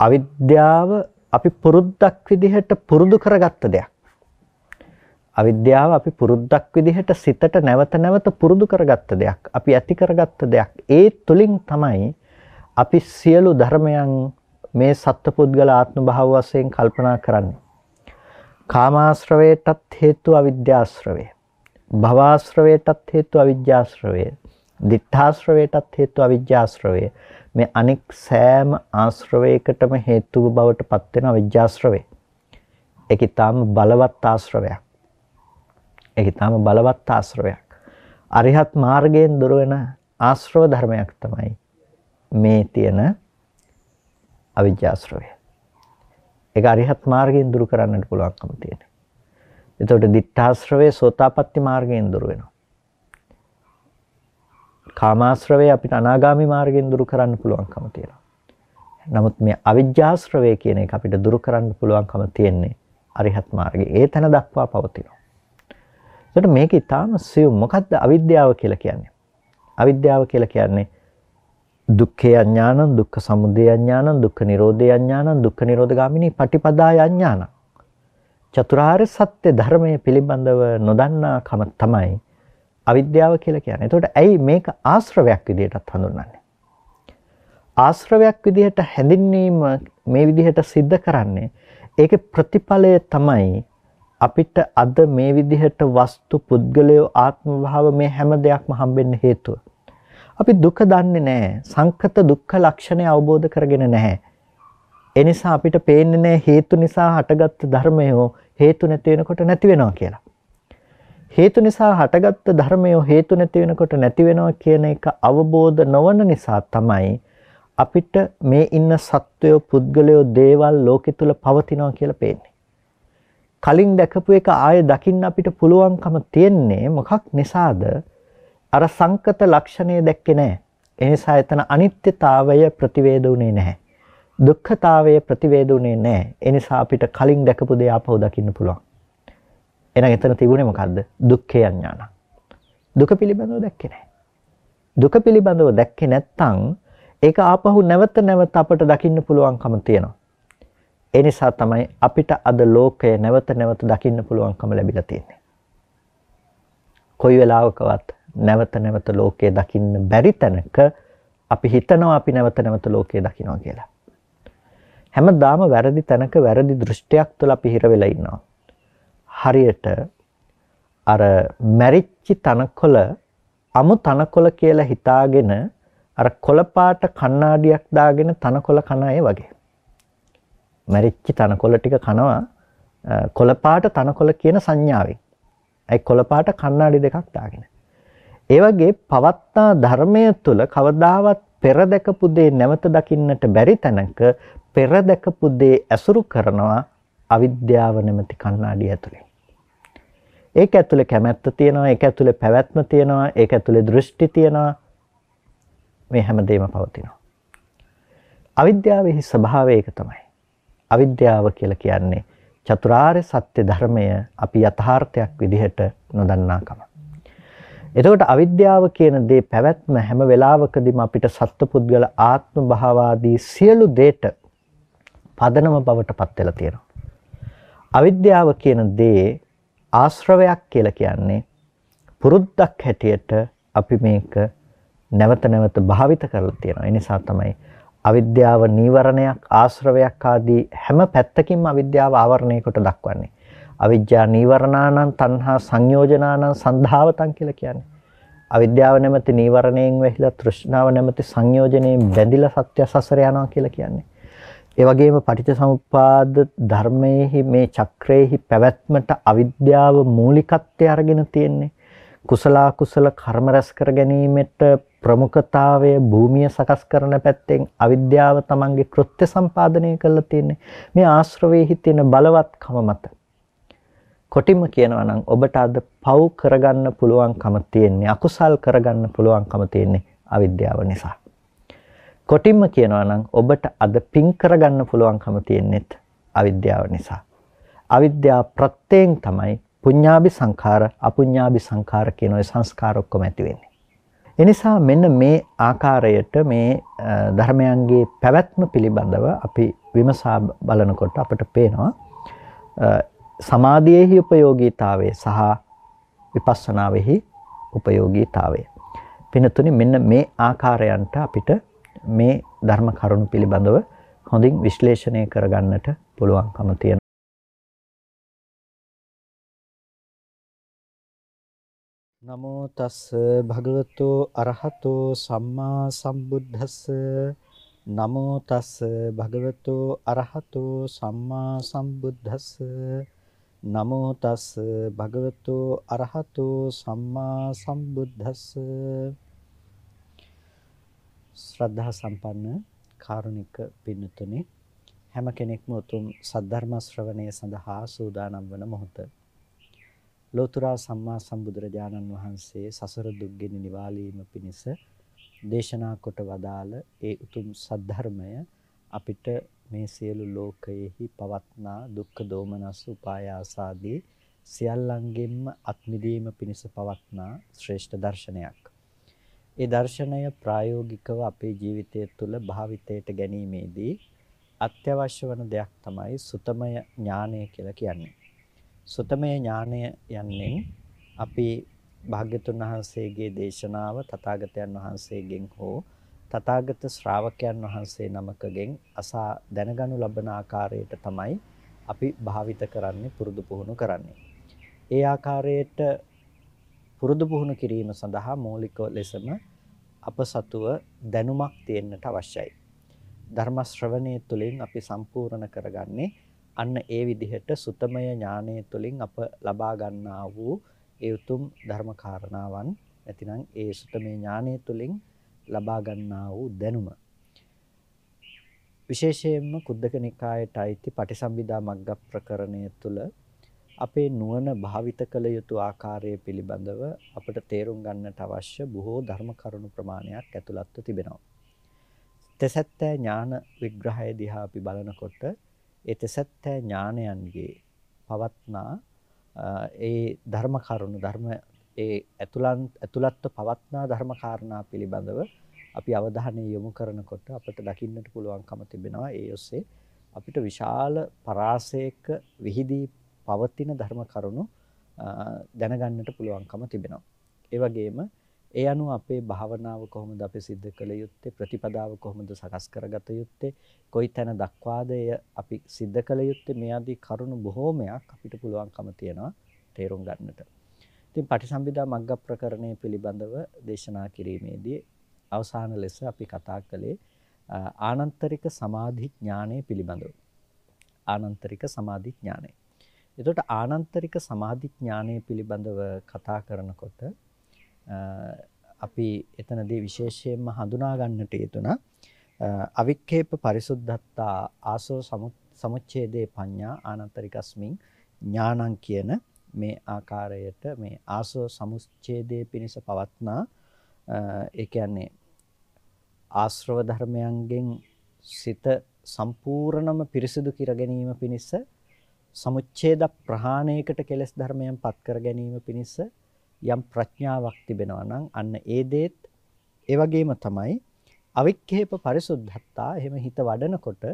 අවිද්‍යාව අපි පුරුද්දක් විදිහට පුරුදු කරගත්ත දෙයක්. අවිද්‍යාව අපි පුරුද්දක් විදිහට සිතට නැවත නැවත පුරුදු කරගත්ත දෙයක්. අපි ඇති කරගත්ත දෙයක්. ඒ තුලින් තමයි අපි සියලු ධර්මයන් මේ සත්පුද්ගල ආත්ම භාව වශයෙන් කල්පනා කරන්නේ. කාමාශ්‍රවයටත් හේතු අවිද්‍යාශ්‍රවය. භවආශ්‍රවයටත් හේතු අවිජ්ජාශ්‍රවය. දිඨාශ්‍රවයටත් හේතු අවිජ්ජාශ්‍රවය. මේ අනෙක් සෑම ආශ්‍රවයකටම හේතුව බවට පත් වෙන අවිජ්ජාශ්‍රවය. ඒක ඊටාම බලවත් ආශ්‍රවයක්. ඒක ඊටාම බලවත් ආශ්‍රවයක්. අරිහත් මාර්ගයෙන් දුර වෙන ආශ්‍රව ධර්මයක් තමයි මේ තියෙන අවිජ්ජාශ්‍රවය. ඒක අරිහත් මාර්ගයෙන් දුරු කරන්නට පුළුවන්කම තියෙනවා. එතකොට දිඨාශ්‍රවය සෝතාපට්ටි මාර්ගයෙන් දුරු වෙනවා. කාමාශ්‍රවය අපිට අනාගාමි මාර්ගයෙන් දුරු කරන්න පුළුවන්කම තියෙනවා. නමුත් මේ අවිජ්ජාශ්‍රවය කියන එක අපිට දුරු කරන්න පුළුවන්කම තියෙන්නේ අරිහත් මාර්ගයේ. ඒ තැන දක්වා පවතිනවා. එතකොට මේක ඊටාම සියුම් මොකද්ද අවිද්‍යාව කියලා කියන්නේ? අවිද්‍යාව කියලා කියන්නේ දුක්ඛේ අඥානං දුක්ඛ සමුදය අඥානං දුක්ඛ නිරෝධේ අඥානං දුක්ඛ නිරෝධගාමිනී පටිපදාය අඥානං චතුරාර්ය සත්‍ය ධර්මයේ පිළිබඳව නොදන්නාකම තමයි අවිද්‍යාව කියලා කියන්නේ. එතකොට ඇයි මේක ආශ්‍රවයක් විදිහටත් හඳුන්වන්නේ? ආශ්‍රවයක් විදිහට හැඳින්වීම මේ විදිහට सिद्ध කරන්නේ ඒකේ ප්‍රතිඵලය තමයි අපිට අද මේ විදිහට වස්තු පුද්ගලයෝ ආත්ම භාව මේ හැම දෙයක්ම හම්බෙන්න හේතුව. අපි දුක දන්නේ නැහැ. සංකත දුක්ඛ ලක්ෂණය අවබෝධ කරගෙන නැහැ. ඒ නිසා අපිට පේන්නේ නැහැ හේතු නිසා හටගත්තු ධර්මය හේතු නැති වෙනකොට නැති වෙනවා කියලා. හේතු නිසා හටගත්තු ධර්මය හේතු නැති වෙනකොට නැති වෙනවා කියන එක අවබෝධ නොවන නිසා තමයි අපිට මේ ඉන්න සත්වයෝ පුද්ගලයෝ දේවල් ලෝකෙ තුල පවතිනවා කියලා පේන්නේ. කලින් දැකපු එක ආයෙ දකින්න අපිට පුළුවන්කම තියෙන්නේ මොකක් නිසාද? අර සංකත ලක්ෂණය දැක්කේ නැහැ. ඒ නිසා එතන අනිත්‍යතාවය ප්‍රතිවේද වුණේ නැහැ. දුක්ඛතාවය ප්‍රතිවේද වුණේ නැහැ. ඒ නිසා අපිට කලින් දැකපු දේ ආපහු දකින්න පුළුවන්. එහෙනම් එතන තිබුණේ මොකද්ද? දුක්ඛේ අඥාන. දුක පිළිබඳව දැක්කේ නැහැ. දුක පිළිබඳව දැක්කේ නැත්නම් ඒක ආපහු නැවත නැවත අපට දකින්න පුළුවන්කම තියෙනවා. ඒ නිසා තමයි අපිට අද ලෝකය නැවත නැවත දකින්න පුළුවන්කම ලැබිලා තියෙන්නේ. කොයි වෙලාවකවත් නැවත නැවත ලෝකය දකින්න බැරි තැනක අපි හිතනවා අපි නැවත නැවත ලෝකය දකිනවා කියලා. හැමදාම වැරදි තැනක වැරදි දෘෂ්ටියක් තුළ අපි හිර වෙලා ඉන්නවා. හරියට අර මැරිච්ච තනකොළ අමු තනකොළ කියලා හිතාගෙන අර කොළපාට කණ්ණාඩියක් දාගෙන තනකොළ කන අය වගේ. මැරිච්ච තනකොළ ටික කනවා කොළපාට තනකොළ කියන සංඥාවෙන්. ඒ කොළපාට කණ්ණාඩි දෙකක් දාගෙන. ඒ වගේ පවත්තා ධර්මය තුළ කවදාවත් පෙර දැකපු දේ නැවත දකින්නට බැරි තැනක පෙර දැකපු දේ ඇසුරු කරනවා අවිද්‍යාව නැමැති කණ්ණාඩිය ඇතුලේ. ඒක ඇතුලේ කැමැත්ත තියෙනවා, ඒක ඇතුලේ පැවැත්ම තියෙනවා, ඒක ඇතුලේ දෘෂ්ටි තියෙනවා. මේ හැමදේම පවතිනවා. අවිද්‍යාවේ ස්වභාවය ඒක තමයි. අවිද්‍යාව කියලා කියන්නේ චතුරාර්ය සත්‍ය ධර්මය අපි යථාර්ථයක් විදිහට නොදන්නාකම. එතකොට අවිද්‍යාව කියන දේ පැවැත්ම හැම වෙලාවකදීම අපිට සත්පුද්ගල ආත්ම භාවාදී සියලු දේට පදනම බවට පත් වෙලා තියෙනවා. අවිද්‍යාව කියන දේ ආශ්‍රවයක් කියලා කියන්නේ පුරුද්දක් හැටියට අපි මේක නැවත නැවත භාවිත කරලා තියෙනවා. ඒ නිසා තමයි අවිද්‍යාව නීවරණයක් ආශ්‍රවයක් ආදී හැම පැත්තකින්ම අවිද්‍යාව ආවරණය කොට දක්වන්නේ. අවිජ්ජා නීවරණානං තණ්හා සංයෝජනානං සන්ධාවතං කියලා කියන්නේ. අවිද්‍යාව නැමැති නීවරණයෙන් වැහිලා තෘෂ්ණාව නැමැති සංයෝජනයෙන් බැඳිලා සත්‍ය සසර යනවා කියලා කියන්නේ. ඒ වගේම පටිච්චසමුප්පාද ධර්මයේහි මේ චක්‍රයේහි පැවැත්මට අවිද්‍යාව මූලිකත්වය අරගෙන තියෙන්නේ. කුසල කුසල කර්ම රැස් කර ගැනීමට ප්‍රමුඛතාවය භූමිය සකස් කරන පැත්තෙන් අවිද්‍යාව තමන්ගේ කෘත්‍ය සම්පාදනය කරලා තියෙන්නේ. මේ ආශ්‍රවයේ තියෙන බලවත්කම මත. කොටිම කියනවා නම් ඔබට අද පව් කරගන්න පුළුවන්කම තියෙන්නේ අකුසල් කරගන්න පුළුවන්කම තියෙන්නේ අවිද්‍යාව නිසා. කොටින්ම කියනවා නම් ඔබට අද පින් කරගන්න පුළුවන්කම තියෙන්නේත් අවිද්‍යාව නිසා. අවිද්‍යාව ප්‍රත්‍යයෙන් තමයි පුඤ්ඤාභි සංඛාර අපුඤ්ඤාභි සංඛාර කියන ওই සංස්කාර ඔක්කොම ඇති වෙන්නේ. එනිසා මෙන්න මේ ආකාරයට මේ ධර්මයන්ගේ පැවැත්ම පිළිබඳව අපි විමසා බලනකොට අපට පේනවා සමාධියේහි උපයෝගීතාවය සහ විපස්සනාවේහි උපයෝගීතාවය. පිනතුනි මෙන්න මේ ආකාරයන්ට අපිට මේ ධර්ම කරුණු පිළිබඳව හොඳින් විශ්ලේෂණය කරගන්නට පුළුවන්කම තියෙනවා. නමෝ තස් භගවතෝ අරහතෝ සම්මා සම්බුද්දස්ස. නමෝ තස් භගවතෝ අරහතෝ සම්මා සම්බුද්දස්ස. නමෝ තස් භගවතෝ අරහතෝ සම්මා සම්බුද්දස්ස. ශ්‍රද්ධා සම්පන්න කාරුණික පින්තුනේ හැම කෙනෙක්ම උතුම් සද්ධර්ම ශ්‍රවණය සඳහා සූදානම් වන මොහොත ලෝතර සම්මා සම්බුදුරජාණන් වහන්සේ සසර දුක්ගෙන නිවාලීම පිණිස දේශනා කොට වදාළ ඒ උතුම් සද්ධර්මය අපිට මේ සියලු ලෝකයෙහි පවත්නා දුක්ඛ දෝමනස් උපායාසාදී සියල්ලංගෙන්ම අත්මිදීම පිණිස පවත්නා ශ්‍රේෂ්ඨ දර්ශනයක්. ඒ දර්ශනය ප්‍රායෝගිකව අපේ ජීවිතය තුළ භාවිතයට ගැනීමේදී අත්‍යවශ්‍ය වන දෙයක් තමයි සුතමය ඥානය කියලා කියන්නේ. සුතමය ඥානය යන්නේ අපි භාග්‍යතුන් වහන්සේගේ දේශනාව තථාගතයන් වහන්සේගෙන් හෝ තථාගත ශ්‍රාවකයන් වහන්සේ නමකගෙන් අසා දැනගනු ලබන ආකාරයට තමයි අපි භාවිත කරන්නේ පුරුදු පුහුණු කරන්නේ. ඒ ආකාරයට පුරුදු පුහුණු කිරීම සඳහා මූලික ලෙසම අප සතුව දැනුමක් තියෙන්නට අවශ්‍යයි. ධර්ම ශ්‍රවණය තුළින් අපි සම්පූර්ණ කරගන්නේ අන්න ඒ විදිහට සුතමය ඥානය තුළින් අප ලබා ගන්නා වූ ඒ උතුම් ධර්ම කාරණාවන් නැතිනම් ඒ සුතමේ ඥානය තුළින් ලබා ගන්නා වූ දැනුම විශේෂයෙන්ම කුද්දක නිකායට අයිති පටිසම්භිදා මග්ග ප්‍රකරණය තුළ අපේ නුවණ භාවිත කළ යුතු ආකාරය පිළිබඳව අපට තේරුම් ගන්නට අවශ්‍ය බොහෝ ධර්ම කරුණු ප්‍රමාණයක් ඇතුළත්ව තිබෙනවා. තෙසැත්තෑ ඥාන විග්‍රහය දිහා අපි බලනකොට ඒ තෙසැත්තෑ ඥානයන්ගේ පවත්නා ඒ ධර්ම කරුණු ධර්ම ඒ ඇතුළන් ඇතුළත්ව පවත්නා ධර්ම කාරණා පිළිබඳව අපි අවධානය යොමු කරනකොට අපිට දකින්නට පුළුවන්කම තිබෙනවා ඒ ඔස්සේ අපිට විශාල පරාසයක විහිදී පවතින ධර්ම කරුණු දැනගන්නට පුළුවන්කම තිබෙනවා. ඒ වගේම ඒ අනුව අපේ භාවනාව කොහොමද අපි සිද්ධ කළ යුත්තේ ප්‍රතිපදාව කොහොමද සකස් කරගත යුත්තේ කොයි තැන දක්වාද අපි සිද්ධ කළ යුත්තේ මේ ආදී කරුණු බොහෝමයක් අපිට පුළුවන්කම තියෙනවා තේරුම් ගන්නට. ඉතින් පටිසම්භිදා මග්ග ප්‍රකරණය පිළිබඳව දේශනා කිරීමේදී අවසාන ලෙස අපි කතා කළේ ආනන්තරික සමාධි ඥානය පිළිබඳව. ආනන්තරික සමාධි ඥානය. එතකොට ආනන්තරික සමාධි ඥානය පිළිබඳව කතා කරනකොට අපි එතනදී විශේෂයෙන්ම හඳුනා ගන්නට යෙදුනා අවික්කේප පරිසුද්ධත්තා ආසෝ සමුච්ඡේදේ පඤ්ඤා ආනන්තරිකස්මින් ඥානං කියන මේ ආකාරයට මේ ආසෝ සමුච්ඡේදයේ පිණිස පවත්නා ඒ කියන්නේ ආශ්‍රව ධර්මයන්ගෙන් සිත සම්පූර්ණම පිරිසිදු කර ගැනීම පිණිස සමුච්ඡේද ප්‍රහාණයකට කෙලස් ධර්මයන් පත් කර ගැනීම පිණිස යම් ප්‍රඥාවක් තිබෙනවා නම් අන්න ඒ දේත් ඒ වගේම තමයි අවික්ෂේප පරිසුද්ධත්තා එහෙම හිත වඩනකොට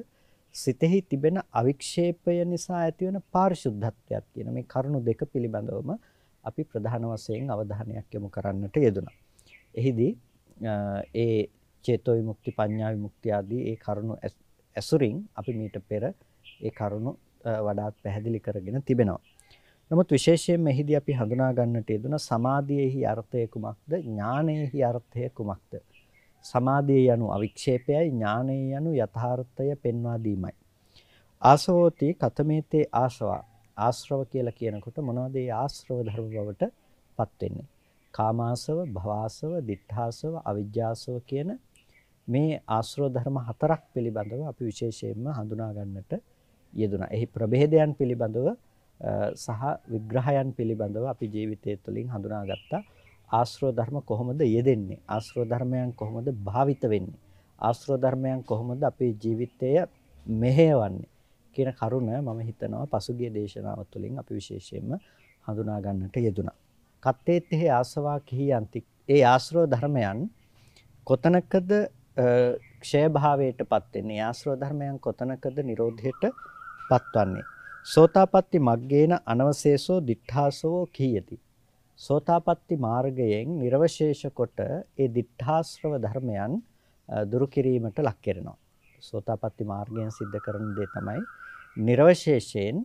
සිතෙහි තිබෙන අවික්ෂේපය නිසා ඇතිවන පාරිශුද්ධත්වයක් කියන මේ කරුණු දෙක පිළිබඳවම අපි ප්‍රධාන වශයෙන් අවධානයක් යොමු කරන්නට යෙදුණා. එහිදී ඒ චේතෝ විමුක්ති පඤ්ඤා විමුක්ති ආදී ඒ කරුණු ඇසුරින් අපි මීට පෙර ඒ කරුණු වඩාත් පැහැදිලි කරගෙන තිබෙනවා. නමුත් විශේෂයෙන් මෙහිදී අපි හඳුනා ගන්නට යෙදුන සමාධියේහි අර්ථය කුමක්ද? ඥානයේහි අර්ථය කුමක්ද? සමාධිය යනු අවික්ෂේපයයි ඥානය යනු යථාර්ථය පෙන්වා දීමයි. ආසවෝති කතමේතේ ආසවා ආශ්‍රව කියලා කියනකොට මොනවද ඒ ආශ්‍රව ධර්ම බවට පත් වෙන්නේ කාමාසව භවාසව දිඨාසව අවිජ්ජාසව කියන මේ ආශ්‍රව ධර්ම හතරක් පිළිබඳව අපි විශේෂයෙන්ම හඳුනා ගන්නට යෙදුනා. එහි ප්‍රභේදයන් පිළිබඳව සහ විග්‍රහයන් පිළිබඳව අපි ජීවිතය තුළින් හඳුනාගත්තා. ආශ්‍රව ධර්ම කොහොමද යෙදෙන්නේ? ආශ්‍රව ධර්මයන් කොහොමද භාවිත වෙන්නේ? ආශ්‍රව ධර්මයන් කොහොමද අපේ ජීවිතය මෙහෙයවන්නේ? කියන කරුණ මම හිතනවා පසුගිය දේශනාව තුළින් අපි විශේෂයෙන්ම හඳුනා ගන්නට යෙදුනා. කත්තේත්තේ ආසවා කිහියන්ති ඒ ආශ්‍රව ධර්මයන් කොතනකද ක්ෂය භාවයටපත් වෙන්නේ? ආශ්‍රව ධර්මයන් කොතනකද නිරෝධයට පත්වන්නේ. සෝතාපට්ටි මග්ගේන අනවශේෂෝ දිඨාසෝ කීයති. සෝතාපට්ටි මාර්ගයෙන් නිර්වශේෂ කොට ඒ දිඨාශ්‍රව ධර්මයන් දුරු කිරීමට ලක් කරනවා. සෝතාපට්ටි මාර්ගයෙන් සිද්ධ කරන දේ තමයි නිර්වශේෂයෙන්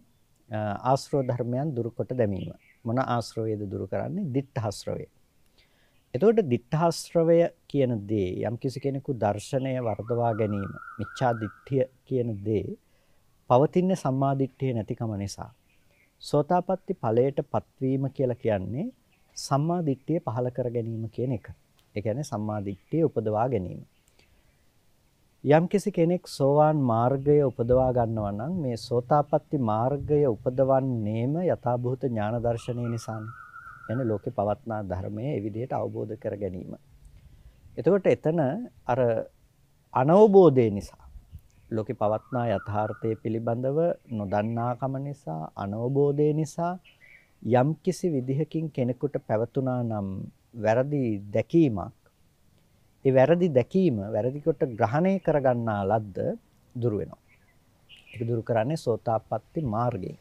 ආශ්‍රව ධර්මයන් දුරු කොට දැමීම. මොන ආශ්‍රවයේද දුරු කරන්නේ? දිඨාශ්‍රවය එතකොට දිඨාශ්‍රවය කියන දේ යම්කිසි කෙනෙකු දර්ශනය වර්ධවා ගැනීම මිච්ඡා දිට්ඨිය කියන දේ පවතින සම්මා දිට්ඨිය නැතිකම නිසා සෝතාපට්ටි ඵලයට පත්වීම කියලා කියන්නේ සම්මා දිට්ඨිය පහළ කර ගැනීම කියන එක. ඒ කියන්නේ සම්මා දිට්ඨිය උපදවා ගැනීම. යම්කිසි කෙනෙක් සෝවාන් මාර්ගය උපදවා ගන්නවා නම් මේ සෝතාපට්ටි මාර්ගය උපදවන්නේම යථාභූත ඥාන දර්ශනය නිසානේ. යන ලෝකේ පවත්නා ධර්මයේ ඒ විදිහට අවබෝධ කර ගැනීම. එතකොට එතන අර අනවබෝධය නිසා ලෝකේ පවත්නා යථාර්ථය පිළිබඳව නොදන්නාකම නිසා අනවබෝධය නිසා යම්කිසි විදිහකින් කෙනෙකුට පැවතුනා නම් වැරදි දැකීමක් ඒ වැරදි දැකීම වැරදි කොට ග්‍රහණය කරගන්නා ලද්ද දුර වෙනවා. ඒක දුරු කරන්නේ සෝතාපට්ටි මාර්ගයෙන්.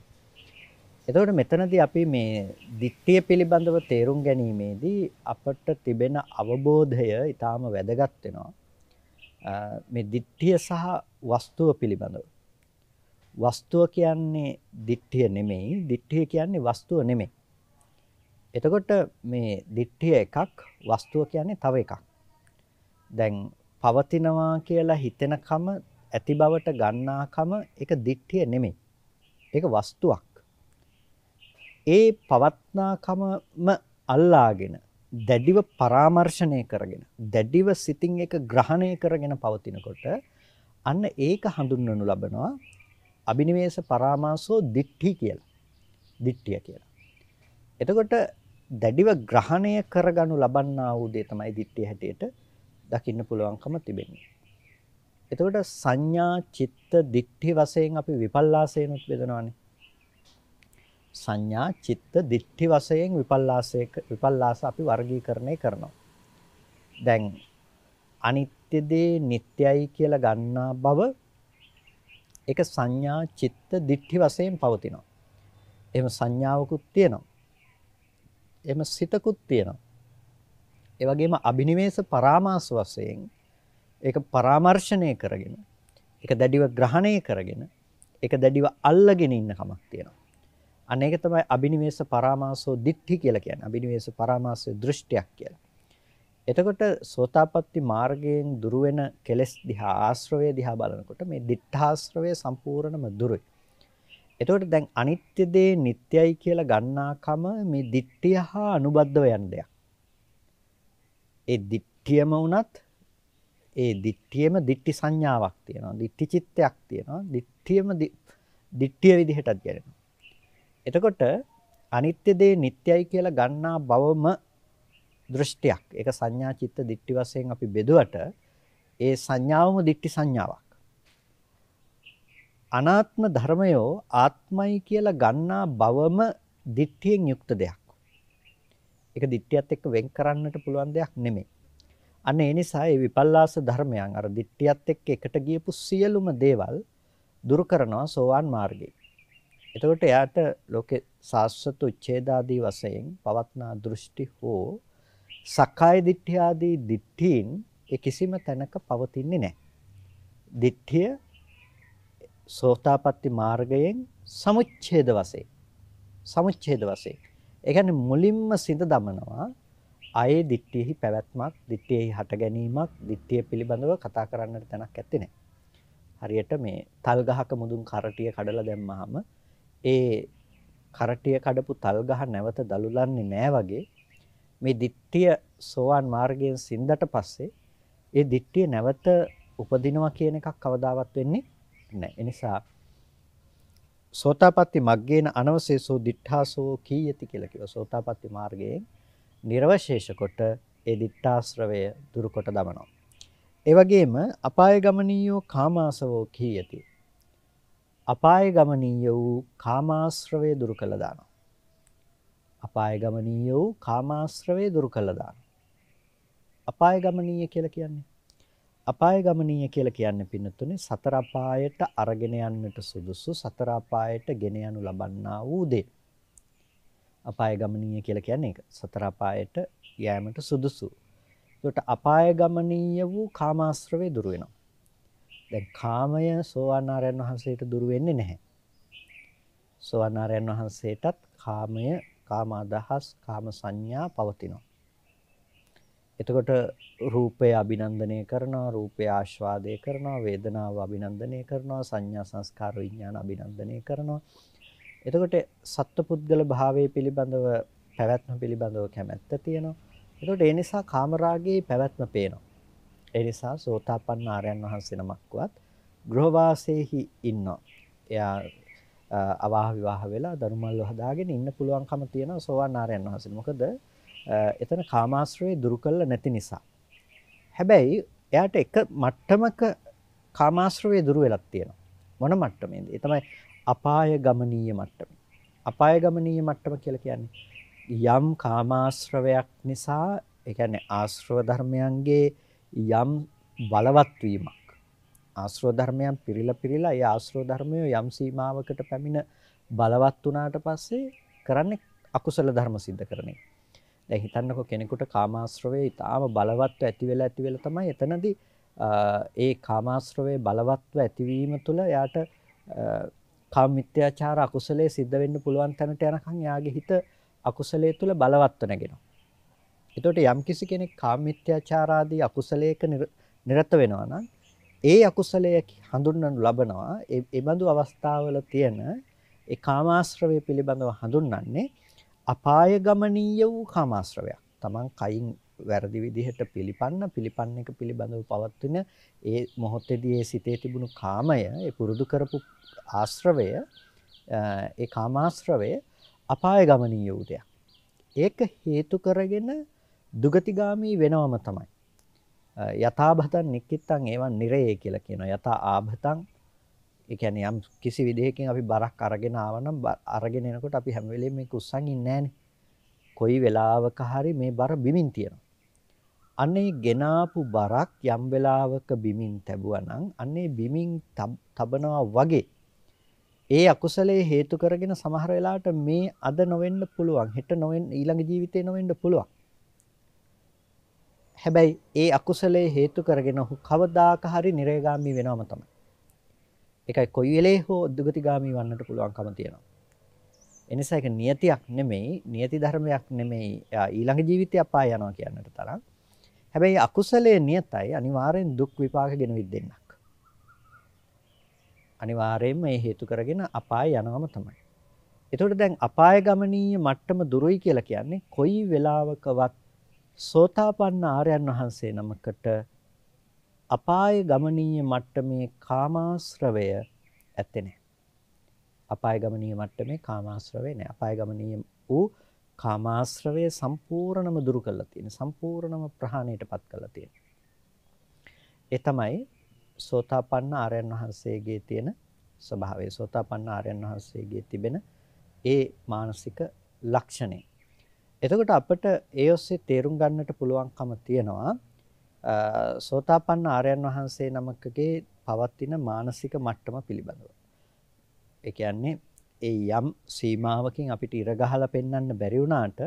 එතකොට මෙතනදී අපි මේ දිට්ඨිය පිළිබඳව තේරුම් ගැනීමේදී අපට තිබෙන අවබෝධය ඊටාම වැදගත් වෙනවා. මේ දිට්ඨිය සහ වස්තුව පිළිබඳව. වස්තුව කියන්නේ දිට්ඨිය නෙමෙයි, දිට්ඨිය කියන්නේ වස්තුව නෙමෙයි. එතකොට මේ දිට්ඨිය එකක්, වස්තුව කියන්නේ තව එකක්. දැන් පවතිනවා කියලා හිතෙනකම ඇති බවට ගන්නාකම ඒක දිට්ඨිය නෙමෙයි. ඒක වස්තුවක්. ඒ පවත්නාකමම අල්ලාගෙන දැඩිව පරාමර්ශණය කරගෙන දැඩිව සිතින් එක ග්‍රහණය කරගෙන පවතිනකොට අන්න ඒක හඳුන්වනු ලබනවා අබිනිවේෂ පරාමාසෝ දිට්ඨි කියලා. දිට්ඨිය කියලා. එතකොට දැඩිව ග්‍රහණය කරගනු ලබන්නා වූ දේ තමයි දිට්ඨිය හැටියට දකින්න පුළුවන්කම තිබෙන්නේ. එතකොට සංඥා චිත්ත දිට්ඨි වශයෙන් අපි විපල්ලාසේනොත් බෙදනවානේ. සංඥා චිත්ත දිට්ඨි වශයෙන් විපල්ලාසයක විපල්ලාස අපි වර්ගීකරණය කරනවා. දැන් අනිත්‍ය දේ නිට්ටයයි කියලා ගන්නා බව ඒක සංඥා චිත්ත දිට්ඨි වශයෙන් පවතිනවා. එහෙම සංඥාවකුත් තියෙනවා. එහෙම සිතකුත් තියෙනවා. ඒ වගේම අභිනිවේෂ පරාමාස වශයෙන් ඒක පරාමර්ශණය කරගෙන ඒක දැඩිව ග්‍රහණය කරගෙන ඒක දැඩිව අල්ලගෙන ඉන්න කමක් තියෙනවා. අන්න ඒක තමයි අබිනිවේෂ පරාමාසෝ දිට්ඨි කියලා කියන්නේ. අබිනිවේෂ පරාමාසෝ දෘෂ්ටියක් කියලා. එතකොට සෝතාපට්ටි මාර්ගයෙන් දුර වෙන කෙලෙස් දිහා ආශ්‍රවය දිහා බලනකොට මේ දිඨාශ්‍රවය සම්පූර්ණම දුරුයි. එතකොට දැන් අනිත්‍ය දේ නිට්ටයයි කියලා ගන්නාකම මේ දිට්ඨිය හා අනුබද්ධව යන දෙයක්. ඒ දිට්ඨියම වුණත් ඒ දිට්ඨියම දිට්ඨි සංඥාවක් තියෙනවා. දිට්ඨි චිත්තයක් තියෙනවා. දිට්ඨියම දිට්ඨිය විදිහටත් ගැලෙනවා. එතකොට අනිත්‍ය දේ නිට්ටයයි කියලා ගන්නා බවම දෘෂ්ටියක්. ඒක සංඥා චිත්ත දිට්ටි වශයෙන් අපි බෙදුවට ඒ සංඥාවම දිට්ටි සංඥාවක්. අනාත්ම ධර්මයෝ ආත්මයි කියලා ගන්නා බවම දිට්ඨියෙන් යුක්ත දෙයක්. ඒක දිට්ඨියත් එක්ක වෙන් කරන්නට පුළුවන් දෙයක් නෙමෙයි. අන්න ඒ නිසා මේ විපල්ලාස ධර්මයන් අර දිට්ඨියත් එක්ක එකට ගියපු සියලුම දේවල් දුරු කරනවා සෝවාන් මාර්ගයේ. එතකොට එයාට ලෝකේ සාස්වත උච්ඡේදාදී වශයෙන් පවත්නා දෘෂ්ටි හෝ සක්කාය දිට්ඨිය ආදී දිට්ඨීන් ඒ කිසිම තැනක පවතින්නේ නැහැ. දිට්ඨිය සෝතාපට්ටි මාර්ගයෙන් සමුච්ඡේද වශයෙන් සමුච්ඡේද වශයෙන් ඒ කියන්නේ මුලින්ම සිඳ දමනවා ආයේ දිට්ඨියෙහි පැවැත්මක් දිට්ඨියෙහි හට ගැනීමක් දිට්ඨිය පිළිබඳව කතා කරන්නට තැනක් ඇත්තේ නැහැ. හරියට මේ තල් ගහක මුදුන් කරටිය කඩලා දැම්මහම ඒ කරටිය කඩපු තල් ගහ නැවත දලුලන්නේ නෑ වගේ මේ දිට්ඨිය සෝවාන් මාර්ගයෙන් සින්දට පස්සේ ඒ දිට්ඨිය නැවත උපදිනවා කියන එකක් කවදාවත් වෙන්නේ නැහැ. ඒ නිසා සෝතාපට්ටි මග්ගේන අනවශේෂෝ දිඨාසෝ කීයති කියලා කිව්වා. සෝතාපට්ටි මාර්ගයෙන් නිර්වශේෂ කොට ඒ දිඨාශ්‍රවය දුරු කොට දමනවා. ඒ වගේම අපාය ගමනීයෝ කාමාසවෝ කීයති. අපාය ගමනීය වූ කාමාශ්‍රවය දුරු කළ දානවා. අපාය ගමනීය වූ කාමාශ්‍රවේ දුරු කළා දාන. අපාය ගමනීය කියලා කියන්නේ අපාය ගමනීය කියලා කියන්නේ පින්නතුනේ සතර අපායට අරගෙන යන්නට සුදුසු සතර අපායට ගෙන යනු ලබන්නා වූ දේ. අපාය ගමනීය කියලා කියන්නේ ඒක. සතර අපායට යෑමට සුදුසු. ඒකට අපාය ගමනීය වූ කාමාශ්‍රවේ දුර වෙනවා. දැන් කාමය සෝවාන් ආරයන් වහන්සේට දුර වෙන්නේ නැහැ. සෝවාන් ආරයන් වහන්සේටත් කාමය, කාම අදහස්, කාම සංඥා පවතිනවා. එතකොට රූපය අභිනන්දනය කරනවා රූපය ආස්වාදය කරනවා වේදනාව අභිනන්දනය කරනවා සංඥා සංස්කාර විඥාන අභිනන්දනය කරනවා. එතකොට සත්පුද්ගල භාවයේ පිළිබඳව පැවැත්ම පිළිබඳව කැමැත්ත තියෙනවා. එතකොට ඒ නිසා කාමරාගයේ පැවැත්ම පේනවා. ඒ නිසා සෝතාපන්න ආර්යයන් වහන්සේ නමක්වත් ගෘහවාසයේහි ඉන්නවා. එයා අවාහ විවාහ වෙලා දරුමල්ව හදාගෙන ඉන්න පුළුවන්කම තියෙනවා සෝවාන් ආර්යයන් වහන්සේ මොකද එතන කාමාශ්‍රයේ දුරු කළ නැති නිසා. හැබැයි එයාට එක මට්ටමක කාමාශ්‍රයේ දුරු වෙලක් තියෙනවා. මොන මට්ටමේද? ඒ තමයි අපාය ගමනීය මට්ටම. අපාය ගමනීය මට්ටම කියලා කියන්නේ යම් කාමාශ්‍රවයක් නිසා ඒ කියන්නේ ආශ්‍රව ධර්මයන්ගේ යම් බලවත් වීමක්. ආශ්‍රව ධර්මයන් පිරීලා පිරීලා ඒ ආශ්‍රව ධර්මය යම් සීමාවකට පැමිණ බලවත් වුණාට පස්සේ කරන්නේ අකුසල ධර්ම સિદ્ધ කරන එක. දැන් හිතන්නකෝ කෙනෙකුට කාමාශ්‍රවයේ ඊටාම බලවත්ව ඇති වෙලා ඇති වෙලා තමයි එතනදී ඒ කාමාශ්‍රවයේ බලවත්ව ඇතිවීම තුළ එයාට කාම මිත්‍යාචාර අකුසලයේ සිද්ධ වෙන්න පුළුවන් තැනට යනකම් එයාගේ හිත අකුසලයේ තුල බලවත්ව නැගෙනවා. එතකොට යම්කිසි කෙනෙක් කාම මිත්‍යාචාර ආදී අකුසලයක නිරත වෙනවා නම් ඒ අකුසලය හඳුන්වනු ලබනවා ඒ බඳු අවස්ථාවල තියෙන ඒ කාමාශ්‍රවය පිළිබඳව හඳුන්වන්නේ අපාය ගමනීය වූ කාමාශ්‍රවයක්. Taman කයින් වැරදි විදිහට පිළිපන්න පිළිපන්න එක පිළිබඳව පවත්වන ඒ මොහොතේදී ඒ සිතේ තිබුණු කාමය ඒ පුරුදු කරපු ආශ්‍රවය ඒ කාමාශ්‍රවය අපාය ගමනීය වූ දෙයක්. ඒක හේතු කරගෙන දුගතිගාමී වෙනවම තමයි. යථාභතං නික්කිට්ටං ඒවන් නිරේ කියලා කියනවා. යථා ආභතං ඒ කියන්නේ යම් කිසි විදිහකින් අපි බරක් අරගෙන ආවනම් අරගෙන එනකොට අපි හැම වෙලෙම මේක උස්සන් ඉන්නේ කොයි වෙලාවක හරි මේ බර බිමින් තියෙනවා. අන්නේ ගෙනාපු බරක් යම් වෙලාවක බිමින් තැබුවා නම් අන්නේ බිමින් තබනවා වගේ ඒ අකුසලයේ හේතු කරගෙන සමහර වෙලාවට මේ අද නොවෙන්න පුළුවන් හෙට නොවෙන්න ඊළඟ ජීවිතේ නොවෙන්න පුළුවන්. හැබැයි ඒ අකුසලයේ හේතු කරගෙන ඔහු කවදාක හරි නිරේගාමී වෙනවම තමයි. ඒකයි කොයි වෙලේ හෝ දුගතිගාමී වන්නට පුළුවන්කම තියෙනවා. එනිසා ඒක නියතියක් නෙමෙයි, නියති ධර්මයක් නෙමෙයි. ඊළඟ ජීවිතය අපාය යනවා කියන්නට තරම්. හැබැයි අකුසලයේ නියතයි අනිවාර්යෙන් දුක් විපාක ගෙන විද්දෙන්නක්. අනිවාර්යයෙන්ම මේ හේතු කරගෙන අපාය යනවම තමයි. එතකොට දැන් අපාය ගමනීය මට්ටම දුරුයි කියලා කියන්නේ කොයි වෙලාවකවත් සෝතාපන්න ආර්යයන් වහන්සේ නමකට අපාය ගමනීය මට්ටමේ කාමාශ්‍රවය ඇත්තේ නැහැ. අපාය ගමනීය මට්ටමේ කාමාශ්‍රවය නැහැ. අපාය ගමනීය වූ කාමාශ්‍රවය සම්පූර්ණම දුරු කරලා තියෙන. සම්පූර්ණම ප්‍රහාණයටපත් කරලා තියෙන. ඒ තමයි සෝතාපන්න ආර්යයන් වහන්සේගේ තියෙන ස්වභාවය. සෝතාපන්න ආර්යයන් වහන්සේගේ තිබෙන ඒ මානසික ලක්ෂණය. එතකොට අපිට ඒ ඔස්සේ තේරුම් ගන්නට පුළුවන්කම තියෙනවා සෝතාපන්න ආර්යයන් වහන්සේ නමකගේ පවතින මානසික මට්ටම පිළිබඳව. ඒ කියන්නේ ඒ යම් සීමාවකින් අපිට ඉර ගහලා පෙන්වන්න බැරි වුණාට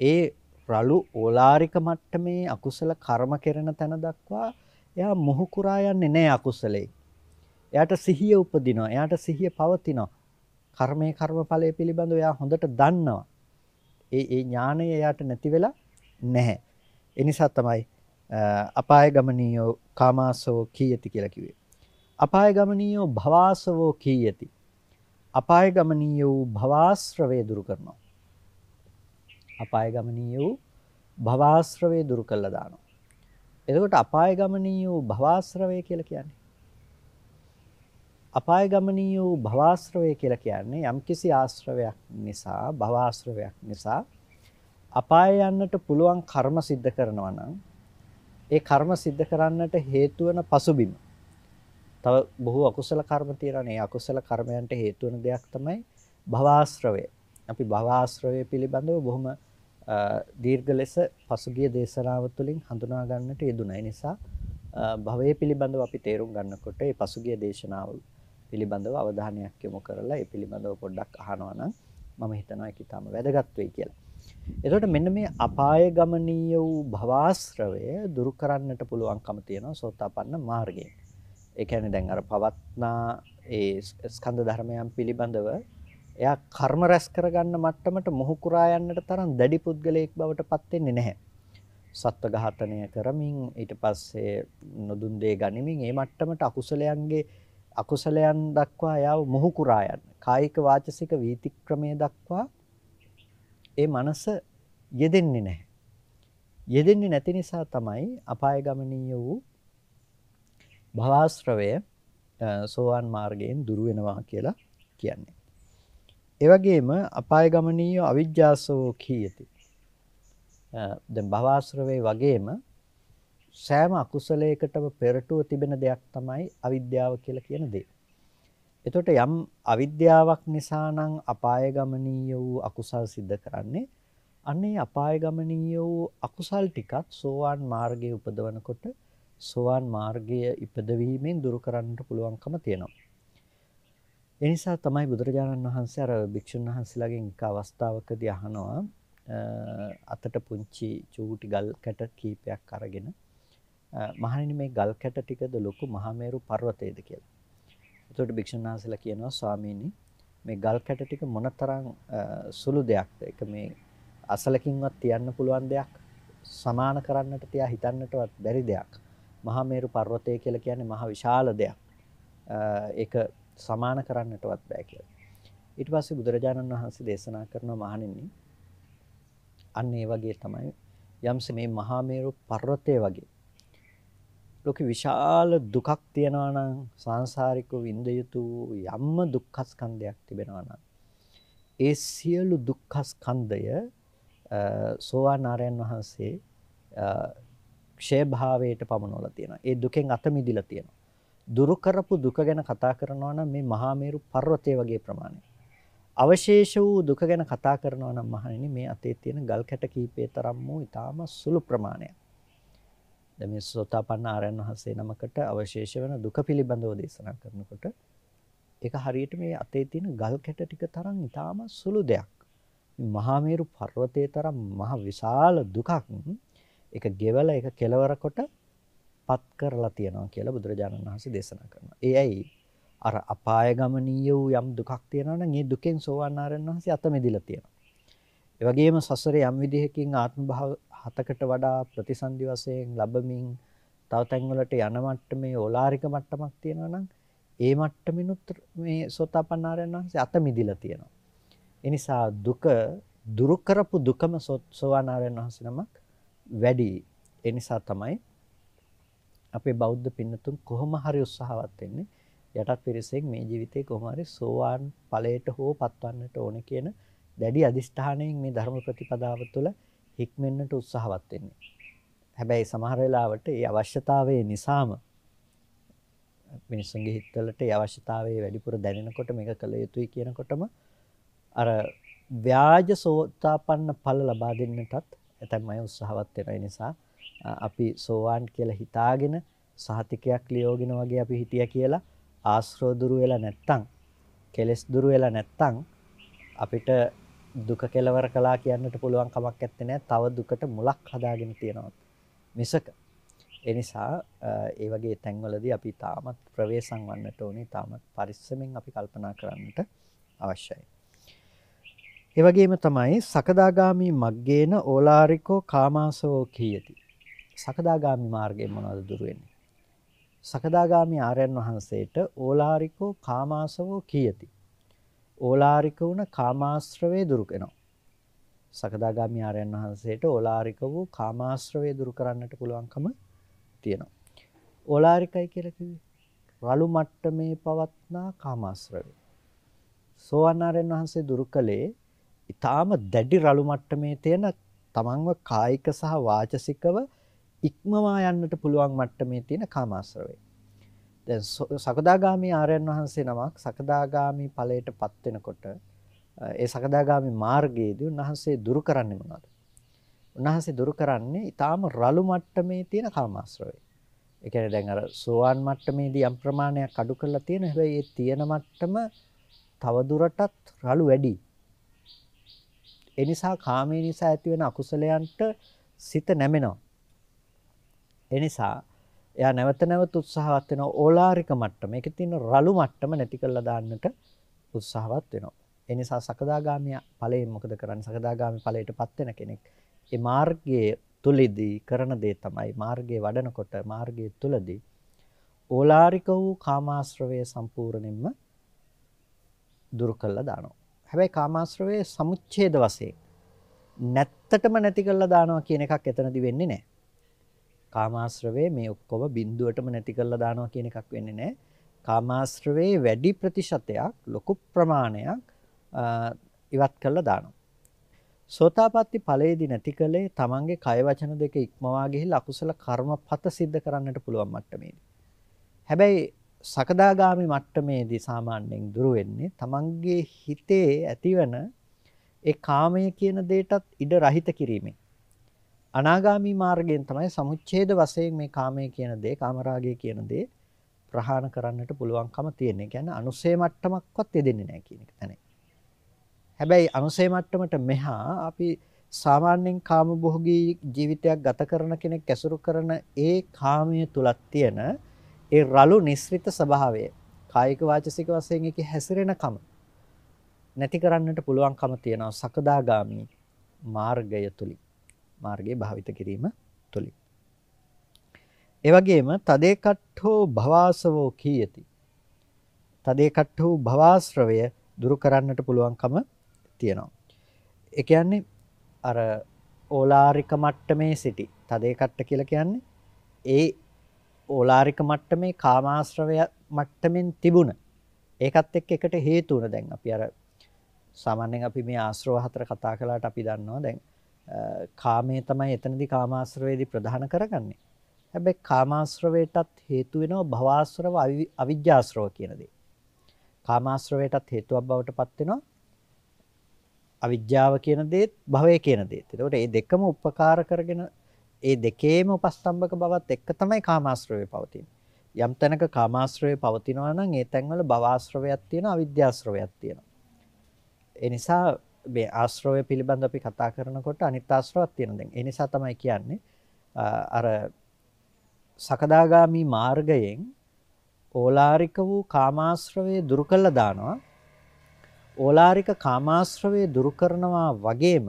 ඒ රළු ඕලාරික මට්ටමේ අකුසල කර්ම කෙරෙන තැන දක්වා එයා මොහු කුරා යන්නේ නැහැ අකුසලේ. එයාට සිහිය උපදිනවා. එයාට සිහිය පවතිනවා. කර්මයේ කර්මඵලයේ පිළිබඳව එයා හොඳට දන්නවා. ඒ ඒ ඥාණය එයාට නැති වෙලා නැහැ. ඒ නිසා තමයි අපාය ගමනීයෝ කාමාසෝ කීයති කියලා කිව්වේ. අපාය ගමනීයෝ භවාසවෝ කීයති. අපාය ගමනීයෝ භවාශ්‍රවේ දුරු කරනවා. අපාය ගමනීයෝ භවාශ්‍රවේ දුරු කළා දානවා. එතකොට අපාය ගමනීයෝ භවාශ්‍රවේ කියලා කියන්නේ අපාය ගමනීයෝ භවාශ්‍රවය කියලා කියන්නේ යම්කිසි ආශ්‍රවයක් නිසා භවාශ්‍රවයක් නිසා අපාය යන්නට පුළුවන් කර්ම સિદ્ધ කරනවා නම් ඒ කර්ම સિદ્ધ කරන්නට හේතු වන පසුබිම. තව බොහෝ අකුසල කර්ම තියෙනවානේ. ඒ අකුසල කර්මයන්ට හේතු වෙන දෙයක් තමයි භවආශ්‍රවය. අපි භවආශ්‍රවය පිළිබඳව බොහොම දීර්ඝ ලෙස පසුගිය දේශනාව තුළින් හඳුනා ගන්නට යෙදුණා. ඒ නිසා භවය පිළිබඳව අපි තේරුම් ගන්නකොට ඒ පසුගිය දේශනාව පිළිබඳව අවධානයක් යොමු කරලා ඒ පිළිබඳව පොඩ්ඩක් අහනවා නම් මම හිතනවා ඒක ඊටම වැදගත් වෙයි කියලා. එතකොට මෙන්න මේ අපාය ගමනීය වූ භවආශ්‍රවය දුරු කරන්නට පුළුවන්කම තියෙනවා සෝතාපන්න මාර්ගයෙන්. ඒ කියන්නේ දැන් අර පවත්නා ඒ ස්කන්ධ ධර්මයන් පිළිබඳව එයා කර්ම රැස් කරගන්න මට්ටමට මොහු කුරා යන්නට තරම් දැඩි පුද්ගලයෙක් බවට පත් වෙන්නේ නැහැ. සත්ව ඝාතනය කරමින් ඊට පස්සේ නොදුන් දේ ගනිමින් මේ මට්ටමට අකුසලයන්ගේ අකුසලයන් දක්වා යාව මොහු කුරා යන්න. කායික වාචසික වීතික්‍රමයේ දක්වා ඒ මනස යෙදෙන්නේ නැහැ. යෙදෙන්නේ නැති නිසා තමයි අපාය ගමනීය වූ භවආශ්‍රවය සෝවාන් මාර්ගයෙන් දුරු වෙනවා කියලා කියන්නේ. ඒ වගේම අපාය ගමනීය අවිජ්ජාසෝ කීයති. දැන් භවආශ්‍රවේ වගේම සෑම අකුසලයකටම පෙරටුව තිබෙන දෙයක් තමයි අවිද්‍යාව කියලා කියන දේ. එතකොට යම් අවිද්‍යාවක් නිසා නම් අපාය ගමනීය වූ අකුසල් සිද්ධ කරන්නේ අන්නේ අපාය ගමනීය වූ අකුසල් ටිකත් සෝවාන් මාර්ගයේ උපදවනකොට සෝවාන් මාර්ගය ඉපදවීමෙන් දුරු කරන්නට පුළුවන්කම තියෙනවා. ඒ නිසා තමයි බුදුරජාණන් වහන්සේ අර භික්ෂුන් වහන්සේලාගෙන් එක අවස්ථාවකදී අහනවා අතට පුංචි චූටි ගල් කැට කීපයක් අරගෙන මහණෙනි මේ ගල් කැට ටිකද ලොකු මහමෙරු පර්වතයේද කියලා. එතකොට භික්ෂුන් වහන්සේලා කියනවා ස්වාමීනි මේ ගල් කැට ටික මොනතරම් සුළු දෙයක්ද? ඒක මේ අසලකින්වත් තියන්න පුළුවන් දෙයක් සමාන කරන්නට තියා හිතන්නටවත් බැරි දෙයක්. මහා මේරු පර්වතය කියලා කියන්නේ මහ විශාල දෙයක්. ඒක සමාන කරන්නටවත් බෑ කියලා. ඊට පස්සේ බුදුරජාණන් වහන්සේ දේශනා කරනවා මහණෙනි අන්න ඒ වගේ තමයි යම්ස මේ මහා මේරු පර්වතය වගේ ලෝකෙ විශාල දුකක් තියනවා නම් සංසාරිකව විඳ යුතු යම්ම දුක්ඛ ස්කන්ධයක් තිබෙනවා නම් ඒ සියලු දුක්ඛ ස්කන්ධය සෝවාන් ආරයන් වහන්සේ ක්ෂය භාවයට පමනවලා තියෙනවා. ඒ දුකෙන් අත මිදිලා තියෙනවා. දුරු කරපු දුක ගැන කතා කරනවා නම් මේ මහා මේරු පර්වතය වගේ ප්‍රමාණයක්. අවශේෂ වූ දුක ගැන කතා කරනවා නම් මහණෙනි මේ අතේ තියෙන ගල් කැට කීපේ තරම් වූ ඊටාම සුළු ප්‍රමාණයක්. දැන් මේ සෝතාපන්න ආරයන් වහන්සේ නමකට අවශේෂ වෙන දුක පිළිබඳව දේශනා කරනකොට ඒක හරියට මේ අතේ තියෙන ගල් කැට ටික තරම් ඊටාම සුළු දෙයක්. මහා මේරු පර්වතයේ තරම් මහ විශාල දුකක් ඒක ගෙවල ඒක කෙලවර කොට පත් කරලා තියනවා කියලා බුදුරජාණන් වහන්සේ දේශනා කරනවා. ඒ ඇයි අර අපාය ගමනීය වූ යම් දුකක් තියෙනවා නම් ඒ දුකෙන් සෝවාන් ආරයන් වහන්සේ අත මෙදිලා තියෙනවා. ඒ වගේම සසරේ යම් විදිහකින් ආත්ම භාව හතකට වඩා ප්‍රතිසන්දි වශයෙන් ලැබමින් තව තැන්වලට යන මට්ටමේ ඕලාරික මට්ටමක් තියෙනවා නම් ඒ මට්ටමිනුත් මේ සෝතාපන්නාරයන් වහන්සේ අත මිදිලා තියෙනවා. ඒ නිසා දුක දුරු කරපු දුකම සෝවානාරයන් වහන්සේ නමක් වැඩි. ඒ නිසා තමයි අපේ බෞද්ධ පින්නතුන් කොහොම හරි උත්සාහවත් වෙන්නේ යටත් පිරිසෙන් මේ ජීවිතේ කොහොම හරි සෝවාන් ඵලයට හෝ පත්වන්නට ඕන කියන දැඩි අදිෂ්ඨානයෙන් මේ ධර්ම ප්‍රතිපදාව තුළ හික්මෙන්නට උත්සාහවත් වෙන්නේ. හැබැයි සමහර වෙලාවට ඒ අවශ්‍යතාවය නිසාම මිනිස්සුන්ගේ හිතවලට ඒ අවශ්‍යතාවය වැඩිපුර දැනෙනකොට මේක කළ යුතුයි කියනකොටම අර ව්‍යාජ සෝතාපන්න ඵල ලබා දෙන්නටත් ඇතැම් අය උත්සාහවත් වෙන නිසා අපි සෝවාන් කියලා හිතාගෙන සහතිකයක් ලියෝගෙන වගේ අපි හිටියා කියලා ආශ්‍රව දුරු වෙලා නැත්තම් කෙලස් දුරු වෙලා නැත්තම් අපිට දුක කෙලවර කළා කියන්නට පුළුවන් කමක් නැත්තේ තව දුකට මුලක් හදාගෙන තියෙනවා. මිසක. ඒ නිසා ඒ වගේ තැන්වලදී අපි තාමත් ප්‍රවේශම් වන්නට ඕනේ. තාමත් පරිස්සමෙන් අපි කල්පනා කරන්නට අවශ්‍යයි. ඒ වගේම තමයි සකදාගාමි මග්ගේන ඕලාරිකෝ කාමාසෝ කීයති. සකදාගාමි මාර්ගයෙන් මොනවද දුර වෙන්නේ? සකදාගාමි ආර්යයන් වහන්සේට ඕලාරිකෝ කාමාසවෝ කීයති? ඕලාරික වුණ කාමාශ්‍රවේ දුරු වෙනවා. සකදාගාමි ආරයන් වහන්සේට ඕලාරික වූ කාමාශ්‍රවේ දුරු කරන්නට පුළුවන්කම තියෙනවා. ඕලාරිකයි කියලා කිව්වේ රළු මට්ටමේ පවත්නා කාමාශ්‍රවේ. සෝවන් ආරයන් වහන්සේ දුරු කළේ ඊටාම දැඩි රළු මට්ටමේ තියෙන තමන්ව කායික සහ වාචසිකව ඉක්මවා යන්නට පුළුවන් මට්ටමේ තියෙන කාමාශ්‍රවේ. දැන් සකදාගාමි ආර්යයන් වහන්සේ නමක් සකදාගාමි ඵලයටපත් වෙනකොට ඒ සකදාගාමි මාර්ගයේදී උන්වහන්සේ දුරු කරන්නේ මොනවද? උන්වහන්සේ දුරු කරන්නේ ඊටාම රළු මට්ටමේ තියෙන කාමාශ්‍රවය. ඒ කියන්නේ දැන් අර සෝවාන් මට්ටමේදී යම් ප්‍රමාණයක් අඩු කරලා තියෙන හැබැයි ඒ තියෙන මට්ටම තව දුරටත් රළු වැඩි. ඒ නිසා කාමයේ නිසා ඇතිවෙන අකුසලයන්ට සිත නැමෙනවා. ඒ නිසා එයා නැවත නැවත උත්සාහවත් වෙනවා ඕලාරික මට්ටම. ඒකේ තියෙන රළු මට්ටම නැති කරලා දාන්නට උත්සාහවත් වෙනවා. ඒ නිසා සකදාගාමී ඵලයෙන් මොකද කරන්නේ? සකදාගාමී ඵලයටපත් වෙන කෙනෙක් ඒ මාර්ගයේ තුලදී කරන දේ තමයි මාර්ගයේ වඩනකොට මාර්ගයේ තුලදී ඕලාරික වූ කාමාශ්‍රවය සම්පූර්ණයෙන්ම දුරු කළා දානවා. හැබැයි කාමාශ්‍රවයේ සමුච්ඡේද වශයෙන් නැත්තටම නැති කළා දානවා කියන එකක් එතනදි වෙන්නේ නැහැ. කාමාශ්‍රවයේ මේ ඔක්කොම බිඳුවටම නැති කළා දානවා කියන එකක් වෙන්නේ නැහැ. කාමාශ්‍රවයේ වැඩි ප්‍රතිශතයක් ලොකු ප්‍රමාණයක් ඉවත් කළා දානවා. සෝතාපට්ටි ඵලයේදී නැති කලේ තමන්ගේ කය වචන දෙක ඉක්මවා ගිහිල්ලා අකුසල කර්මපත සිද්ධ කරන්නට පුළුවන් මට්ටමේදී. හැබැයි සකදාගාමි මට්ටමේදී සාමාන්‍යයෙන් දුර වෙන්නේ තමන්ගේ හිතේ ඇතිවන ඒ කාමය කියන දෙයටත් ඉඩ රහිත කිරීමෙන්. අනාගාමි මාර්ගයෙන් තමයි සමුච්ඡේද වශයෙන් මේ කාමය කියන දේ, කාමරාගය කියන දේ ප්‍රහාණ කරන්නට පුළුවන්කම තියෙන්නේ. කියන්නේ අනුසය මට්ටමක්වත් දෙදෙන්නේ නැහැ කියන එක තමයි. හැබැයි අනුසය මට්ටමට මෙහා අපි සාමාන්‍යයෙන් කාමභෝගී ජීවිතයක් ගත කරන කෙනෙක් ඇසුරු කරන ඒ කාමයේ තුලක් තියෙන ඒ රළු නිස්ෘත ස්වභාවය කායික වාචසික වශයෙන් ඒකේ හැසිරෙනකම නැති කරන්නට පුළුවන්කම තියෙනවා සකදාගාමි මාර්ගය තුලින් මාර්ගයේ භාවිත කිරීම තුලින් ඒ වගේම තදේකට්ඨෝ භවාසවෝ කීයති තදේකට්ඨෝ භවාශ්‍රවය දුරු කරන්නට පුළුවන්කම තියෙනවා. ඒ කියන්නේ අර ඕලාරික මට්ටමේ සිටි තදේ කට්ට කියලා කියන්නේ ඒ ඕලාරික මට්ටමේ කාමාශ්‍රවය මට්ටමින් තිබුණ ඒකත් එක්ක එකට හේතු වුණ දැන් අපි අර සාමාන්‍යයෙන් අපි මේ ආශ්‍රව හතර කතා කළාට අපි දන්නවා දැන් කාමයේ තමයි එතනදී කාමාශ්‍රවයේදී ප්‍රධාන කරගන්නේ. හැබැයි කාමාශ්‍රවයටත් හේතු වෙනවා භවආශ්‍රව අවිජ්ජාශ්‍රව කියන දේ. කාමාශ්‍රවයටත් හේතුවක් බවට පත් වෙනවා අවිජ්ජාව කියන දේත් භවය කියන දේත්. එතකොට මේ දෙකම උපකාර කරගෙන ඒ දෙකේම උපස්තම්භක බවත් එක්ක තමයි කාමාශ්‍රවය පවතින්නේ. යම් තැනක කාමාශ්‍රවය පවතිනවා නම් ඒ තැන්වල භවආශ්‍රවයක් තියෙනවා අවිද්‍යාශ්‍රවයක් තියෙනවා. ඒ නිසා මේ ආශ්‍රවය පිළිබඳ අපි කතා කරනකොට අනිත් ආශ්‍රවක් තියෙනවා දැන්. ඒ නිසා තමයි කියන්නේ අර සකදාගාමි මාර්ගයෙන් ඕලාරික වූ කාමාශ්‍රවය දුරු කළා දානවා. ඕලාරික කාමාශ්‍රවය දුරු කරනවා වගේම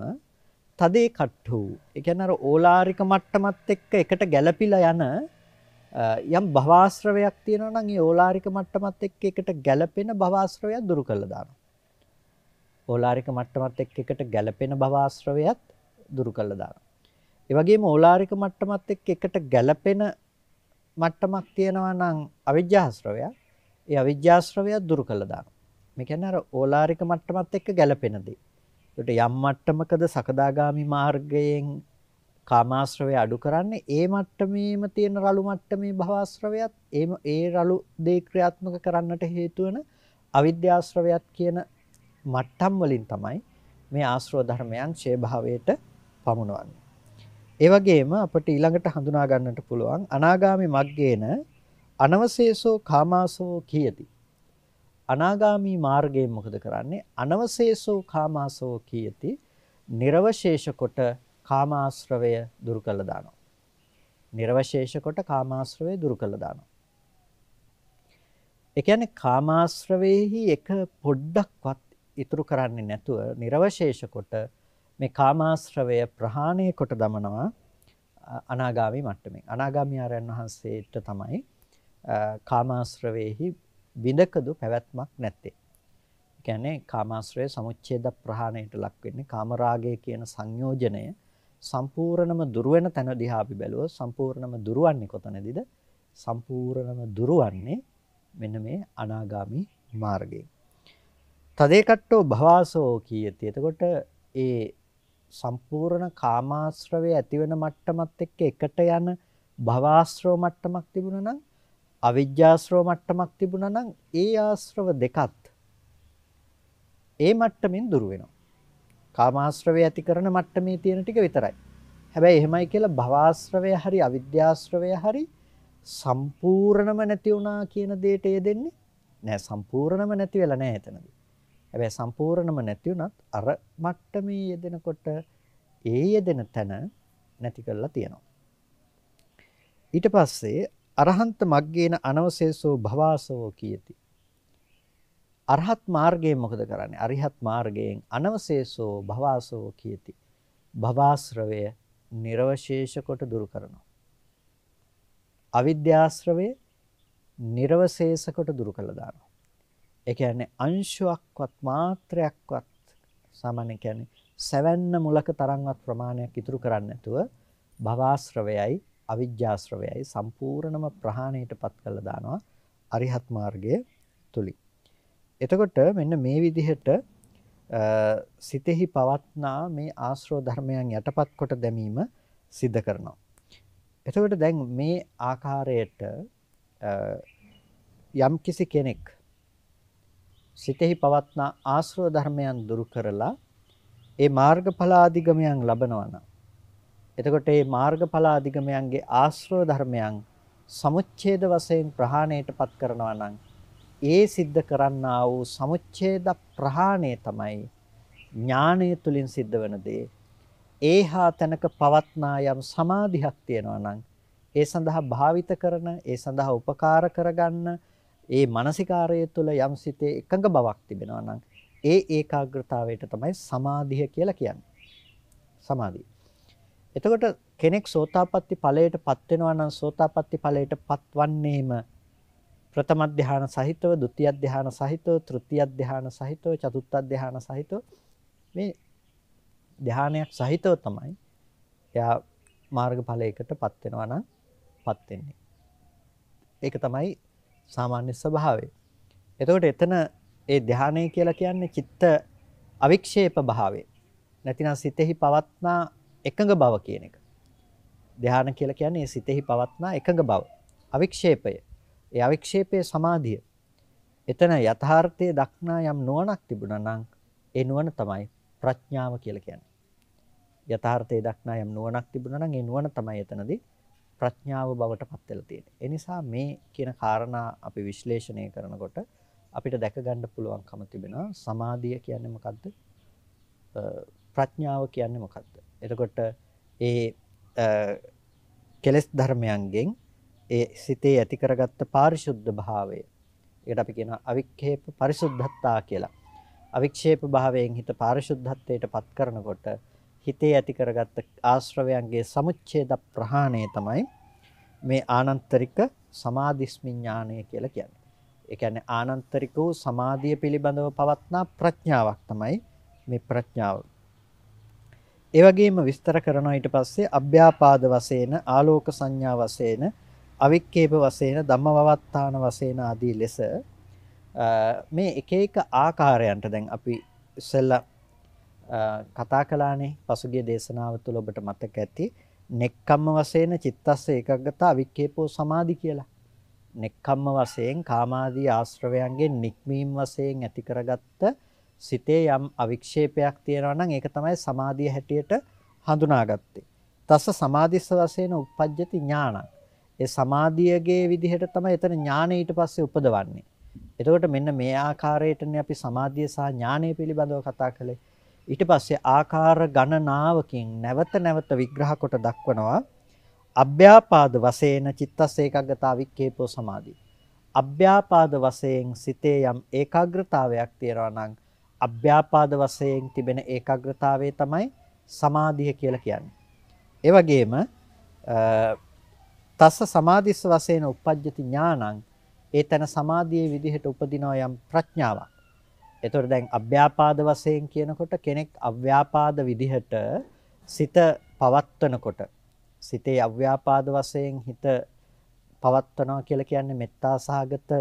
තදේ කට්ටු. ඒ කියන්නේ අර ඕලාරික මට්ටමත් එක්ක එකට ගැළපිලා යන යම් භවආශ්‍රවයක් තියෙනවා නම් ඒ ඕලාරික මට්ටමත් එක්ක එකට ගැළපෙන භවආශ්‍රවයක් දුරු කළා දානවා. ඕලාරික මට්ටමත් එක්ක එකට ගැළපෙන භවආශ්‍රවයත් දුරු කළා දානවා. ඒ වගේම ඕලාරික මට්ටමත් එක්ක එකට ගැළපෙන මට්ටමක් තියෙනවා නම් අවිජ්ජාශ්‍රවයක්. ඒ අවිජ්ජාශ්‍රවයත් දුරු කළා දානවා. මේ කියන්නේ අර ඕලාරික මට්ටමත් එක්ක ගැලපෙන දේ. ඒකට යම් මට්ටමකද සකදාගාමි මාර්ගයෙන් කාමාශ්‍රවය අඩු කරන්නේ ඒ මට්ටමේම තියෙන රළු මට්ටමේ භවආශ්‍රවයත් ඒම ඒ රළු දේ ක්‍රියාත්මක කරන්නට හේතු වෙන අවිද්‍යාශ්‍රවයත් කියන මට්ටම් වලින් තමයි මේ ආශ්‍රව ධර්මයන් ඡේ භාවයට පමුණවන්නේ. ඒ වගේම අපිට ඊළඟට හඳුනා ගන්නට පුළුවන් අනාගාමි මග්ගේන අනවශේෂෝ කාමාසෝ කියති. අනාගාමී මාර්ගයෙන් මොකද කරන්නේ? අනවශේෂෝ කාමාසෝ කියති. නිර්වශේෂ කොට කාමාශ්‍රවය දුරු කළා දානවා. නිර්වශේෂ කොට කාමාශ්‍රවය දුරු කළා දානවා. ඒ කියන්නේ කාමාශ්‍රවයේහි එක පොඩ්ඩක්වත් ඉතුරු කරන්නේ නැතුව නිර්වශේෂ කොට මේ කාමාශ්‍රවය ප්‍රහාණය කොට දමනවා අනාගාමී මට්ටමින්. අනාගාමී ආරයන් වහන්සේට තමයි කාමාශ්‍රවයේහි විඳකදු පැවැත්මක් නැත්තේ. කියන්නේ කාමාශ්‍රය සමුච්ඡේද ප්‍රහාණයට ලක් වෙන්නේ කාමරාගය කියන සංයෝජනය සම්පූර්ණම දුර වෙන තැන දිහා අපි බැලුවොත් සම්පූර්ණම දුරවන්නේ කොතනදීද? සම්පූර්ණම දුරවන්නේ මෙන්න මේ අනාගාමි මාර්ගයෙන්. තදේකට්ටෝ භවාසෝ කීයති. එතකොට ඒ සම්පූර්ණ කාමාශ්‍රවය ඇති වෙන මට්ටමත් එක්ක එකට යන භවාශ්‍රව මට්ටමක් තිබුණා නම් අවිජ්ජාශ්‍රව මට්ටමක් තිබුණා නම් ඒ ආශ්‍රව දෙකත් ඒ මට්ටමින් දුර වෙනවා. කාමාශ්‍රවය ඇති කරන මට්ටමේ තියෙන ටික විතරයි. හැබැයි එහෙමයි කියලා භවආශ්‍රවය හරි අවිද්‍යාශ්‍රවය හරි සම්පූර්ණම නැති වුණා කියන දෙයට යෙදෙන්නේ නෑ සම්පූර්ණම නැති වෙලා නෑ එතනදී. හැබැයි සම්පූර්ණම නැති වුණත් අර මට්ටමේ යෙදෙනකොට ඒ යෙදෙන තැන නැති කරලා තියෙනවා. ඊට පස්සේ අරහන්ත මග්ගේන අනවශේෂෝ භවාසවෝ කියති. අරහත් මාර්ගයෙන් මොකද කරන්නේ? අරිහත් මාර්ගයෙන් අනවශේෂෝ භවාසවෝ කියති. භවාශ්‍රවය නිර්වශේෂ කොට දුරු කරනවා. අවිද්‍යාශ්‍රවය නිර්වශේෂ කොට දුරු කළා දානවා. ඒ කියන්නේ අංශුවක්වත් මාත්‍රයක්වත් සාමාන්‍ය කියන්නේ සැවැන්න මුලක තරම්වත් ප්‍රමාණයක් ඉතුරු කරන්නේ නැතුව භවආශ්‍රවයයි අවිජ්ජාශ්‍රවයයි සම්පූර්ණම ප්‍රහාණයටපත් කළා දානවා අරිහත් මාර්ගයේ තුලින්. එතකොට මෙන්න මේ විදිහට සිතෙහි පවත්නා මේ ආශ්‍රව ධර්මයන් යටපත් කොට දැමීම සිද්ධ කරනවා. එතකොට දැන් මේ ආකාරයට යම් කිසි කෙනෙක් සිතෙහි පවත්නා ආශ්‍රව ධර්මයන් දුරු කරලා ඒ මාර්ගඵල ආධිගමයන් ලබනවා නම් එතකොට මේ මාර්ගඵල අධිගමයන්ගේ ආශ්‍රව ධර්මයන් සමුච්ඡේද වශයෙන් ප්‍රහාණයටපත් කරනවා නම් ඒ සිද්ධ කරන්නා වූ සමුච්ඡේද ප්‍රහාණය තමයි ඥානය තුලින් සිද්ධ වෙන දේ. ඒහා තැනක පවත්නා යම් සමාධියක් තියෙනවා නම් ඒ සඳහා භාවිත කරන ඒ සඳහා උපකාර කරගන්න ඒ මානසිකාරය තුළ යම් සිතේ එකඟ බවක් තිබෙනවා නම් ඒ ඒකාග්‍රතාවයට තමයි සමාධිය කියලා කියන්නේ. සමාධිය. එතකොට කෙනෙක් සෝතාපට්ටි ඵලයටපත් වෙනවා නම් සෝතාපට්ටි ඵලයටපත් වන්නේම ප්‍රථම ධානය සහිතව, ဒုတိ ය ධානය සහිතව, තෘතිය ධානය සහිතව, චතුත්ථ ධානය සහිතව මේ ධානයක් සහිතව තමයි එයා මාර්ගඵලයකටපත් වෙනවා නම් පත් වෙන්නේ. ඒක තමයි සාමාන්‍ය ස්වභාවය. එතකොට එතන ඒ ධානය කියලා කියන්නේ චිත්ත අවික්ෂේප භාවය. නැතිනම් සිතෙහි පවත්නා එකඟ බව කියන එක. ධානය කියලා කියන්නේ ඒ සිතෙහි පවත්නා එකඟ බව. අවික්ෂේපය. ඒ අවික්ෂේපයේ සමාධිය. එතන යථාර්ථයේ දක්නා යම් නුවණක් තිබුණා නම් ඒ නුවණ තමයි ප්‍රඥාව කියලා කියන්නේ. යථාර්ථයේ දක්නා යම් නුවණක් තිබුණා නම් ඒ නුවණ තමයි එතනදී ප්‍රඥාව බවට පත් වෙලා තියෙන්නේ. ඒ නිසා මේ කියන කාරණා අපි විශ්ලේෂණය කරනකොට අපිට දැක ගන්න පුළුවන්කම තිබෙනවා සමාධිය කියන්නේ මොකද්ද? ප්‍රඥාව කියන්නේ මොකද්ද? එතකොට ඒ කෙලෙස් ධර්මයන්ගෙන් ඒ සිතේ ඇති කරගත්ත පාරිශුද්ධ භාවය ඒකට අපි කියනවා අවික්ෂේප පරිසුද්ධත්තා කියලා. අවික්ෂේප භාවයෙන් හිත පාරිශුද්ධත්වයට පත් කරනකොට හිතේ ඇති කරගත්ත ආශ්‍රවයන්ගේ සමුච්ඡේද ප්‍රහාණය තමයි මේ ආනන්තරික සමාධිස්මි ඥානය කියලා කියන්නේ. ඒ කියන්නේ ආනන්තරික වූ සමාධිය පිළිබඳව පවත්නා ප්‍රඥාවක් තමයි මේ ප්‍රඥාව. ඒ වගේම විස්තර කරනවා ඊට පස්සේ අභ්‍යාපාද වශයෙන් ආලෝක සංඥා වශයෙන් අවික්කේප වශයෙන් ධම්මවවත්තාන වශයෙන් ආදී ලෙස මේ එක එක ආකාරයන්ට දැන් අපි ඉස්සෙල්ලා කතා කළානේ පසුගිය දේශනාව තුළ ඔබට මතක ඇති නෙක්කම්ම වශයෙන් චිත්තස්ස ඒකග්ගත අවික්කේපෝ සමාධි කියලා. නෙක්කම්ම වශයෙන් කාමාදී ආශ්‍රවයන්ගෙන් නික්මීම් වශයෙන් ඇති කරගත්ත සිතේ යම් අවික්ෂේපයක් තියෙනවා නම් ඒක තමයි සමාධිය හැටියට හඳුනාගත්තේ. තස්ස සමාධිස්ස වශයෙන් උප්පජ්ජති ඥානං. ඒ සමාධියගේ විදිහට තමයි එතන ඥානය ඊට පස්සේ උපදවන්නේ. එතකොට මෙන්න මේ ආකාරයටනේ අපි සමාධිය සහ ඥානය පිළිබඳව කතා කළේ. ඊට පස්සේ ආකාර ගණනාවකින් නැවත නැවත විග්‍රහ කොට දක්වනවා අභ්‍යාපාද වශයෙන් චිත්තස් ඒකග්ගතා වික්කේපෝ සමාධි. අභ්‍යාපාද වශයෙන් සිතේ යම් ඒකාග්‍රතාවයක් තියෙනවා නම් අභ්‍යාපාද වශයෙන් තිබෙන ඒකාග්‍රතාවය තමයි සමාධිය කියලා කියන්නේ. ඒ වගේම තස්ස සමාධිස්ස වශයෙන් උපජ්ජති ඥානං ඒතන සමාධියේ විදිහට උපදිනවා යම් ප්‍රඥාවක්. එතකොට දැන් අභ්‍යාපාද වශයෙන් කියනකොට කෙනෙක් අව්‍යාපාද විදිහට සිත පවත්වනකොට සිතේ අව්‍යාපාද වශයෙන් හිත පවත්වනවා කියලා කියන්නේ මෙත්තා සහගත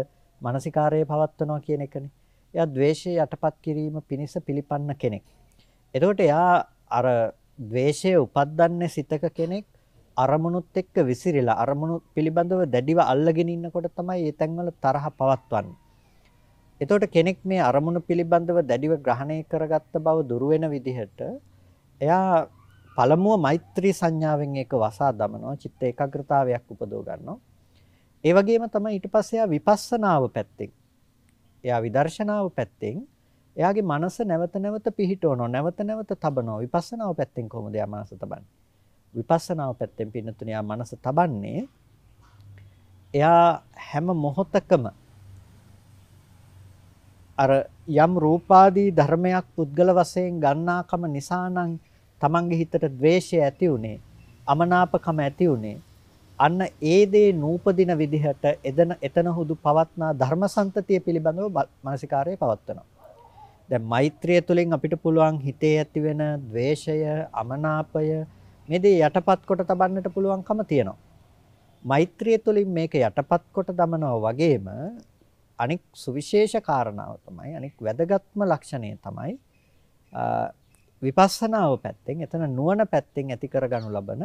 මානසිකාරයේ පවත්වනවා කියන එකනේ. එයා ද්වේෂය යටපත් කිරීම පිණිස පිළිපන්න කෙනෙක්. එතකොට එයා අර ද්වේෂය උපද්දන්නේ සිතක කෙනෙක් අරමුණුත් එක්ක විසිරිලා අරමුණු පිළිබඳව දැඩිව අල්ලගෙන ඉන්නකොට තමයි ඒ තැන්වල තරහ පවත්වන්නේ. එතකොට කෙනෙක් මේ අරමුණු පිළිබඳව දැඩිව ග්‍රහණය කරගත්ත බව දුරු වෙන විදිහට එයා පළමුව මෛත්‍රී සංඥාවෙන් ඒක වසා දමනවා චිත්ත ඒකාග්‍රතාවයක් උපදව ගන්නවා. ඒ වගේම තමයි ඊට පස්සේ එයා විපස්සනාව පැත්තෙන් එයා විදර්ශනාව පැත්තෙන් එයාගේ මනස නැවත නැවත පිහිටවනවා නැවත නැවත තබනවා විපස්සනාව පැත්තෙන් කොහොමද එයා මනස තබන්නේ විපස්සනාව පැත්තෙන් පින්නතුනේ එයා මනස තබන්නේ එයා හැම මොහොතකම අර යම් රූපාදී ධර්මයක් පුද්ගල වශයෙන් ගන්නාකම නිසා නම් තමන්ගේ හිතට ද්වේෂය ඇති උනේ අමනාපකම ඇති උනේ අන්න ඒ දේ නූපදින විදිහට එදන එතන හුදු පවත්නා ධර්මසන්තතිය පිළිබඳව මානසිකාරය පවත්වනවා. දැන් මෛත්‍රිය තුළින් අපිට පුළුවන් හිතේ ඇති වෙන ද්වේෂය, අමනාපය මේ දේ යටපත් කොට තබන්නට පුළුවන්කම තියෙනවා. මෛත්‍රිය තුළින් මේක යටපත් කොට දමනවා වගේම අනික් සුවිශේෂ කාරණාව තමයි අනික් වැදගත්ම ලක්ෂණය තමයි විපස්සනාව පැත්තෙන් එතන නුවණ පැත්තෙන් ඇති කරගනු ලබන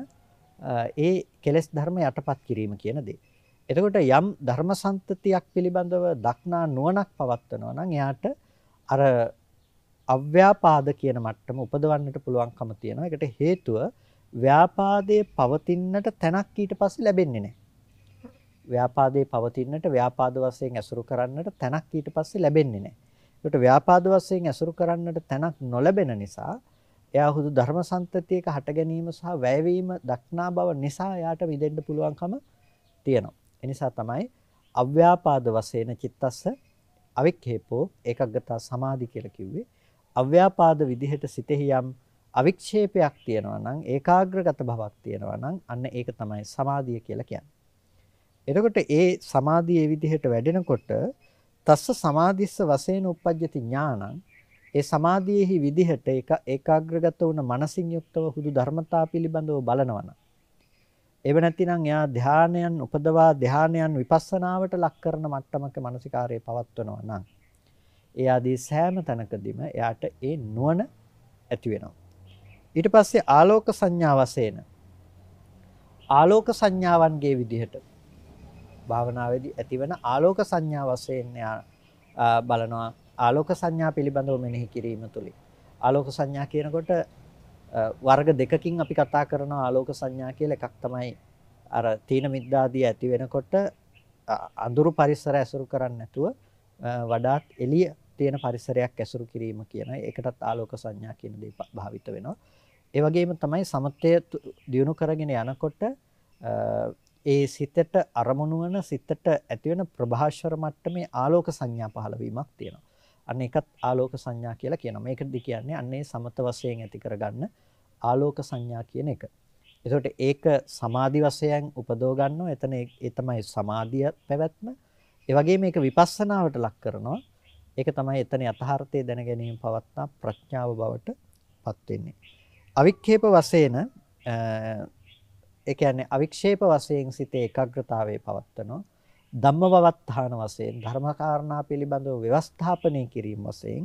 ඒ කෙලෙස් ධර්ම යටපත් කිරීම කියන දේ. එතකොට යම් ධර්මසන්තතියක් පිළිබඳව දක්නා නුවණක් පවත්වනවා නම් එයාට අර අව්‍යාපාද කියන මට්ටම උපදවන්නට පුළුවන්කම තියෙනවා. ඒකට හේතුව ව්‍යාපාදයේ පවතින්නට තැනක් ඊට පස්සේ ලැබෙන්නේ නැහැ. ව්‍යාපාදයේ පවතින්නට ව්‍යාපාද වශයෙන් ඇසුරු කරන්නට තැනක් ඊට පස්සේ ලැබෙන්නේ නැහැ. ඒකට ව්‍යාපාද වශයෙන් ඇසුරු කරන්නට තැනක් නොලැබෙන නිසා එයා හුදු ධර්මසන්තතියක හට ගැනීම සහ වැයවීම දක්නා බව නිසා එයාට විදෙන්න පුළුවන්කම තියෙනවා. ඒ නිසා තමයි අව්‍යාපාද වශයෙන් චිත්තස්ස අවික්ඛේපෝ ඒකග්ගතා සමාධි කියලා කිව්වේ. අව්‍යාපාද විදිහට සිතෙහි යම් අවික්ෂේපයක් තියෙනවා නම් ඒකාග්‍රගත බවක් තියෙනවා නම් අන්න ඒක තමයි සමාධිය කියලා කියන්නේ. එතකොට ඒ සමාධිය ඒ විදිහට වැඩෙනකොට තස්ස සමාධිස්ස වශයෙන් උප්පජ්ජති ඥානං. ඒ සමාධියේහි විදිහට ඒක ඒකාග්‍රගත වුණ මනසින් යුක්තව හුදු ධර්මතා පිළිබඳව බලනවනම්. එව නැතිනම් එයා ධානයන් උපදවා ධානයන් විපස්සනාවට ලක් කරන මට්ටමක මානසිකාරයේ පවත්වනවා නම්. ඒ ආදී සෑම තැනකදීම එයාට ඒ නුවණ ඇති වෙනවා. ඊට පස්සේ ආලෝක සංඥා වශයෙන් ආලෝක සංඥාවන්ගේ විදිහට භාවනාවේදී ඇතිවන ආලෝක සංඥා වශයෙන් බලනවා. ආලෝක සංඥා පිළිබඳව මෙනෙහි කිරීම තුලින් ආලෝක සංඥා කියනකොට වර්ග දෙකකින් අපි කතා කරන ආලෝක සංඥා කියලා. එකක් තමයි අර තීන මිද්දාදී ඇති වෙනකොට අඳුරු පරිසර ඇසුරු කරන්නේ නැතුව වඩාත් එළිය තියෙන පරිසරයක් ඇසුරු කිරීම කියන එකටත් ආලෝක සංඥා කියන දේ භාවිත වෙනවා. ඒ වගේම තමයි සමතය දියුණු කරගෙන යනකොට ඒ සිතට අරමුණු වන සිතට ඇතිවෙන ප්‍රභාෂර මට්ටමේ ආලෝක සංඥා පහළ වීමක් තියෙනවා. අන්න ඒකත් ආලෝක සංඥා කියලා කියනවා. මේකද කියන්නේ අන්නේ සමත වශයෙන් ඇති කරගන්න ආලෝක සංඥා කියන එක. එතකොට ඒක සමාධි වශයෙන් උපදව ගන්නවා. එතන ඒ තමයි සමාධිය පැවැත්ම. ඒ වගේම මේක විපස්සනාවට ලක් කරනවා. ඒක තමයි එතන යථාර්ථය දැන ගැනීම පවත්නා ප්‍රඥාව බවට පත් වෙන්නේ. අවික්ෂේප වශයෙන් ඒ කියන්නේ අවික්ෂේප වශයෙන් සිතේ ඒකාග්‍රතාවයේ පවත්වනවා. ධම්මවවත්තාන වශයෙන් ධර්මකාරණා පිළිබඳව ව්‍යවස්ථාපනය කිරීම වශයෙන්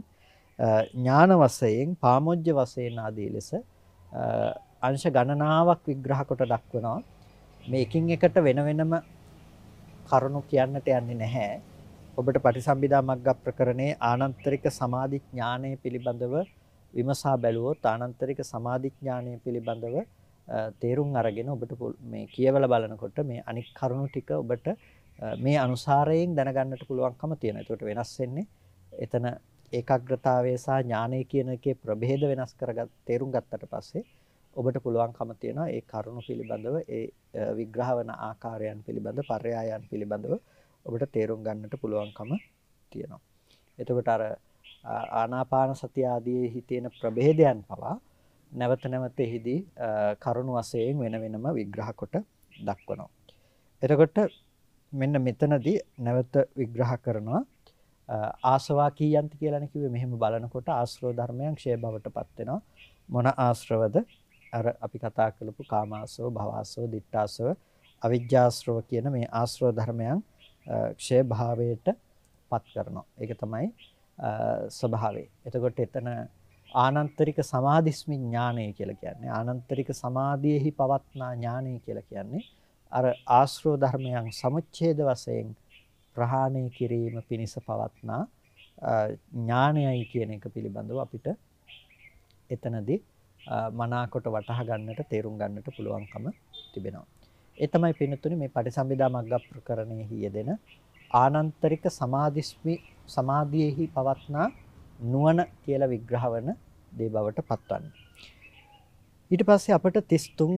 ඥාන වශයෙන් පාමොජ්ජ වශයෙන් ආදී ලෙස අංශ ගණනාවක් විග්‍රහ කොට දක්වනවා මේ එකින් එකට වෙන වෙනම කරුණු කියන්නට යන්නේ නැහැ ඔබට පටිසම්භිදා මග්ග ප්‍රකරණේ ආනන්තරික සමාධි ඥානය පිළිබඳව විමසා බැලුවොත් ආනන්තරික සමාධි ඥානය පිළිබඳව තේරුම් අරගෙන ඔබට මේ කියවලා බලනකොට මේ අනික් කරුණු ටික ඔබට මේ අනුසාරයෙන් දැනගන්නට පුළුවන්කම තියෙනවා. ඒකට වෙනස් වෙන්නේ එතන ඒකාග්‍රතාවය සහ ඥානය කියන එකේ ප්‍රභේද වෙනස් කරගත් තේරුම් ගත්තට පස්සේ ඔබට පුළුවන්කම තියෙනවා ඒ කරුණු පිළිබඳව ඒ විග්‍රහ වන ආකාරයන් පිළිබඳ පර්යායන් පිළිබඳව ඔබට තේරුම් ගන්නට පුළුවන්කම තියෙනවා. එතකොට අර ආනාපාන සතිය ආදී හිතේන ප්‍රභේදයන් පවා නැවත නැවත එහිදී කරුණු වශයෙන් වෙන වෙනම විග්‍රහ කොට දක්වනවා. එතකොට මෙන්න මෙතනදී නැවත විග්‍රහ කරනවා ආසවා කීයන්ති කියලානේ කිව්වේ. මෙහෙම බලනකොට ආශ්‍රව ධර්මයන් ක්ෂය බවටපත් වෙනවා. මොන ආශ්‍රවද? අර අපි කතා කරපු කාමාශ්‍රව භවආශ්‍රව දිට්ඨාශ්‍රව අවිජ්ජාශ්‍රව කියන මේ ආශ්‍රව ධර්මයන් ක්ෂය භාවයට පත් කරනවා. ඒක තමයි ස්වභාවය. එතකොට එතන ආනන්තරික සමාධිස්මි ඥානය කියලා කියන්නේ ආනන්තරික සමාධියේහි පවත්නා ඥානය කියලා කියන්නේ අර ආශ්‍රව ධර්මයන් සමුච්ඡේද වශයෙන් ප්‍රහාණය කිරීම පිණිස පවත්නා ඥානයයි කියන එක පිළිබඳව අපිට එතනදී මනාකොට වටහා ගන්නට තේරුම් ගන්නට පුළුවන්කම තිබෙනවා. ඒ තමයි පින්නතුනේ මේ පටිසම්භිදා මග්ග ප්‍රකරණයේ යෙදෙන ආනන්තරික සමාධිස්මි සමාධියේහි පවත්නා නුවණ කියලා විග්‍රහ වන දේ බවට පත්වන්නේ. ඊට පස්සේ අපට 33